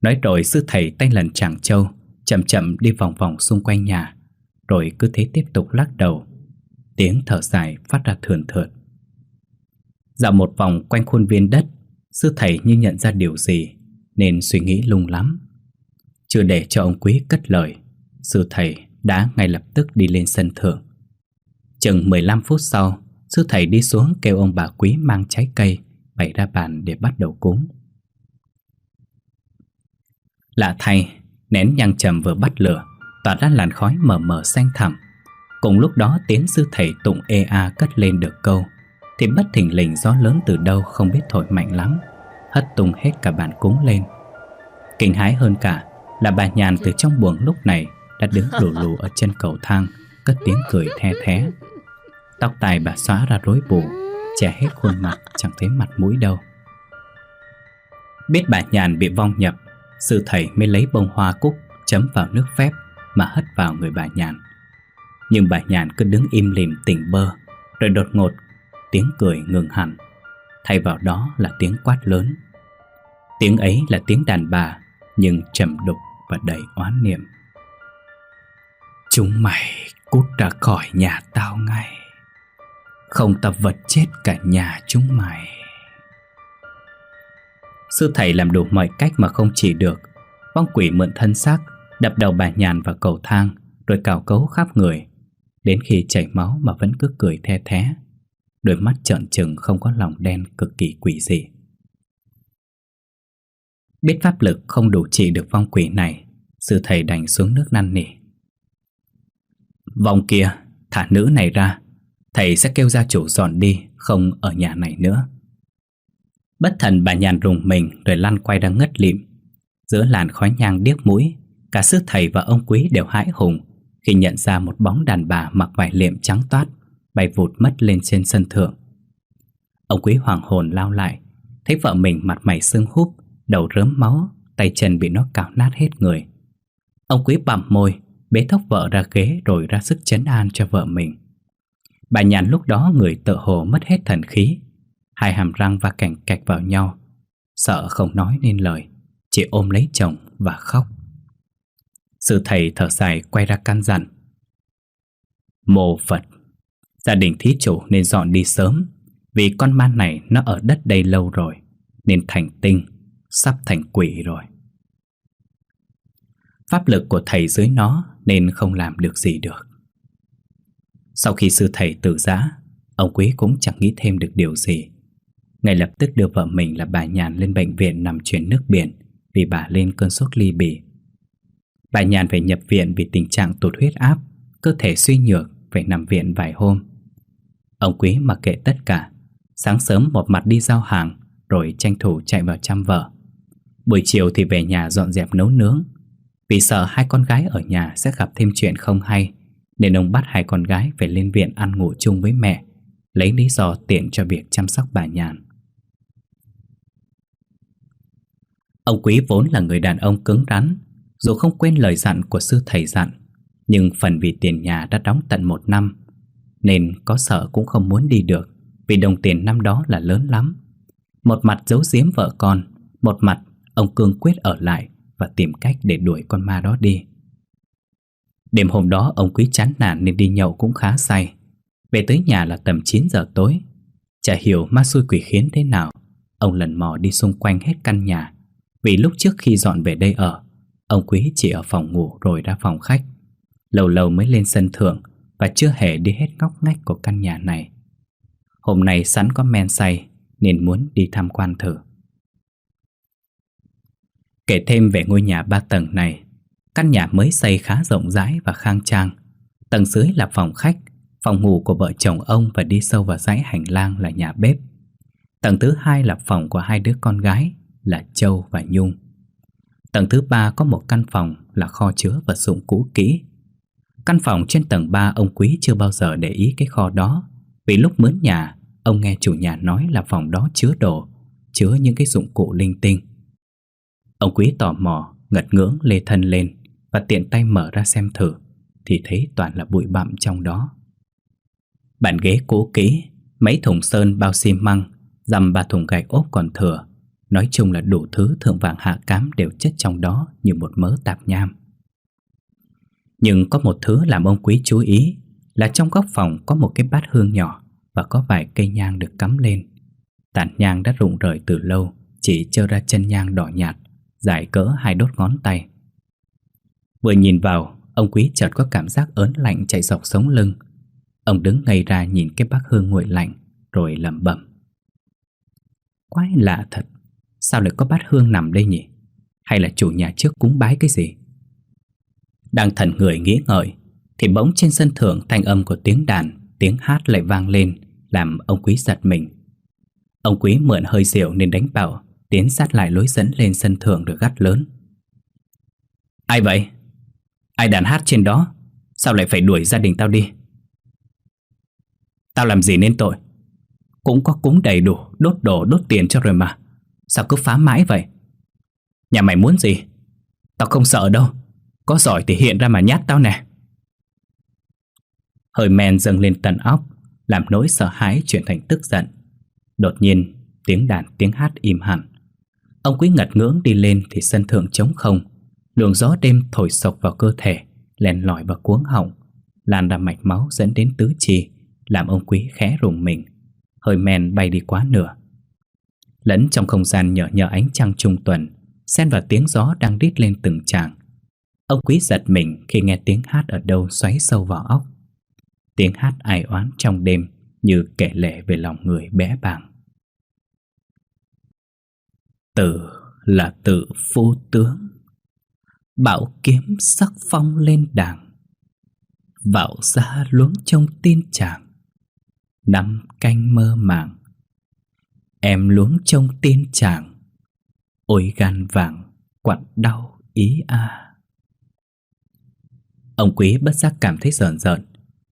Nói rồi sư thầy tay lần chàng châu Chậm chậm đi vòng vòng xung quanh nhà, Rồi cứ thế tiếp tục lắc đầu. Tiếng thở dài phát ra thườn thượt. Dạo một vòng quanh khuôn viên đất, Sư thầy như nhận ra điều gì Nên suy nghĩ lung lắm. Chưa để cho ông quý cất lời, Sư thầy đã ngay lập tức đi lên sân thượng. Chừng 15 phút sau, Sư thầy đi xuống kêu ông bà quý mang trái cây, Bày ra bàn để bắt đầu cúng. Lạ thay, Nén nhang trầm vừa bắt lửa, Tỏa ra làn khói mờ mờ xanh thẳm. Cùng lúc đó tiếng sư thầy tụng EA a cất lên được câu. Thì bất thình lình gió lớn từ đâu không biết thổi mạnh lắm, Hất tung hết cả bàn cúng lên. Kinh hái hơn cả Là bà nhàn từ trong buồng lúc này Đã đứng lù lù ở chân cầu thang, Cất tiếng cười the thé. Tóc tài bà xóa ra rối bù, Che hết khuôn mặt, chẳng thấy mặt mũi đâu. Biết bà nhàn bị vong nhập, Sư thầy mới lấy bông hoa cúc Chấm vào nước phép Mà hất vào người bà nhàn. Nhưng bà nhàn cứ đứng im lìm tỉnh bơ, Rồi đột ngột, tiếng cười ngừng hẳn. Thay vào đó là tiếng quát lớn. Tiếng ấy là tiếng đàn bà, Nhưng trầm đục và đầy oán niệm. Chúng mày cút ra khỏi nhà tao ngay. Không tập vật chết cả nhà chúng mày. Sư thầy làm đủ mọi cách mà không chỉ được. Vong quỷ mượn thân xác, Đập đầu bà nhàn vào cầu thang, Rồi cào cấu khắp người. Đến khi chảy máu mà vẫn cứ cười the thé Đôi mắt trợn trừng không có lòng đen cực kỳ quỷ dị. Biết pháp lực không đủ trị được vong quỷ này Sư thầy đành xuống nước năn nỉ. Vòng kia, thả nữ này ra Thầy sẽ kêu gia chủ dọn đi Không ở nhà này nữa. Bất thần bà nhàn rùng mình Rồi lăn quay ra ngất lịm. Giữa làn khói nhang điếc mũi Cả sư thầy và ông quý đều hãi hùng khi nhận ra một bóng đàn bà mặc vải liệm trắng toát, Bay vụt mất lên trên sân thượng. Ông quý hoàng hồn lao lại, Thấy vợ mình mặt mày sưng húp, Đầu rớm máu, Tay chân bị nó cào nát hết người. Ông quý bặm môi, Bế thóc vợ ra ghế rồi ra sức chấn an cho vợ mình. Bà nhàn lúc đó người tự hồ mất hết thần khí, Hai hàm răng và cảnh cạch vào nhau, Sợ không nói nên lời, Chỉ ôm lấy chồng và khóc. Sư thầy thở dài, quay ra căn dặn. Mô Phật, Gia đình thí chủ nên dọn đi sớm, Vì con ma này nó ở đất đây lâu rồi, Nên thành tinh, Sắp thành quỷ rồi. Pháp lực của thầy dưới nó Nên không làm được gì được. Sau khi sư thầy tự giá, Ông Quý cũng chẳng nghĩ thêm được điều gì. Ngay lập tức đưa vợ mình là bà Nhàn lên bệnh viện nằm chuyển nước biển Vì bà lên cơn sốt ly bì. Bà Nhàn phải nhập viện vì tình trạng tụt huyết áp, Cơ thể suy nhược, Phải nằm viện vài hôm. Ông Quý mặc kệ tất cả, Sáng sớm một mặt đi giao hàng, Rồi tranh thủ chạy vào chăm vợ. Buổi chiều thì về nhà dọn dẹp nấu nướng. Vì sợ hai con gái ở nhà sẽ gặp thêm chuyện không hay, Nên ông bắt hai con gái phải lên viện ăn ngủ chung với mẹ, Lấy lý do tiện cho việc chăm sóc bà nhàn. Ông Quý vốn là người đàn ông cứng rắn dù không quên lời dặn của sư thầy dặn, Nhưng phần vì tiền nhà đã đóng tận một năm, Nên có sợ cũng không muốn đi được, Vì đồng tiền năm đó là lớn lắm. Một mặt giấu giếm vợ con, Một mặt ông cương quyết ở lại Và tìm cách để đuổi con ma đó đi. Đêm hôm đó, ông quý chán nản nên đi nhậu cũng khá say. Về tới nhà là tầm 9 giờ tối. Chả hiểu ma xui quỷ khiến thế nào, Ông lần mò đi xung quanh hết căn nhà, Vì lúc trước khi dọn về đây ở Ông quý chỉ ở phòng ngủ rồi ra phòng khách. Lâu lâu mới lên sân thượng Và chưa hề đi hết ngóc ngách của căn nhà này. Hôm nay sẵn có men say Nên muốn đi tham quan thử. Kể thêm về ngôi nhà ba tầng này, Căn nhà mới xây khá rộng rãi và khang trang. Tầng dưới là phòng khách, Phòng ngủ của vợ chồng ông và đi sâu vào dãy hành lang là nhà bếp. Tầng thứ hai là phòng của hai đứa con gái là Châu và Nhung. Tầng thứ ba có một căn phòng là kho chứa vật dụng cũ kỹ Căn phòng trên tầng 3 ông Quý chưa bao giờ để ý cái kho đó Vì lúc mướn nhà, ông nghe chủ nhà nói là phòng đó chứa đồ Chứa những cái dụng cụ linh tinh Ông quý tò mò, ngật ngưỡng lê thân lên và tiện tay mở ra xem thử thì thấy toàn là bụi bặm trong đó. Bàn ghế cũ kỹ, mấy thùng sơn bao xi măng, dằm ba thùng gạch ốp còn thừa. Nói chung là đủ thứ thượng vàng hạ cám đều chất trong đó như một mớ tạp nham. Nhưng có một thứ làm ông quý chú ý là trong góc phòng có một cái bát hương nhỏ và có vài cây nhang được cắm lên. Tàn nhang đã rụng rời từ lâu, chỉ trơ ra chân nhang đỏ nhạt dài cỡ hai đốt ngón tay. Vừa nhìn vào, ông quý chợt có cảm giác ớn lạnh chạy dọc sống lưng. Ông đứng ngay ra nhìn cái bát hương nguội lạnh, rồi lẩm bẩm. Quái lạ thật, sao lại có bát hương nằm đây nhỉ? Hay là chủ nhà trước cúng bái cái gì? Đang thần người nghĩ ngợi, thì bỗng trên sân thượng thanh âm của tiếng đàn, tiếng hát lại vang lên, làm ông quý giật mình. Ông quý mượn hơi rượu nên đánh bảo Tiến sát lại lối dẫn lên sân thượng được gắt lớn Ai vậy? Ai đàn hát trên đó? Sao lại phải đuổi gia đình tao đi? Tao làm gì nên tội? Cũng có cúng đầy đủ, đốt đồ, đốt tiền cho rồi mà Sao cứ phá mãi vậy? Nhà mày muốn gì? Tao không sợ đâu. Có giỏi thì hiện ra mà nhát tao nè. Hơi men dâng lên tận óc, Làm nỗi sợ hãi chuyển thành tức giận. Đột nhiên, tiếng đàn, tiếng hát im hẳn. Ông quý ngật ngưỡng đi lên thì sân thượng trống không. Luồng gió đêm thổi sộc vào cơ thể, Lèn lỏi vào cuống họng, Lan ra mạch máu dẫn đến tứ chi, Làm ông quý khẽ rùng mình. Hơi men bay đi quá nửa. Lẫn trong không gian nhở nhở ánh trăng trung tuần, Xen vào tiếng gió đang đít lên từng tràng. Ông quý giật mình khi nghe tiếng hát ở đâu xoáy sâu vào óc. Tiếng hát ai oán trong đêm Như kể lệ về lòng người bé bàng. Tử là tự phu tướng Bảo kiếm sắc phong lên đàng Vào xa luống trong tin chàng. Năm canh mơ màng Em luống trong tin chàng Ôi gan vàng, quặn đau ý a. Ông quý bất giác cảm thấy rợn rợn.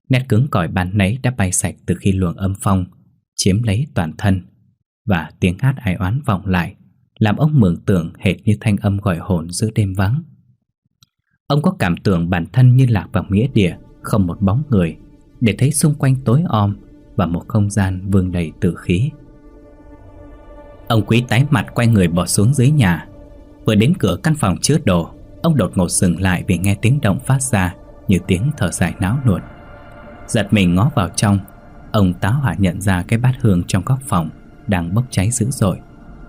Nét cứng cỏi ban nấy đã bay sạch từ khi luồng âm phong, Chiếm lấy toàn thân, Và tiếng hát ai oán vọng lại, Làm ông mường tưởng hệt như thanh âm gọi hồn giữa đêm vắng. Ông có cảm tưởng bản thân như lạc vào nghĩa địa, Không một bóng người, Để thấy xung quanh tối om Và một không gian vương đầy tử khí. Ông quý tái mặt quay người bỏ xuống dưới nhà. Vừa đến cửa căn phòng chứa đồ, Ông đột ngột dừng lại vì nghe tiếng động phát ra Như tiếng thở dài náo nuột Giật mình ngó vào trong, Ông táo hỏa nhận ra cái bát hương trong góc phòng Đang bốc cháy dữ dội,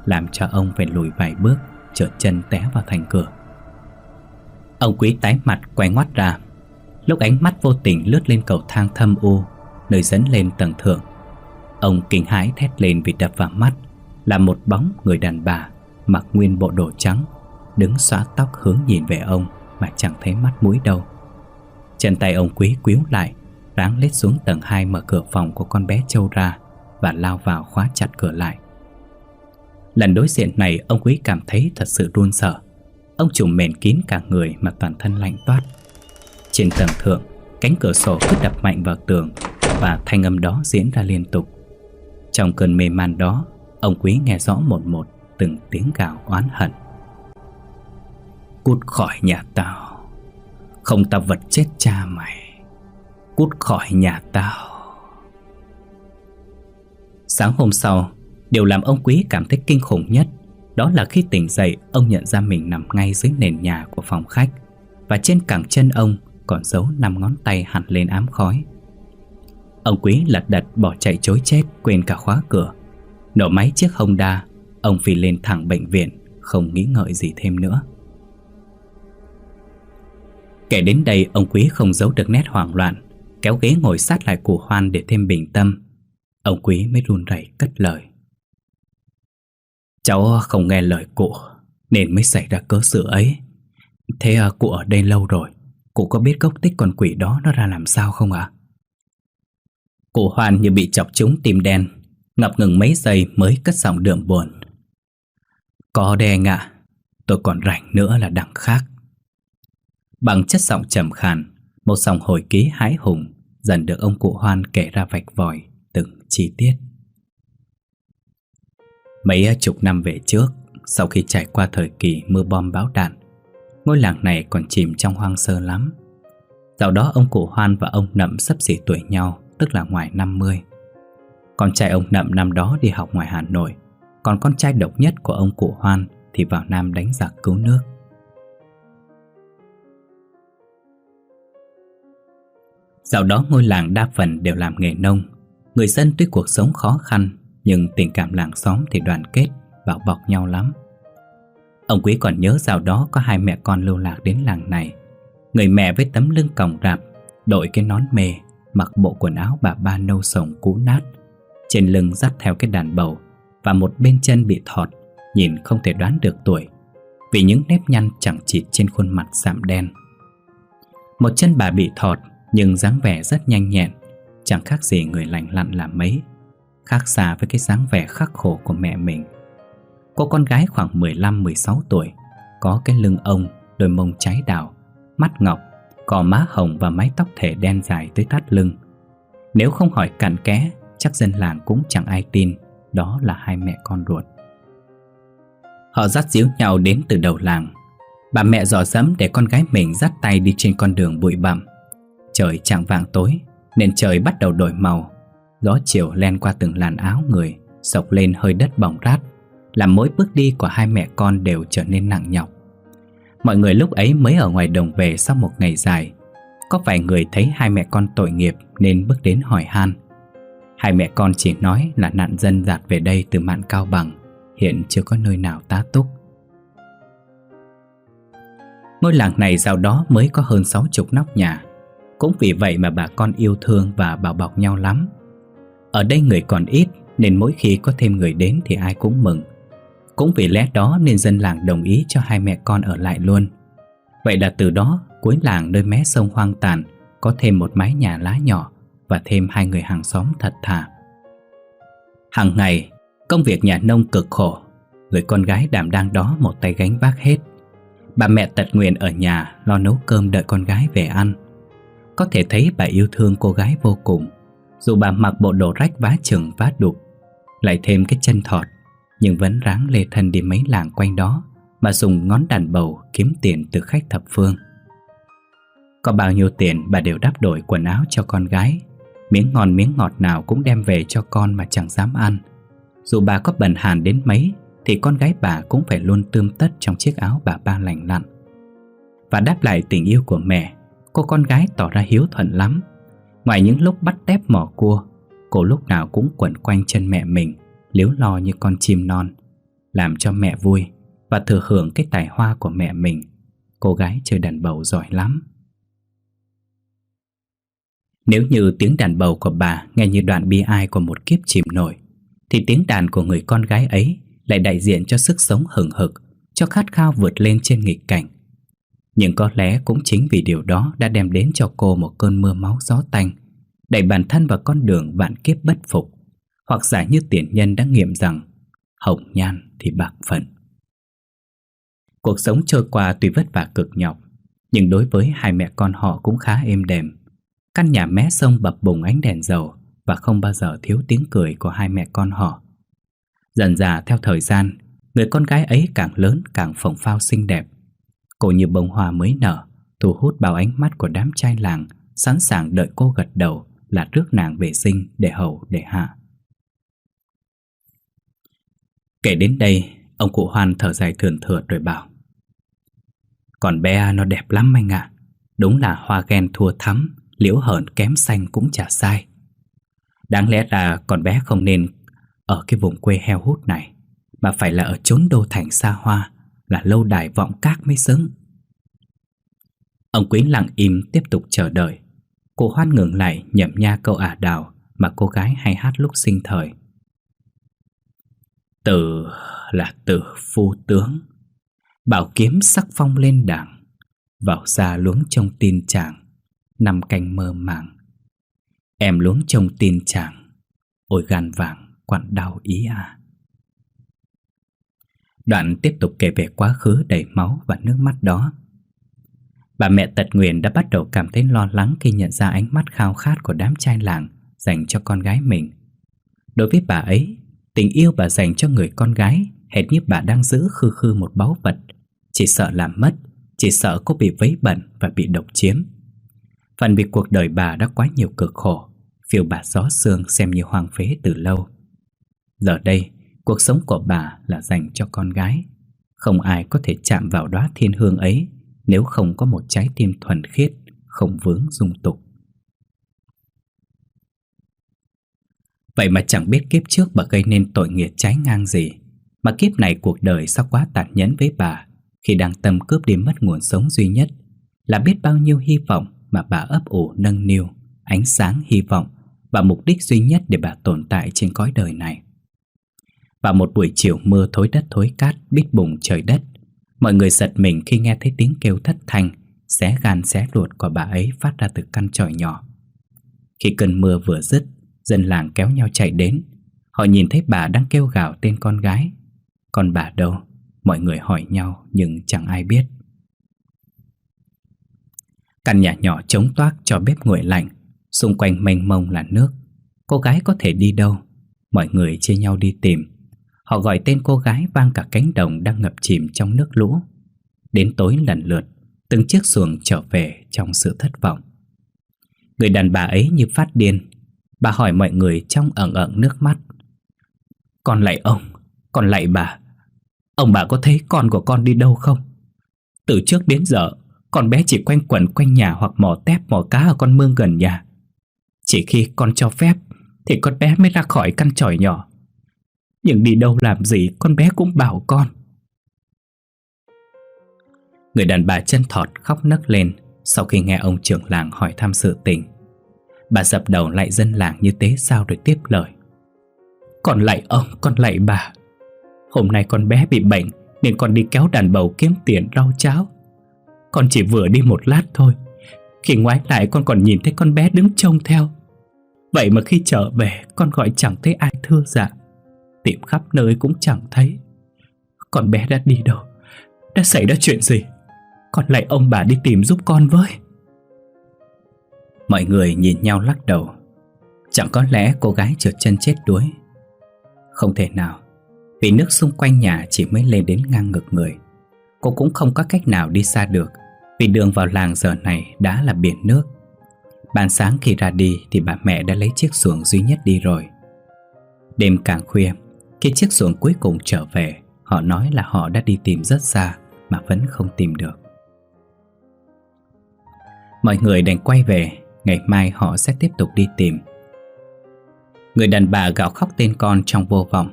Làm cho ông phải lùi vài bước, Trượt chân té vào thành cửa. Ông quý tái mặt quay ngoắt ra. Lúc ánh mắt vô tình lướt lên cầu thang thâm u, Nơi dẫn lên tầng thượng, Ông kinh hãi thét lên vì đập vào mắt. Là một bóng người đàn bà Mặc nguyên bộ đồ trắng, Đứng xóa tóc hướng nhìn về ông Mà chẳng thấy mắt mũi đâu. Chân tay ông quý quýu lại, Ráng lết xuống tầng 2 mở cửa phòng của con bé Châu ra Và lao vào khóa chặt cửa lại. Lần đối diện này, ông quý cảm thấy thật sự run sợ. Ông trùm mền kín cả người mà toàn thân lạnh toát. Trên tầng thượng, Cánh cửa sổ cứ đập mạnh vào tường Và thanh âm đó diễn ra liên tục. Trong cơn mê man đó Ông quý nghe rõ một một Từng tiếng gào oán hận. Cút khỏi nhà tao, Không tao vật chết cha mày. Cút khỏi nhà tao. Sáng hôm sau, Điều làm ông quý cảm thấy kinh khủng nhất Đó là khi tỉnh dậy, Ông nhận ra mình nằm ngay dưới nền nhà của phòng khách Và trên cẳng chân ông Còn giấu năm ngón tay hẳn lên ám khói. Ông quý lật đật bỏ chạy chối chết, Quên cả khóa cửa. Nổ máy chiếc Honda Ông phi lên thẳng bệnh viện Không nghĩ ngợi gì thêm nữa. Kể đến đây ông quý không giấu được nét hoảng loạn Kéo ghế ngồi sát lại cụ Hoan để thêm bình tâm. Ông quý mới run rẩy cất lời. Cháu không nghe lời cụ Nên mới xảy ra cớ sự ấy. Thế à, cụ ở đây lâu rồi Cụ có biết gốc tích con quỷ đó nó ra làm sao không ạ? Cụ Hoan như bị chọc trúng tim đen Ngập ngừng mấy giây mới cất giọng đượm buồn. Có đe ngạ, Tôi còn rảnh nữa là đằng khác. Bằng chất giọng trầm khàn, Một dòng hồi ký hái hùng Dần được ông cụ Hoan kể ra vạch vòi Từng chi tiết. Mấy chục năm về trước, Sau khi trải qua thời kỳ mưa bom bão đạn, Ngôi làng này còn chìm trong hoang sơ lắm. Sau đó ông cụ Hoan và ông Nậm sắp xỉ tuổi nhau, Tức là ngoài 50 con trai ông Nậm năm đó đi học ngoài Hà Nội. Còn con trai độc nhất của ông cụ Hoan Thì vào Nam đánh giặc cứu nước. Sau đó ngôi làng đa phần đều làm nghề nông. Người dân tuy cuộc sống khó khăn, Nhưng tình cảm làng xóm thì đoàn kết Bảo bọc nhau lắm. Ông Quý còn nhớ dạo đó có hai mẹ con lưu lạc đến làng này. Người mẹ với tấm lưng còng rạp, Đội cái nón mề, Mặc bộ quần áo bà ba nâu sồng cũ nát trên lưng dắt theo cái đàn bầu Và một bên chân bị thọt Nhìn không thể đoán được tuổi Vì những nếp nhăn chẳng chịt trên khuôn mặt sạm đen. Một chân bà bị thọt nhưng dáng vẻ rất nhanh nhẹn Chẳng khác gì người lành lặn làm mấy Khác xa với cái dáng vẻ khắc khổ của mẹ mình. Cô con gái khoảng 15-16 tuổi Có cái lưng ông, đôi mông cháy đào Mắt ngọc, cò má hồng và mái tóc thể đen dài tới thắt lưng. Nếu không hỏi cặn ké Chắc dân làng cũng chẳng ai tin, Đó là hai mẹ con ruột. Họ dắt díu nhau đến từ đầu làng. Bà mẹ dò dẫm để con gái mình dắt tay đi trên con đường bụi bặm. Trời chẳng vàng tối Nên trời bắt đầu đổi màu. Gió chiều len qua từng làn áo người, Sộc lên hơi đất bỏng rát, Làm mỗi bước đi của hai mẹ con đều trở nên nặng nhọc. Mọi người lúc ấy mới ở ngoài đồng về sau một ngày dài. Có vài người thấy hai mẹ con tội nghiệp Nên bước đến hỏi han. Hai mẹ con chỉ nói là nạn dân giạt về đây từ mạn cao bằng, Hiện chưa có nơi nào tá túc. Ngôi làng này sau đó mới có hơn sáu chục nóc nhà. Cũng vì vậy mà bà con yêu thương và bảo bọc nhau lắm. Ở đây người còn ít, Nên mỗi khi có thêm người đến thì ai cũng mừng. Cũng vì lẽ đó nên dân làng đồng ý cho hai mẹ con ở lại luôn. Vậy là từ đó, cuối làng nơi mé sông hoang tàn, có thêm một mái nhà lá nhỏ và thêm hai người hàng xóm thật thà. Hàng ngày, công việc nhà nông cực khổ, người con gái đảm đang đó một tay gánh vác hết. Bà mẹ tật nguyện ở nhà lo nấu cơm đợi con gái về ăn. Có thể thấy bà yêu thương cô gái vô cùng, dù bà mặc bộ đồ rách vá chừng vá đục, lại thêm cái chân thọt, nhưng vẫn ráng lê thân đi mấy làng quanh đó mà dùng ngón đàn bầu kiếm tiền từ khách thập phương. Có bao nhiêu tiền bà đều đắp đổi quần áo cho con gái Miếng ngon miếng ngọt nào cũng đem về cho con mà chẳng dám ăn. Dù bà có bần hàn đến mấy, Thì con gái bà cũng phải luôn tươm tất trong chiếc áo bà ba lành lặn. Và đáp lại tình yêu của mẹ, Cô con gái tỏ ra hiếu thuận lắm. Ngoài những lúc bắt tép mỏ cua, Cô lúc nào cũng quẩn quanh chân mẹ mình Liếu lo như con chim non, Làm cho mẹ vui Và thừa hưởng cái tài hoa của mẹ mình. Cô gái chơi đàn bầu giỏi lắm nếu như tiếng đàn bầu của bà nghe như đoạn bi ai của một kiếp chìm nổi, thì tiếng đàn của người con gái ấy lại đại diện cho sức sống hừng hực, cho khát khao vượt lên trên nghịch cảnh. Nhưng có lẽ cũng chính vì điều đó đã đem đến cho cô một cơn mưa máu gió tanh, đẩy bản thân vào con đường vạn kiếp bất phục, hoặc giả như tiền nhân đã nghiệm rằng hồng nhan thì bạc phận. Cuộc sống trôi qua tuy vất vả cực nhọc, nhưng đối với hai mẹ con họ cũng khá êm đềm. Căn nhà mé sông bập bùng ánh đèn dầu Và không bao giờ thiếu tiếng cười của hai mẹ con họ. Dần dà theo thời gian, Người con gái ấy càng lớn càng phồng phao xinh đẹp. Cô như bông hoa mới nở, Thu hút bao ánh mắt của đám trai làng, Sẵn sàng đợi cô gật đầu, Là rước nàng về sinh để hầu, để hạ. Kể đến đây, Ông cụ Hoan thở dài thườn thượt rồi bảo, Còn bé nó đẹp lắm anh ạ. Đúng là hoa ghen thua thắm liễu hờn kém xanh cũng chả sai. Đáng lẽ là con bé không nên ở cái vùng quê heo hút này, mà phải là ở chốn đô thành xa hoa, là lâu đài vọng các mới xứng. Ông Quý lặng im tiếp tục chờ đợi. Cô hoan ngừng lại nhậm nha câu ả đào mà cô gái hay hát lúc sinh thời. Từ là từ phu tướng, bảo kiếm sắc phong lên đảng, vào ra luống trong tin chàng Năm canh mơ màng Em luống trông tin chàng Ôi gan vàng quặn đau ý à Đoạn tiếp tục kể về quá khứ đầy máu và nước mắt đó Bà mẹ tật nguyền đã bắt đầu cảm thấy lo lắng khi nhận ra ánh mắt khao khát của đám trai làng dành cho con gái mình. Đối với bà ấy, tình yêu bà dành cho người con gái hệt như bà đang giữ khư khư một báu vật, chỉ sợ làm mất, chỉ sợ cô bị vấy bẩn và bị độc chiếm. Phần vì cuộc đời bà đã quá nhiều cực khổ, Phiêu bà gió xương xem như hoang phế từ lâu. Giờ đây, Cuộc sống của bà là dành cho con gái. Không ai có thể chạm vào đóa thiên hương ấy Nếu không có một trái tim thuần khiết, Không vướng dung tục. Vậy mà chẳng biết kiếp trước bà gây nên tội nghiệp trái ngang gì, Mà kiếp này cuộc đời sao quá tàn nhẫn với bà, Khi đang tâm cướp đi mất nguồn sống duy nhất, Là biết bao nhiêu hy vọng mà bà ấp ủ nâng niu, ánh sáng hy vọng và mục đích duy nhất để bà tồn tại trên cõi đời này. Và một buổi chiều mưa thối đất thối cát bít bùng trời đất, mọi người giật mình khi nghe thấy tiếng kêu thất thanh, xé gan xé ruột của bà ấy phát ra từ căn tròi nhỏ. Khi cơn mưa vừa dứt, dân làng kéo nhau chạy đến. Họ nhìn thấy bà đang kêu gào tên con gái. Còn bà đâu? Mọi người hỏi nhau nhưng chẳng ai biết. Căn nhà nhỏ trống toác cho bếp nguội lạnh. Xung quanh mênh mông là nước. Cô gái có thể đi đâu? Mọi người chia nhau đi tìm. Họ gọi tên cô gái vang cả cánh đồng đang ngập chìm trong nước lũ. Đến tối lần lượt, Từng chiếc xuồng trở về trong sự thất vọng. Người đàn bà ấy như phát điên. Bà hỏi mọi người trong ẩn ẩn nước mắt. Con lại ông, Con lại bà. Ông bà có thấy con của con đi đâu không? Từ trước đến giờ con bé chỉ quanh quẩn quanh nhà hoặc mò tép mò cá ở con mương gần nhà. Chỉ khi con cho phép Thì con bé mới ra khỏi căn tròi nhỏ. Nhưng đi đâu làm gì con bé cũng bảo con. Người đàn bà chân thọt khóc nấc lên Sau khi nghe ông trưởng làng hỏi thăm sự tình. Bà dập đầu lại dân làng như thế sao rồi tiếp lời. Con lại ông, con lại bà. Hôm nay con bé bị bệnh Nên con đi kéo đàn bầu kiếm tiền rau cháo con chỉ vừa đi một lát thôi. Khi ngoái lại con còn nhìn thấy con bé đứng trông theo. Vậy mà khi trở về, Con gọi chẳng thấy ai thưa dạ. Tìm khắp nơi cũng chẳng thấy. Con bé đã đi đâu? Đã xảy ra chuyện gì? Con lại ông bà đi tìm giúp con với. Mọi người nhìn nhau lắc đầu. Chẳng có lẽ cô gái trượt chân chết đuối. Không thể nào. Vì nước xung quanh nhà chỉ mới lên đến ngang ngực người. Cô cũng không có cách nào đi xa được. Vì đường vào làng giờ này đã là biển nước. Ban sáng khi ra đi thì bà mẹ đã lấy chiếc xuồng duy nhất đi rồi. Đêm càng khuya, Khi chiếc xuồng cuối cùng trở về, Họ nói là họ đã đi tìm rất xa Mà vẫn không tìm được. Mọi người đành quay về, Ngày mai họ sẽ tiếp tục đi tìm. Người đàn bà gào khóc tên con trong vô vọng.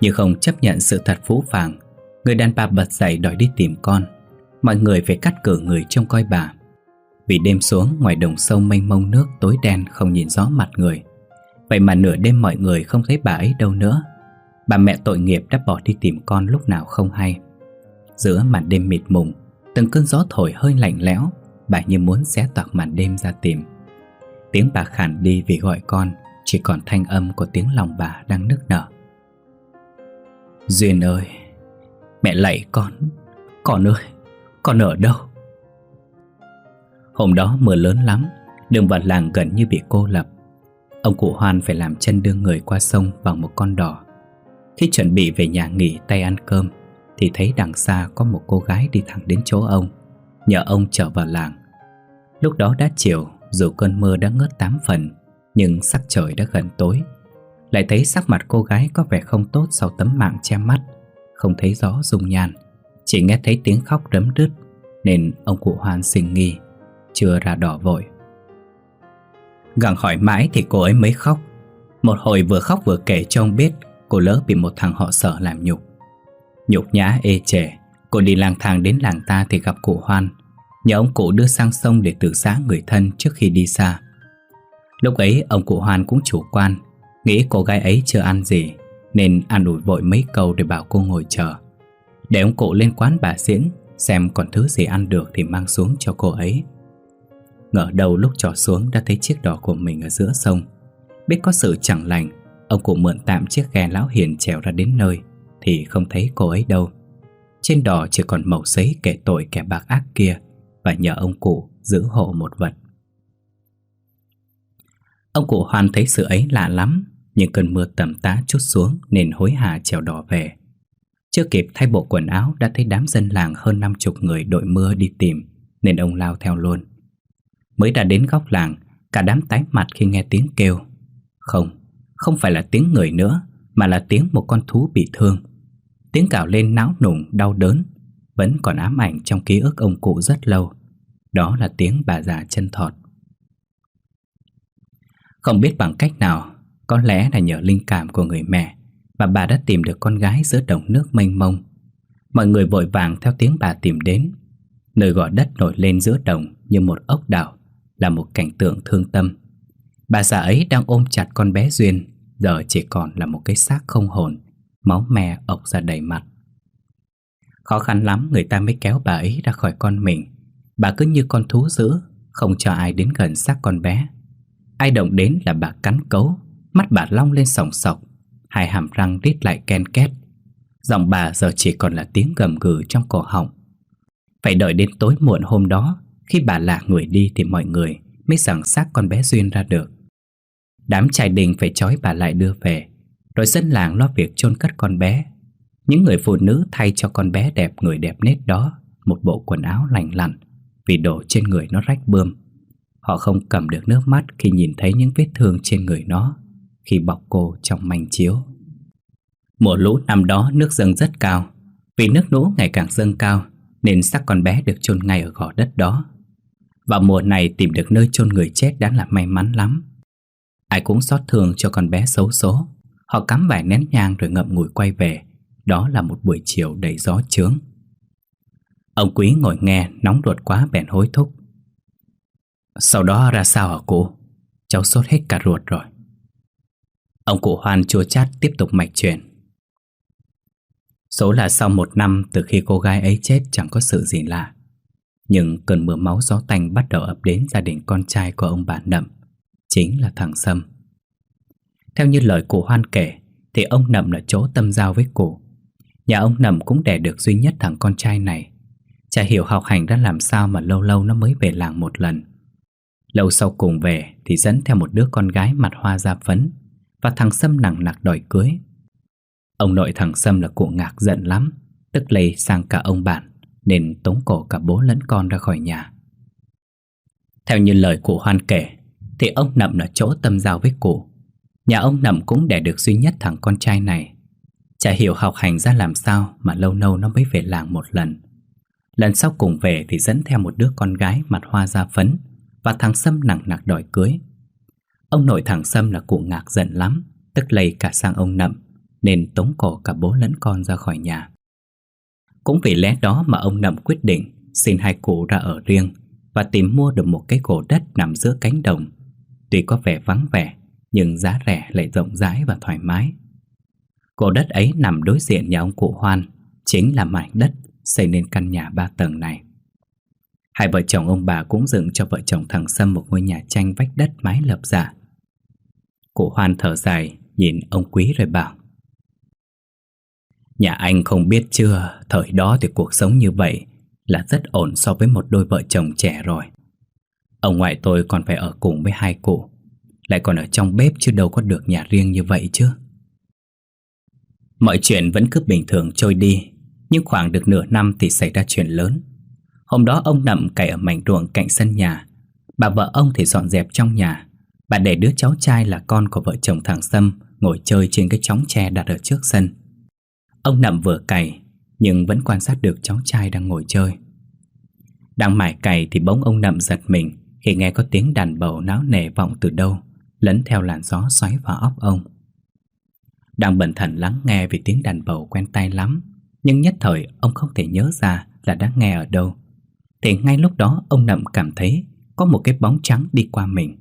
Nhưng không chấp nhận sự thật phũ phàng, Người đàn bà bật dậy đòi đi tìm con. Mọi người phải cắt cử người trông coi bà. Vì đêm xuống, ngoài đồng sông mênh mông nước tối đen không nhìn rõ mặt người. Vậy mà nửa đêm mọi người không thấy bà ấy đâu nữa. Bà mẹ tội nghiệp đã bỏ đi tìm con lúc nào không hay. Giữa màn đêm mịt mùng, Từng cơn gió thổi hơi lạnh lẽo, Bà như muốn xé toạc màn đêm ra tìm. Tiếng bà khản đi vì gọi con, Chỉ còn thanh âm của tiếng lòng bà đang nức nở. Duyên ơi, Mẹ lạy con Con ơi. Con ở đâu? Hôm đó mưa lớn lắm, Đường vào làng gần như bị cô lập. Ông cụ Hoan phải làm chân đưa người qua sông bằng một con đỏ Khi chuẩn bị về nhà nghỉ tay ăn cơm, Thì thấy đằng xa có một cô gái đi thẳng đến chỗ ông, Nhờ ông trở vào làng. Lúc đó đã chiều, Dù cơn mưa đã ngớt tám phần, Nhưng sắc trời đã gần tối. Lại thấy sắc mặt cô gái có vẻ không tốt Sau tấm mạng che mắt, Không thấy rõ dung nhan. Chỉ nghe thấy tiếng khóc rấm rứt, Nên ông cụ Hoan sinh nghi, Chưa ra đỏ vội. Gặng hỏi mãi thì cô ấy mới khóc. Một hồi vừa khóc vừa kể cho ông biết Cô lỡ bị một thằng họ sợ làm nhục. Nhục nhã, ê chề, Cô đi lang thang đến làng ta thì gặp cụ Hoan. Nhờ ông cụ đưa sang sông để tự giá người thân trước khi đi xa. Lúc ấy, ông cụ Hoan cũng chủ quan, Nghĩ cô gái ấy chưa ăn gì, Nên ăn ủi vội mấy câu để bảo cô ngồi chờ. Để ông cụ lên quán bà diễn, Xem còn thứ gì ăn được thì mang xuống cho cô ấy. Ngờ đầu lúc trò xuống đã thấy chiếc đò của mình ở giữa sông. Biết có sự chẳng lành, Ông cụ mượn tạm chiếc ghe lão hiền trèo ra đến nơi Thì không thấy cô ấy đâu. Trên đò chỉ còn mẩu giấy kể tội kẻ bạc ác kia Và nhờ ông cụ giữ hộ một vật. Ông cụ hoàn thấy sự ấy lạ lắm, Nhưng cơn mưa tầm tá chút xuống Nên hối hả trèo đò về. Chưa kịp thay bộ quần áo Đã thấy đám dân làng hơn năm chục người đội mưa đi tìm Nên ông lao theo luôn. Mới đã đến góc làng Cả đám tái mặt khi nghe tiếng kêu. Không, không phải là tiếng người nữa Mà là tiếng một con thú bị thương. Tiếng cào lên náo nùng, đau đớn Vẫn còn ám ảnh trong ký ức ông cụ rất lâu. Đó là tiếng bà già chân thọt. Không biết bằng cách nào Có lẽ là nhờ linh cảm của người mẹ mà bà đã tìm được con gái giữa đồng nước mênh mông Mọi người vội vàng theo tiếng bà tìm đến Nơi gò đất nổi lên giữa đồng như một ốc đảo là một cảnh tượng thương tâm. Bà già ấy đang ôm chặt con bé Duyên, giờ chỉ còn là một cái xác không hồn, máu me ọc ra đầy mặt. Khó khăn lắm người ta mới kéo bà ấy ra khỏi con mình. Bà cứ như con thú dữ, không cho ai đến gần xác con bé. Ai động đến là bà cắn cấu, mắt bà long lên sòng sọc, hai hàm răng rít lại ken két. Giọng bà giờ chỉ còn là tiếng gầm gừ trong cổ họng. Phải đợi đến tối muộn hôm đó khi bà lạ người đi thì mọi người mới sẵn xác con bé Duyên ra được. Đám trai đình phải trói bà lại đưa về, rồi dân làng lo việc chôn cất con bé. Những người phụ nữ thay cho con bé đẹp người đẹp nết đó một bộ quần áo lành lặn vì đổ trên người nó rách bươm. Họ không cầm được nước mắt khi nhìn thấy những vết thương trên người nó khi bọc cô trong manh chiếu. Mùa lũ năm đó nước dâng rất cao, vì nước lũ ngày càng dâng cao nên xác con bé được chôn ngay ở gò đất đó. Vào mùa này tìm được nơi chôn người chết đã là may mắn lắm. Ai cũng xót thương cho con bé xấu số Họ cắm vài nén nhang rồi ngậm ngùi quay về. Đó là một buổi chiều đầy gió trướng. Ông Quý ngồi nghe nóng ruột quá bèn hối thúc. Sau đó ra sao hả cô? Cháu sốt hết cả ruột rồi. Ông cụ Hoan chua chát tiếp tục mạch chuyện. Số là sau một năm từ khi cô gái ấy chết chẳng có sự gì lạ. Nhưng cơn mưa máu gió tanh bắt đầu ập đến gia đình con trai của ông bà Nậm, Chính là thằng Sâm. Theo như lời cụ Hoan kể, Thì ông Nậm là chỗ tâm giao với cụ. Nhà ông Nậm cũng đẻ được duy nhất thằng con trai này. Chả hiểu học hành đã làm sao mà lâu lâu nó mới về làng một lần. Lâu sau cùng về thì dẫn theo một đứa con gái mặt hoa da phấn và thằng Sâm nặng nặc đòi cưới. Ông nội thằng Sâm là cụ ngạc giận lắm, Tức lây sang cả ông bạn, Nên tống cổ cả bố lẫn con ra khỏi nhà. Theo như lời cụ Hoan kể, Thì ông Nậm là chỗ tâm giao với cụ. Nhà ông Nậm cũng đẻ được duy nhất thằng con trai này. Chả hiểu học hành ra làm sao Mà lâu lâu nó mới về làng một lần. Lần sau cùng về thì dẫn theo một đứa con gái mặt hoa da phấn Và thằng Sâm nặng nặc đòi cưới. Ông nội thằng Sâm là cụ ngạc giận lắm, Tức lây cả sang ông Nậm, Nên tống cổ cả bố lẫn con ra khỏi nhà Cũng vì lẽ đó mà ông Nậm quyết định Xin hai cụ ra ở riêng Và tìm mua được một cái cổ đất nằm giữa cánh đồng Tuy có vẻ vắng vẻ, Nhưng giá rẻ lại rộng rãi và thoải mái Cổ đất ấy nằm đối diện nhà ông cụ Hoan, Chính là mảnh đất xây nên căn nhà ba tầng này. Hai vợ chồng ông bà cũng dựng cho vợ chồng thằng Sâm một ngôi nhà tranh vách đất mái lợp giả. Cụ Hoan thở dài, nhìn ông Quý rồi bảo Nhà anh không biết chưa, thời đó thì cuộc sống như vậy là rất ổn so với một đôi vợ chồng trẻ rồi. Ông ngoại tôi còn phải ở cùng với hai cụ, lại còn ở trong bếp chứ đâu có được nhà riêng như vậy chứ. Mọi chuyện vẫn cứ bình thường trôi đi nhưng khoảng được nửa năm thì xảy ra chuyện lớn Hôm đó ông nằm cày ở mảnh ruộng cạnh sân nhà Bà vợ ông thì dọn dẹp trong nhà Bà để đứa cháu trai là con của vợ chồng thằng Sâm Ngồi chơi trên cái chóng tre đặt ở trước sân. Ông nằm vừa cày, Nhưng vẫn quan sát được cháu trai đang ngồi chơi. Đang mải cày thì bỗng ông nằm giật mình Khi nghe có tiếng đàn bầu náo nề vọng từ đâu, lấn theo làn gió xoáy vào óc ông. Đang bẩn thần lắng nghe vì tiếng đàn bầu quen tai lắm, nhưng nhất thời ông không thể nhớ ra là đã nghe ở đâu. Thì ngay lúc đó ông Nậm cảm thấy Có một cái bóng trắng đi qua mình.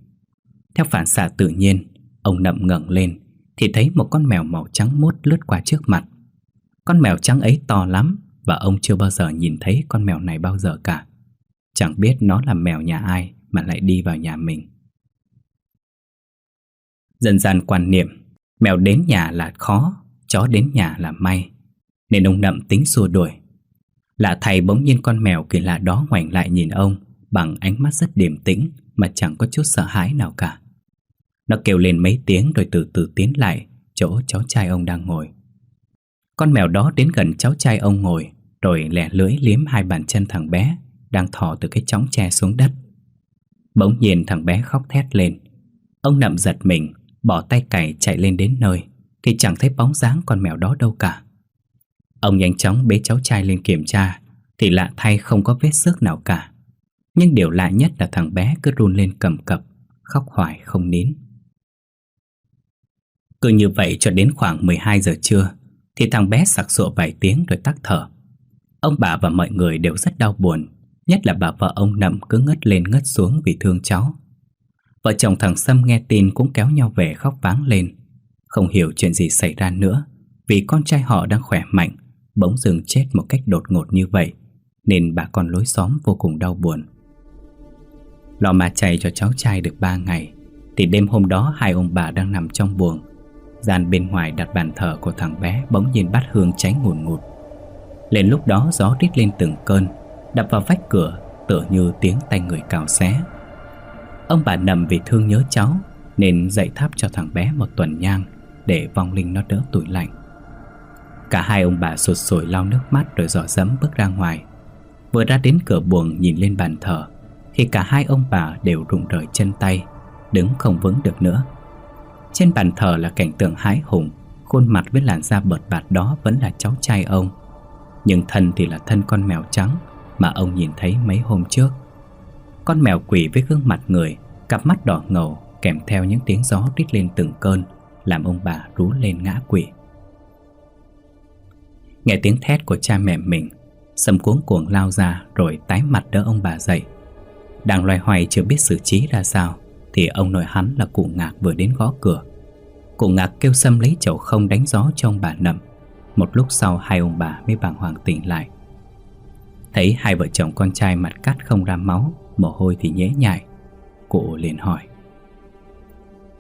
Theo phản xạ tự nhiên, Ông Nậm ngẩng lên Thì thấy một con mèo màu trắng mốt lướt qua trước mặt. Con mèo trắng ấy to lắm Và ông chưa bao giờ nhìn thấy con mèo này bao giờ cả. Chẳng biết nó là mèo nhà ai Mà lại đi vào nhà mình. Dần dần quan niệm, Mèo đến nhà là khó, Chó đến nhà là may. Nên ông Nậm tính xua đuổi. Lạ thầy bỗng nhiên con mèo kỳ lạ đó ngoảnh lại nhìn ông Bằng ánh mắt rất điềm tĩnh Mà chẳng có chút sợ hãi nào cả. Nó kêu lên mấy tiếng rồi từ từ tiến lại, Chỗ cháu trai ông đang ngồi. Con mèo đó đến gần cháu trai ông ngồi, Rồi lẻ lưỡi liếm hai bàn chân thằng bé, Đang thò từ cái chóng tre xuống đất. Bỗng nhiên thằng bé khóc thét lên. Ông nậm giật mình, Bỏ tay cày chạy lên đến nơi Thì chẳng thấy bóng dáng con mèo đó đâu cả. Ông nhanh chóng bế cháu trai lên kiểm tra, Thì lạ thay không có vết xước nào cả. Nhưng điều lạ nhất là thằng bé cứ run lên cầm cập, Khóc hoài không nín. Cứ như vậy cho đến khoảng 12 giờ trưa, Thì thằng bé sặc sụa vài tiếng rồi tắt thở Ông bà và mọi người đều rất đau buồn, Nhất là bà vợ ông Nậm cứ ngất lên ngất xuống vì thương cháu Vợ chồng thằng Sâm nghe tin cũng kéo nhau về khóc váng lên Không hiểu chuyện gì xảy ra nữa, Vì con trai họ đang khỏe mạnh, bỗng dừng chết một cách đột ngột như vậy, nên bà con lối xóm vô cùng đau buồn. Lò mà chạy cho cháu trai được 3 ngày, thì đêm hôm đó hai ông bà đang nằm trong buồng. Gian bên ngoài đặt bàn thờ của thằng bé bỗng nhiên bắt hương cháy ngùn ngụt. Lên lúc đó gió rít lên từng cơn, đập vào vách cửa tựa như tiếng tay người cào xé. Ông bà nằm vì thương nhớ cháu nên dạy thắp cho thằng bé một tuần nhang để vong linh nó đỡ tủi lạnh. Cả hai ông bà sụt sùi lau nước mắt rồi dò dẫm bước ra ngoài Vừa ra đến cửa buồng nhìn lên bàn thờ Thì cả hai ông bà đều rụng rời chân tay Đứng không vững được nữa trên bàn thờ là cảnh tượng hái hùng, Khuôn mặt với làn da bợt bạt đó vẫn là cháu trai ông. Nhưng thân thì là thân con mèo trắng Mà ông nhìn thấy mấy hôm trước. Con mèo quỷ với gương mặt người, Cặp mắt đỏ ngầu, Kèm theo những tiếng gió rít lên từng cơn, Làm ông bà rú lên ngã quỷ Nghe tiếng thét của cha mẹ mình sầm cuống cuồng lao ra Rồi tái mặt đỡ ông bà dậy. Đang loay hoay chưa biết xử trí ra sao thì ông nội hắn là cụ ngạc vừa đến gõ cửa. Cụ ngạc kêu Sâm lấy chậu không đánh gió cho ông bà nằm Một lúc sau, hai ông bà mới bàng hoàng tỉnh lại. Thấy hai vợ chồng con trai mặt cắt không ra máu, Mồ hôi thì nhễ nhại, Cụ liền hỏi.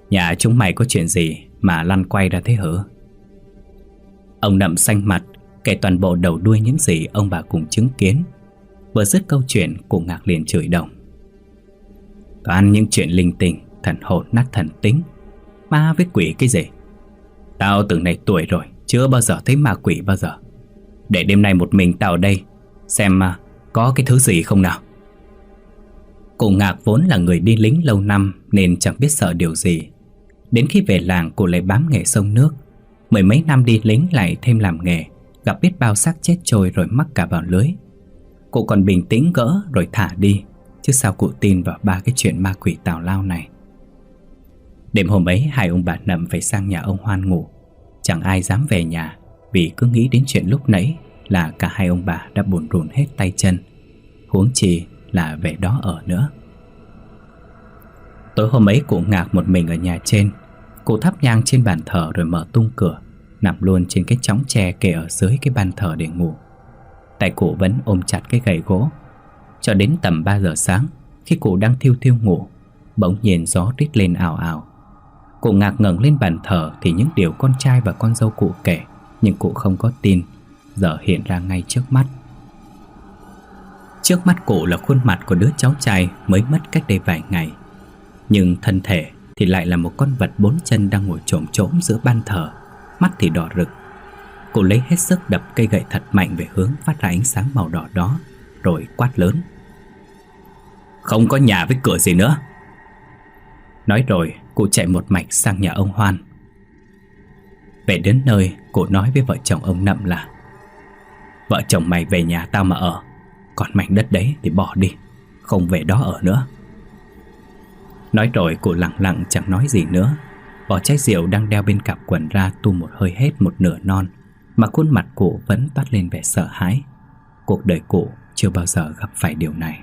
Nhà chúng mày có chuyện gì Mà lăn quay ra thế hở? Ông nậm xanh mặt, Kể toàn bộ đầu đuôi những gì ông bà cùng chứng kiến. Vừa dứt câu chuyện, Cụ ngạc liền chửi đồng. Toàn những chuyện linh tinh, Thần hồn nát thần tính. Ma với quỷ cái gì? Tao từng này tuổi rồi, Chưa bao giờ thấy ma quỷ bao giờ. Để đêm nay một mình tao ở đây, Xem mà có cái thứ gì không nào. Cụ ngạc vốn là người đi lính lâu năm, Nên chẳng biết sợ điều gì. Đến khi về làng, cụ lại bám nghề sông nước. Mười mấy năm đi lính lại thêm làm nghề, Gặp biết bao xác chết trôi rồi mắc cả vào lưới. Cụ còn bình tĩnh gỡ rồi thả đi. Chứ sao cụ tin vào ba cái chuyện ma quỷ tào lao này. Đêm hôm ấy, hai ông bà nậm phải sang nhà ông Hoan ngủ. Chẳng ai dám về nhà, Vì cứ nghĩ đến chuyện lúc nãy Là cả hai ông bà đã buồn rùn hết tay chân. Huống chi là về đó ở nữa. Tối hôm ấy, cụ ngạc một mình ở nhà trên. Cụ thắp nhang trên bàn thờ rồi mở tung cửa, Nằm luôn trên cái chóng tre kề ở dưới cái bàn thờ để ngủ. Tay cụ vẫn ôm chặt cái gậy gỗ cho đến tầm 3 giờ sáng, Khi cụ đang thiêu thiêu ngủ, Bỗng nhiên gió rít lên ảo ảo Cụ ngạc ngẩng lên bàn thờ Thì những điều con trai và con dâu cụ kể, Nhưng cụ không có tin, Giờ hiện ra ngay trước mắt. Trước mắt cụ là khuôn mặt của đứa cháu trai Mới mất cách đây vài ngày, Nhưng thân thể thì lại là một con vật bốn chân đang ngồi trồm trỗm giữa ban thờ, Mắt thì đỏ rực. Cụ lấy hết sức đập cây gậy thật mạnh về hướng phát ra ánh sáng màu đỏ đó rồi quát lớn. Không có nhà với cửa gì nữa. Nói rồi cụ chạy một mạch sang nhà ông Hoan. Về đến nơi cụ nói với vợ chồng ông Nậm là, Vợ chồng mày về nhà tao mà ở, Còn mảnh đất đấy thì bỏ đi, Không về đó ở nữa. Nói rồi cụ lặng lặng chẳng nói gì nữa. Bỏ chai rượu đang đeo bên cặp quần ra tu một hơi hết một nửa non, Mà khuôn mặt cụ vẫn toát lên vẻ sợ hãi. Cuộc đời cụ chưa bao giờ gặp phải điều này.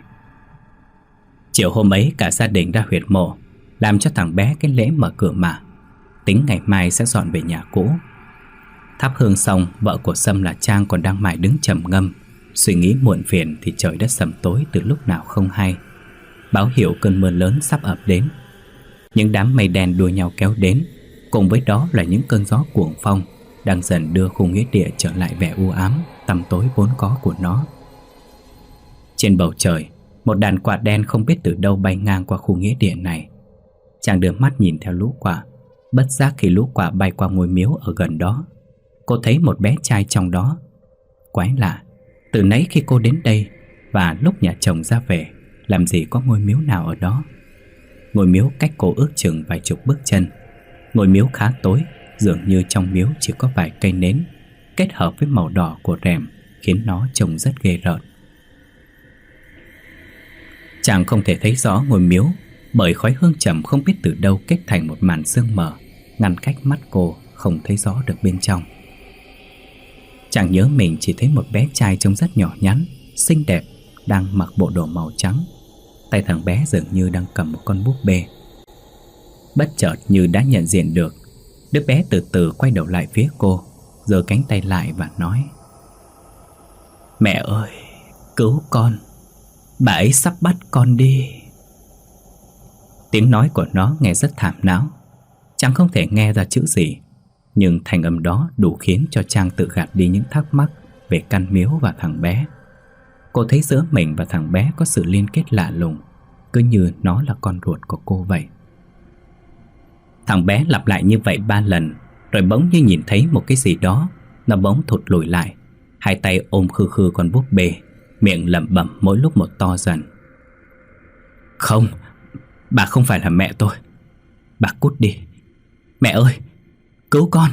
Chiều hôm ấy, cả gia đình ra huyệt mộ, Làm cho thằng bé cái lễ mở cửa mà. Tính ngày mai sẽ dọn về nhà cũ. Thắp hương xong, Vợ của Sâm là Trang còn đang mải đứng trầm ngâm. Suy nghĩ muộn phiền Thì trời đã sầm tối từ lúc nào không hay. Báo hiệu cơn mưa lớn sắp ập đến. Những đám mây đen đua nhau kéo đến. Cùng với đó là những cơn gió cuồng phong, Đang dần đưa khu nghĩa địa trở lại vẻ u ám, Tăm tối vốn có của nó. Trên bầu trời, Một đàn quạ đen không biết từ đâu bay ngang qua khu nghĩa địa này. Chàng đưa mắt nhìn theo lũ quạ, Bất giác khi lũ quạ bay qua ngôi miếu ở gần đó, Cô thấy một bé trai trong đó. Quái lạ, Từ nãy khi cô đến đây Và lúc nhà chồng ra về, làm gì có ngôi miếu nào ở đó? Ngôi miếu cách cô ước chừng vài chục bước chân. Ngôi miếu khá tối, Dường như trong miếu chỉ có vài cây nến, Kết hợp với màu đỏ của rèm Khiến nó trông rất ghê rợn. Chàng không thể thấy rõ ngôi miếu Bởi khói hương trầm không biết từ đâu kết thành một màn sương mờ Ngăn cách mắt cô không thấy rõ được bên trong. Chàng nhớ mình chỉ thấy một bé trai trông rất nhỏ nhắn Xinh đẹp Đang mặc bộ đồ màu trắng. Tay thằng bé dường như đang cầm một con búp bê. Bất chợt như đã nhận diện được Đứa bé từ từ quay đầu lại phía cô giơ cánh tay lại và nói Mẹ ơi, cứu con. Bà ấy sắp bắt con đi. Tiếng nói của nó nghe rất thảm não. Chẳng không thể nghe ra chữ gì, Nhưng thành âm đó đủ khiến cho Trang tự gạt đi những thắc mắc Về căn miếu và thằng bé. Cô thấy giữa mình và thằng bé có sự liên kết lạ lùng, Cứ như nó là con ruột của cô vậy. Thằng bé lặp lại như vậy ba lần, Rồi bỗng như nhìn thấy một cái gì đó, Nó bỗng thụt lùi lại, Hai tay ôm khư khư con búp bê. Miệng lẩm bẩm mỗi lúc một to dần. Không Bà không phải là mẹ tôi. Bà cút đi. Mẹ ơi Cứu con.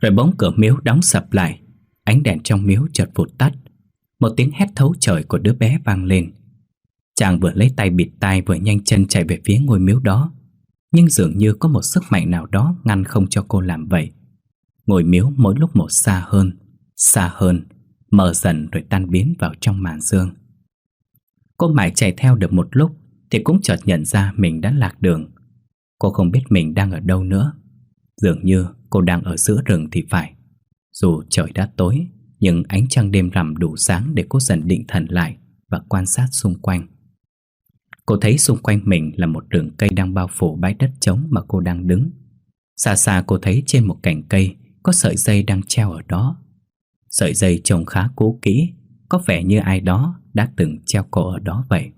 Rồi bóng cửa miếu đóng sập lại Ánh đèn trong miếu chợt vụt tắt. Một tiếng hét thấu trời của đứa bé vang lên. Chàng vừa lấy tay bịt tai vừa nhanh chân chạy về phía ngôi miếu đó Nhưng dường như có một sức mạnh nào đó ngăn không cho cô làm vậy. Ngôi miếu mỗi lúc một xa hơn, xa hơn. Mờ dần rồi tan biến vào trong màn sương. Cô mãi chạy theo được một lúc Thì cũng chợt nhận ra mình đã lạc đường. Cô không biết mình đang ở đâu nữa. Dường như cô đang ở giữa rừng thì phải. Dù trời đã tối, Nhưng ánh trăng đêm rằm đủ sáng để cô dần định thần lại Và quan sát xung quanh. Cô thấy xung quanh mình là một rừng cây đang bao phủ bãi đất trống mà cô đang đứng. Xa xa cô thấy trên một cành cây có sợi dây đang treo ở đó. Sợi dây trông khá cố kỹ, Có vẻ như ai đó đã từng treo cổ ở đó vậy.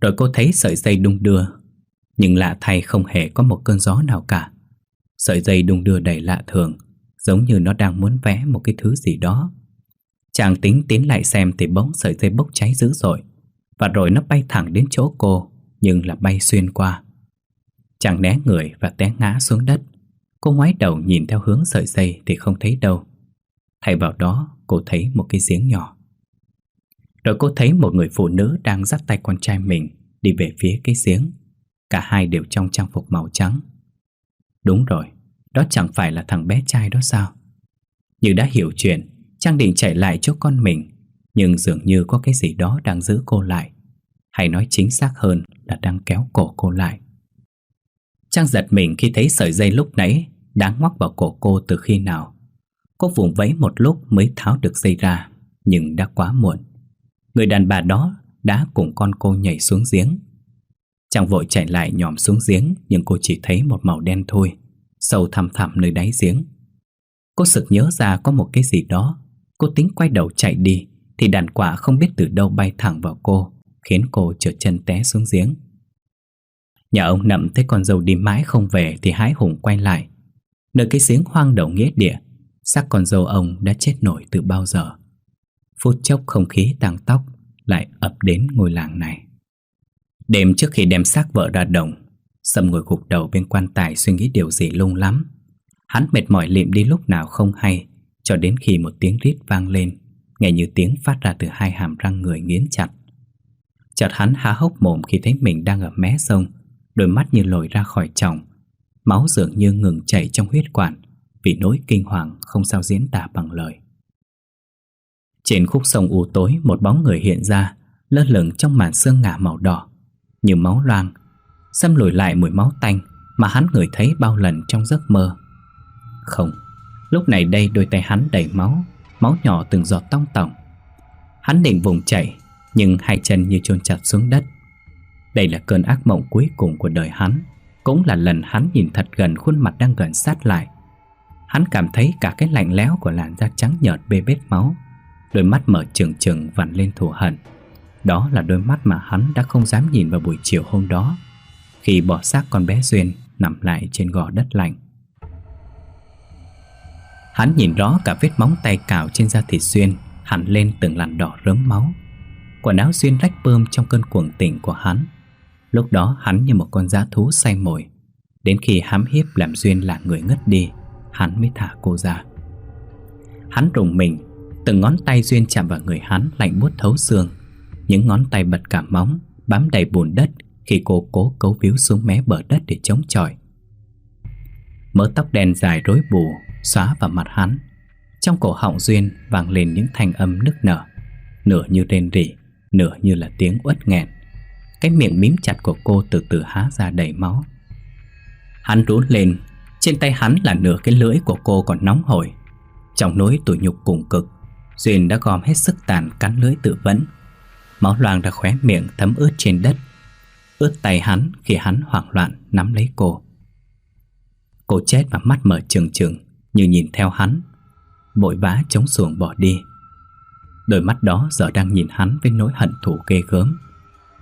Rồi cô thấy sợi dây đung đưa, Nhưng lạ thay không hề có một cơn gió nào cả. Sợi dây đung đưa đầy lạ thường, Giống như nó đang muốn vẽ một cái thứ gì đó. Chàng tính tiến lại xem thì bỗng sợi dây bốc cháy dữ dội, Và rồi nó bay thẳng đến chỗ cô, Nhưng là bay xuyên qua. Chàng né người và té ngã xuống đất. Cô ngoái đầu nhìn theo hướng sợi dây thì không thấy đâu. Thay vào đó cô thấy một cái giếng nhỏ. Rồi cô thấy một người phụ nữ đang dắt tay con trai mình Đi về phía cái giếng. Cả hai đều trong trang phục màu trắng. Đúng rồi, đó chẳng phải là thằng bé trai đó sao? Như đã hiểu chuyện Trang định chạy lại chỗ con mình Nhưng dường như có cái gì đó đang giữ cô lại. Hay nói chính xác hơn là đang kéo cổ cô lại. Trang giật mình khi thấy sợi dây lúc nãy Đáng ngoắc vào cổ cô từ khi nào. Cô vùng vẫy một lúc mới tháo được dây ra, Nhưng đã quá muộn. Người đàn bà đó đã cùng con cô nhảy xuống giếng. Chàng vội chạy lại nhòm xuống giếng, Nhưng cô chỉ thấy một màu đen thôi, Sâu thẳm thẳm nơi đáy giếng. Cô sực nhớ ra có một cái gì đó. Cô tính quay đầu chạy đi, Thì đàn quả không biết từ đâu bay thẳng vào cô, Khiến cô trượt chân té xuống giếng. Nhà ông nậm thấy con dâu đi mãi không về Thì hái hùng quay lại. Nơi cái giếng hoang đầu nghĩa địa, xác con dâu ông đã chết nổi từ bao giờ. Phút chốc không khí tăng tóc Lại ập đến ngôi làng này. Đêm trước khi đem xác vợ ra đồng, Sâm ngồi gục đầu bên quan tài suy nghĩ điều gì lung lắm. Hắn mệt mỏi liệm đi lúc nào không hay, Cho đến khi một tiếng rít vang lên, Nghe như tiếng phát ra từ hai hàm răng người nghiến chặt. Chợt hắn há hốc mồm khi thấy mình đang ở mé sông, Đôi mắt như lồi ra khỏi tròng Máu dường như ngừng chảy trong huyết quản, Vì nỗi kinh hoàng không sao diễn tả bằng lời. Trên khúc sông u tối, Một bóng người hiện ra, Lơ lửng trong màn sương ngả màu đỏ, Như máu loang. Xâm lùi lại mùi máu tanh Mà hắn ngửi thấy bao lần trong giấc mơ. Không, Lúc này đây đôi tay hắn đầy máu Máu nhỏ từng giọt tong tỏng. Hắn định vùng chạy Nhưng hai chân như chôn chặt xuống đất. Đây là cơn ác mộng cuối cùng của đời hắn. Cũng là lần hắn nhìn thật gần khuôn mặt đang gần sát lại. Hắn cảm thấy cả cái lạnh lẽo của làn da trắng nhợt bê bết máu. Đôi mắt mở trừng trừng vặn lên thù hận. Đó là đôi mắt mà hắn đã không dám nhìn vào buổi chiều hôm đó, Khi bỏ xác con bé Duyên nằm lại trên gò đất lạnh. Hắn nhìn rõ cả vết móng tay cào trên da thịt Duyên Hẳn lên từng làn đỏ rớm máu. Quần áo Duyên rách bơm trong cơn cuồng tỉnh của hắn. Lúc đó hắn như một con giá thú say mồi. Đến khi hám hiếp làm Duyên là người ngất đi, Hắn mới thả cô ra. Hắn rùng mình, Từng ngón tay Duyên chạm vào người hắn Lạnh buốt thấu xương. Những ngón tay bật cả móng, Bám đầy bùn đất Khi cô cố cấu víu xuống mé bờ đất để chống chọi. Mớ tóc đen dài rối bù, Xóa vào mặt hắn. Trong cổ họng Duyên vang lên những thanh âm nức nở. Nửa như rên rỉ, Nửa như là tiếng uất nghẹn. Cái miệng mím chặt của cô từ từ há ra đầy máu. Hắn rú lên. Trên tay hắn là nửa cái lưỡi của cô còn nóng hổi. Trong nỗi tủi nhục cùng cực, Duyên đã gom hết sức tàn cắn lưỡi tự vẫn. Máu loang ra khóe miệng thấm ướt trên đất. Ướt tay hắn khi hắn hoảng loạn nắm lấy cô. Cô chết mà mắt mở trừng trừng Như nhìn theo hắn. Vội vã chống xuồng bỏ đi. Đôi mắt đó giờ đang nhìn hắn với nỗi hận thù ghê gớm.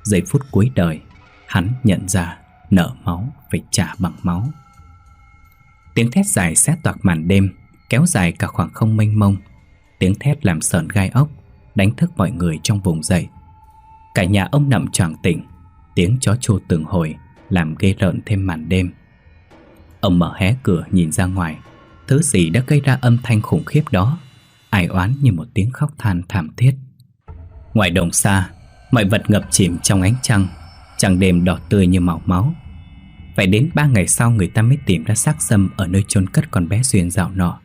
Giây phút cuối đời, Hắn nhận ra nợ máu phải trả bằng máu. Tiếng thét dài xé toạc màn đêm, Kéo dài cả khoảng không mênh mông. Tiếng thét làm sờn gai ốc, Đánh thức mọi người trong vùng dậy. Cả nhà ông nằm choàng tỉnh, Tiếng chó chô từng hồi Làm ghê rợn thêm màn đêm. Ông mở hé cửa nhìn ra ngoài, Thứ gì đã gây ra âm thanh khủng khiếp đó? Ai oán như một tiếng khóc than thảm thiết. Ngoài đồng xa Mọi vật ngập chìm trong ánh trăng Trăng đêm đỏ tươi như màu máu. Phải đến ba ngày sau người ta mới tìm ra xác sâm Ở nơi chôn cất con bé Duyên dạo nọ.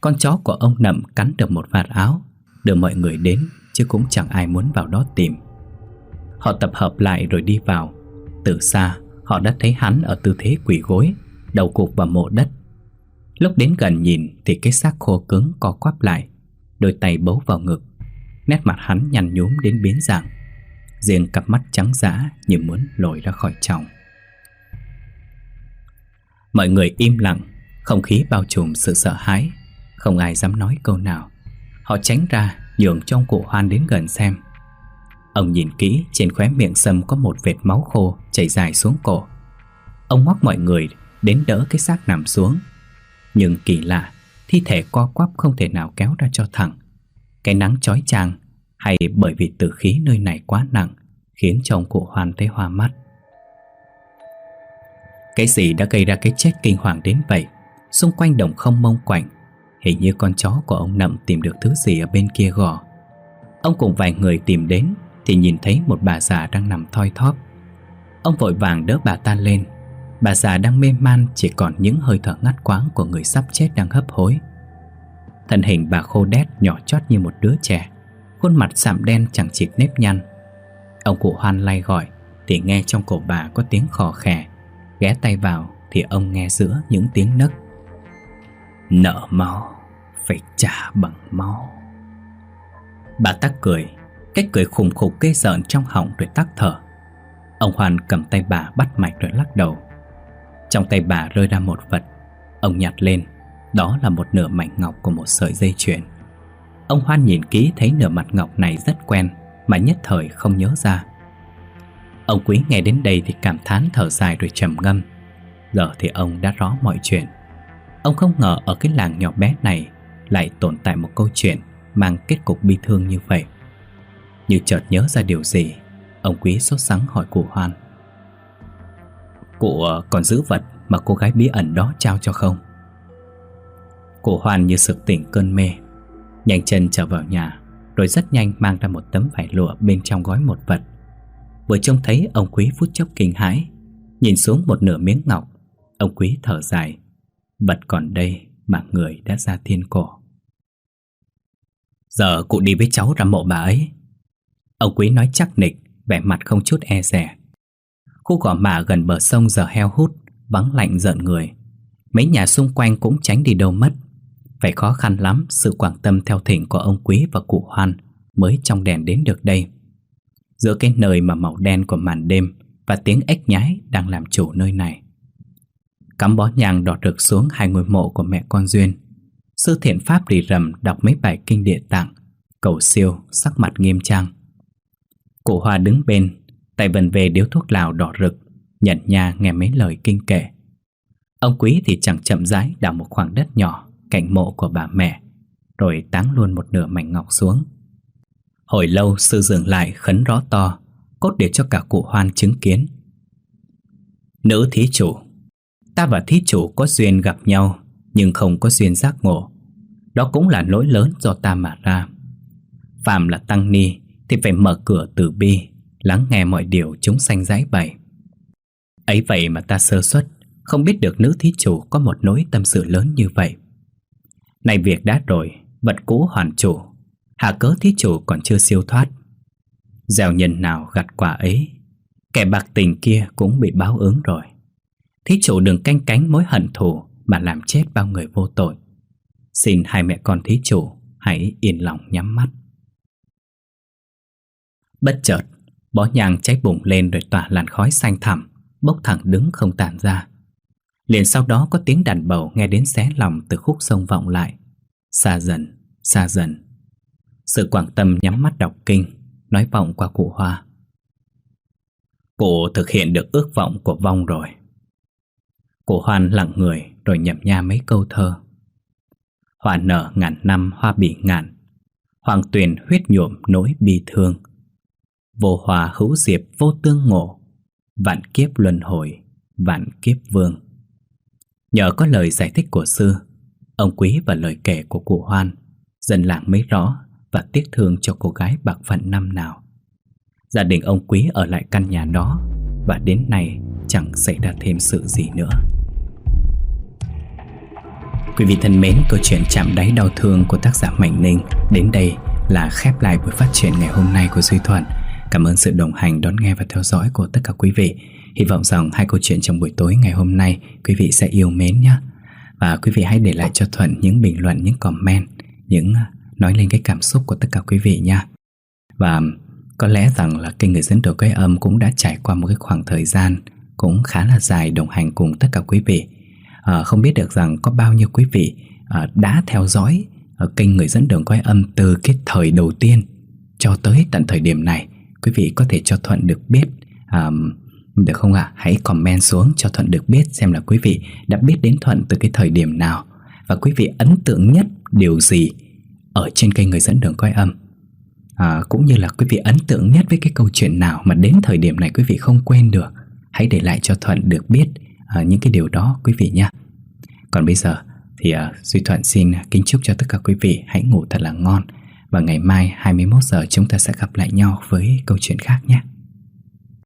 Con chó của ông nậm cắn được một vạt áo, Đưa mọi người đến, Chứ cũng chẳng ai muốn vào đó tìm. Họ tập hợp lại rồi đi vào. Từ xa, họ đã thấy hắn ở tư thế quỳ gối, Đầu cục vào mộ đất. Lúc đến gần nhìn thì cái xác khô cứng co quắp lại, Đôi tay bấu vào ngực. Nét mặt hắn nhăn nhúm đến biến dạng. Riêng cặp mắt trắng dã như muốn lồi ra khỏi chồng Mọi người im lặng, Không khí bao trùm sự sợ hãi. Không ai dám nói câu nào. Họ tránh ra, nhường trong cụ hoan đến gần xem. Ông nhìn kỹ, trên khóe miệng sâm có một vệt máu khô chảy dài xuống cổ. Ông móc mọi người đến đỡ cái xác nằm xuống. Nhưng kỳ lạ, Thi thể co quắp không thể nào kéo ra cho thẳng. Cái nắng chói chang hay bởi vì tử khí nơi này quá nặng, Khiến chồng ông cụ hoan thấy hoa mắt. Cái gì đã gây ra cái chết kinh hoàng đến vậy? Xung quanh đồng không mông quạnh, Hình như con chó của ông Nậm tìm được thứ gì ở bên kia gò. Ông cùng vài người tìm đến Thì nhìn thấy một bà già đang nằm thoi thóp. Ông vội vàng đỡ bà ta lên. Bà già đang mê man, chỉ còn những hơi thở ngắt quáng của người sắp chết đang hấp hối. Thân hình bà khô đét, nhỏ chót như một đứa trẻ. Khuôn mặt sạm đen chẳng chịt nếp nhăn. Ông cụ hoan lay gọi Thì nghe trong cổ bà có tiếng khò khè. Ghé tay vào thì ông nghe giữa những tiếng nấc. Nợ máu, Phải trả bằng máu. Bà tắc cười, Cách cười khủng khục kê sợn trong họng rồi tắc thở. Ông Hoan cầm tay bà bắt mạch rồi lắc đầu. Trong tay bà rơi ra một vật. Ông nhặt lên, Đó là một nửa mảnh ngọc của một sợi dây chuyền. Ông Hoan nhìn kỹ thấy nửa mặt ngọc này rất quen, Mà nhất thời không nhớ ra. Ông Quý nghe đến đây thì cảm thán thở dài rồi trầm ngâm. Giờ thì ông đã rõ mọi chuyện. Ông không ngờ ở cái làng nhỏ bé này Lại tồn tại một câu chuyện Mang kết cục bi thương như vậy. Như chợt nhớ ra điều gì, Ông Quý sốt sắng hỏi cụ Hoan. Cụ ờ, còn giữ vật mà cô gái bí ẩn đó trao cho không? Cụ Hoan như sực tỉnh cơn mê Nhanh chân trở vào nhà, Rồi rất nhanh mang ra một tấm vải lụa bên trong gói một vật. Vừa trông thấy ông Quý phút chốc kinh hãi, Nhìn xuống một nửa miếng ngọc. Ông Quý thở dài, Vật còn đây mà người đã ra thiên cổ. Giờ cụ đi với cháu ra mộ bà ấy. Ông Quý nói chắc nịch, Vẻ mặt không chút e rẻ Khu gò mả gần bờ sông giờ heo hút, Vắng lạnh giận người. Mấy nhà xung quanh cũng tránh đi đâu mất. Phải khó khăn lắm Sự quan tâm theo thỉnh của ông Quý và cụ Hoan Mới trong đèn đến được đây. Giữa cái nơi mà màu đen của màn đêm Và tiếng ếch nhái đang làm chủ nơi này. Cắm bó nhang đọt rực xuống hai ngôi mộ của mẹ con Duyên. Sư thiện pháp rì rầm đọc mấy bài kinh địa tạng Cầu siêu, sắc mặt nghiêm trang. Cụ Hoa đứng bên Tay vần về điếu thuốc lào đỏ rực Nhận nhà nghe mấy lời kinh kệ Ông Quý thì chẳng chậm rãi đào một khoảng đất nhỏ. Cạnh mộ của bà mẹ, Rồi táng luôn một nửa mảnh ngọc xuống. Hồi lâu sư dừng lại khấn rõ to, Cốt để cho cả cụ hoan chứng kiến. Nữ thí chủ, Ta và thí chủ có duyên gặp nhau, Nhưng không có duyên giác ngộ. Đó cũng là lỗi lớn do ta mà ra. Phạm là tăng ni Thì phải mở cửa từ bi, Lắng nghe mọi điều chúng sanh giải bày. Ấy vậy mà ta sơ suất, Không biết được nữ thí chủ có một nỗi tâm sự lớn như vậy. Này việc đã rồi, Vật cũ hoàn chủ. Hạ cớ thí chủ còn chưa siêu thoát. Gieo nhân nào gặt quả ấy, Kẻ bạc tình kia cũng bị báo ứng rồi. Thí chủ đừng canh cánh mối hận thù Mà làm chết bao người vô tội. Xin hai mẹ con thí chủ Hãy yên lòng nhắm mắt. Bất chợt, Bó nhang cháy bùng lên rồi tỏa làn khói xanh thẳm, Bốc thẳng đứng không tàn ra. Liền sau đó có tiếng đàn bầu nghe đến xé lòng từ khúc sông vọng lại. Xa dần, xa dần. Sự quảng tâm nhắm mắt đọc kinh Nói vọng qua cụ hoa. Cụ thực hiện được ước vọng của vong rồi. Cụ hoan lặng người rồi nhậm nha mấy câu thơ. Hoa nở ngàn năm hoa bị ngàn Hoàng tuyền huyết nhuộm nỗi bi thương. Vô hòa hữu diệp vô tương ngộ. Vạn kiếp luân hồi Vạn kiếp vương. Nhờ có lời giải thích của sư Ông quý và lời kể của cụ Hoan Dân làng mới rõ Và tiếc thương cho cô gái bạc phận năm nào Gia đình ông quý ở lại căn nhà đó Và đến nay chẳng xảy ra thêm sự gì nữa Quý vị thân mến, câu chuyện chạm đáy đau thương của tác giả Mạnh Ninh đến đây là khép lại buổi phát triển ngày hôm nay của Duy Thuận. Cảm ơn sự đồng hành, đón nghe và theo dõi của tất cả quý vị. Hy vọng rằng hai câu chuyện trong buổi tối ngày hôm nay quý vị sẽ yêu mến nhé. Và quý vị hãy để lại cho Thuận những bình luận, những comment, những à, nói lên cái cảm xúc của tất cả quý vị nha. Và có lẽ rằng là kênh Người dẫn đầu cái âm cũng đã trải qua một cái khoảng thời gian cũng khá là dài đồng hành cùng tất cả quý vị. À, không biết được rằng có bao nhiêu quý vị à, đã theo dõi ở kênh Người dẫn đường quay âm từ cái thời đầu tiên cho tới tận thời điểm này. Quý vị có thể cho Thuận được biết à, được không ạ? À? Hãy comment xuống cho Thuận được biết xem là quý vị đã biết đến Thuận từ cái thời điểm nào. Và quý vị ấn tượng nhất điều gì ở trên kênh Người dẫn đường coi âm? À, cũng như là quý vị ấn tượng nhất với cái câu chuyện nào mà đến thời điểm này quý vị không quên được? Hãy để lại cho Thuận được biết à, những cái điều đó quý vị nha còn bây giờ thì à, Duy Thuận xin kính chúc cho tất cả quý vị hãy ngủ thật là ngon. Và ngày mai 21 giờ chúng ta sẽ gặp lại nhau với câu chuyện khác nhé.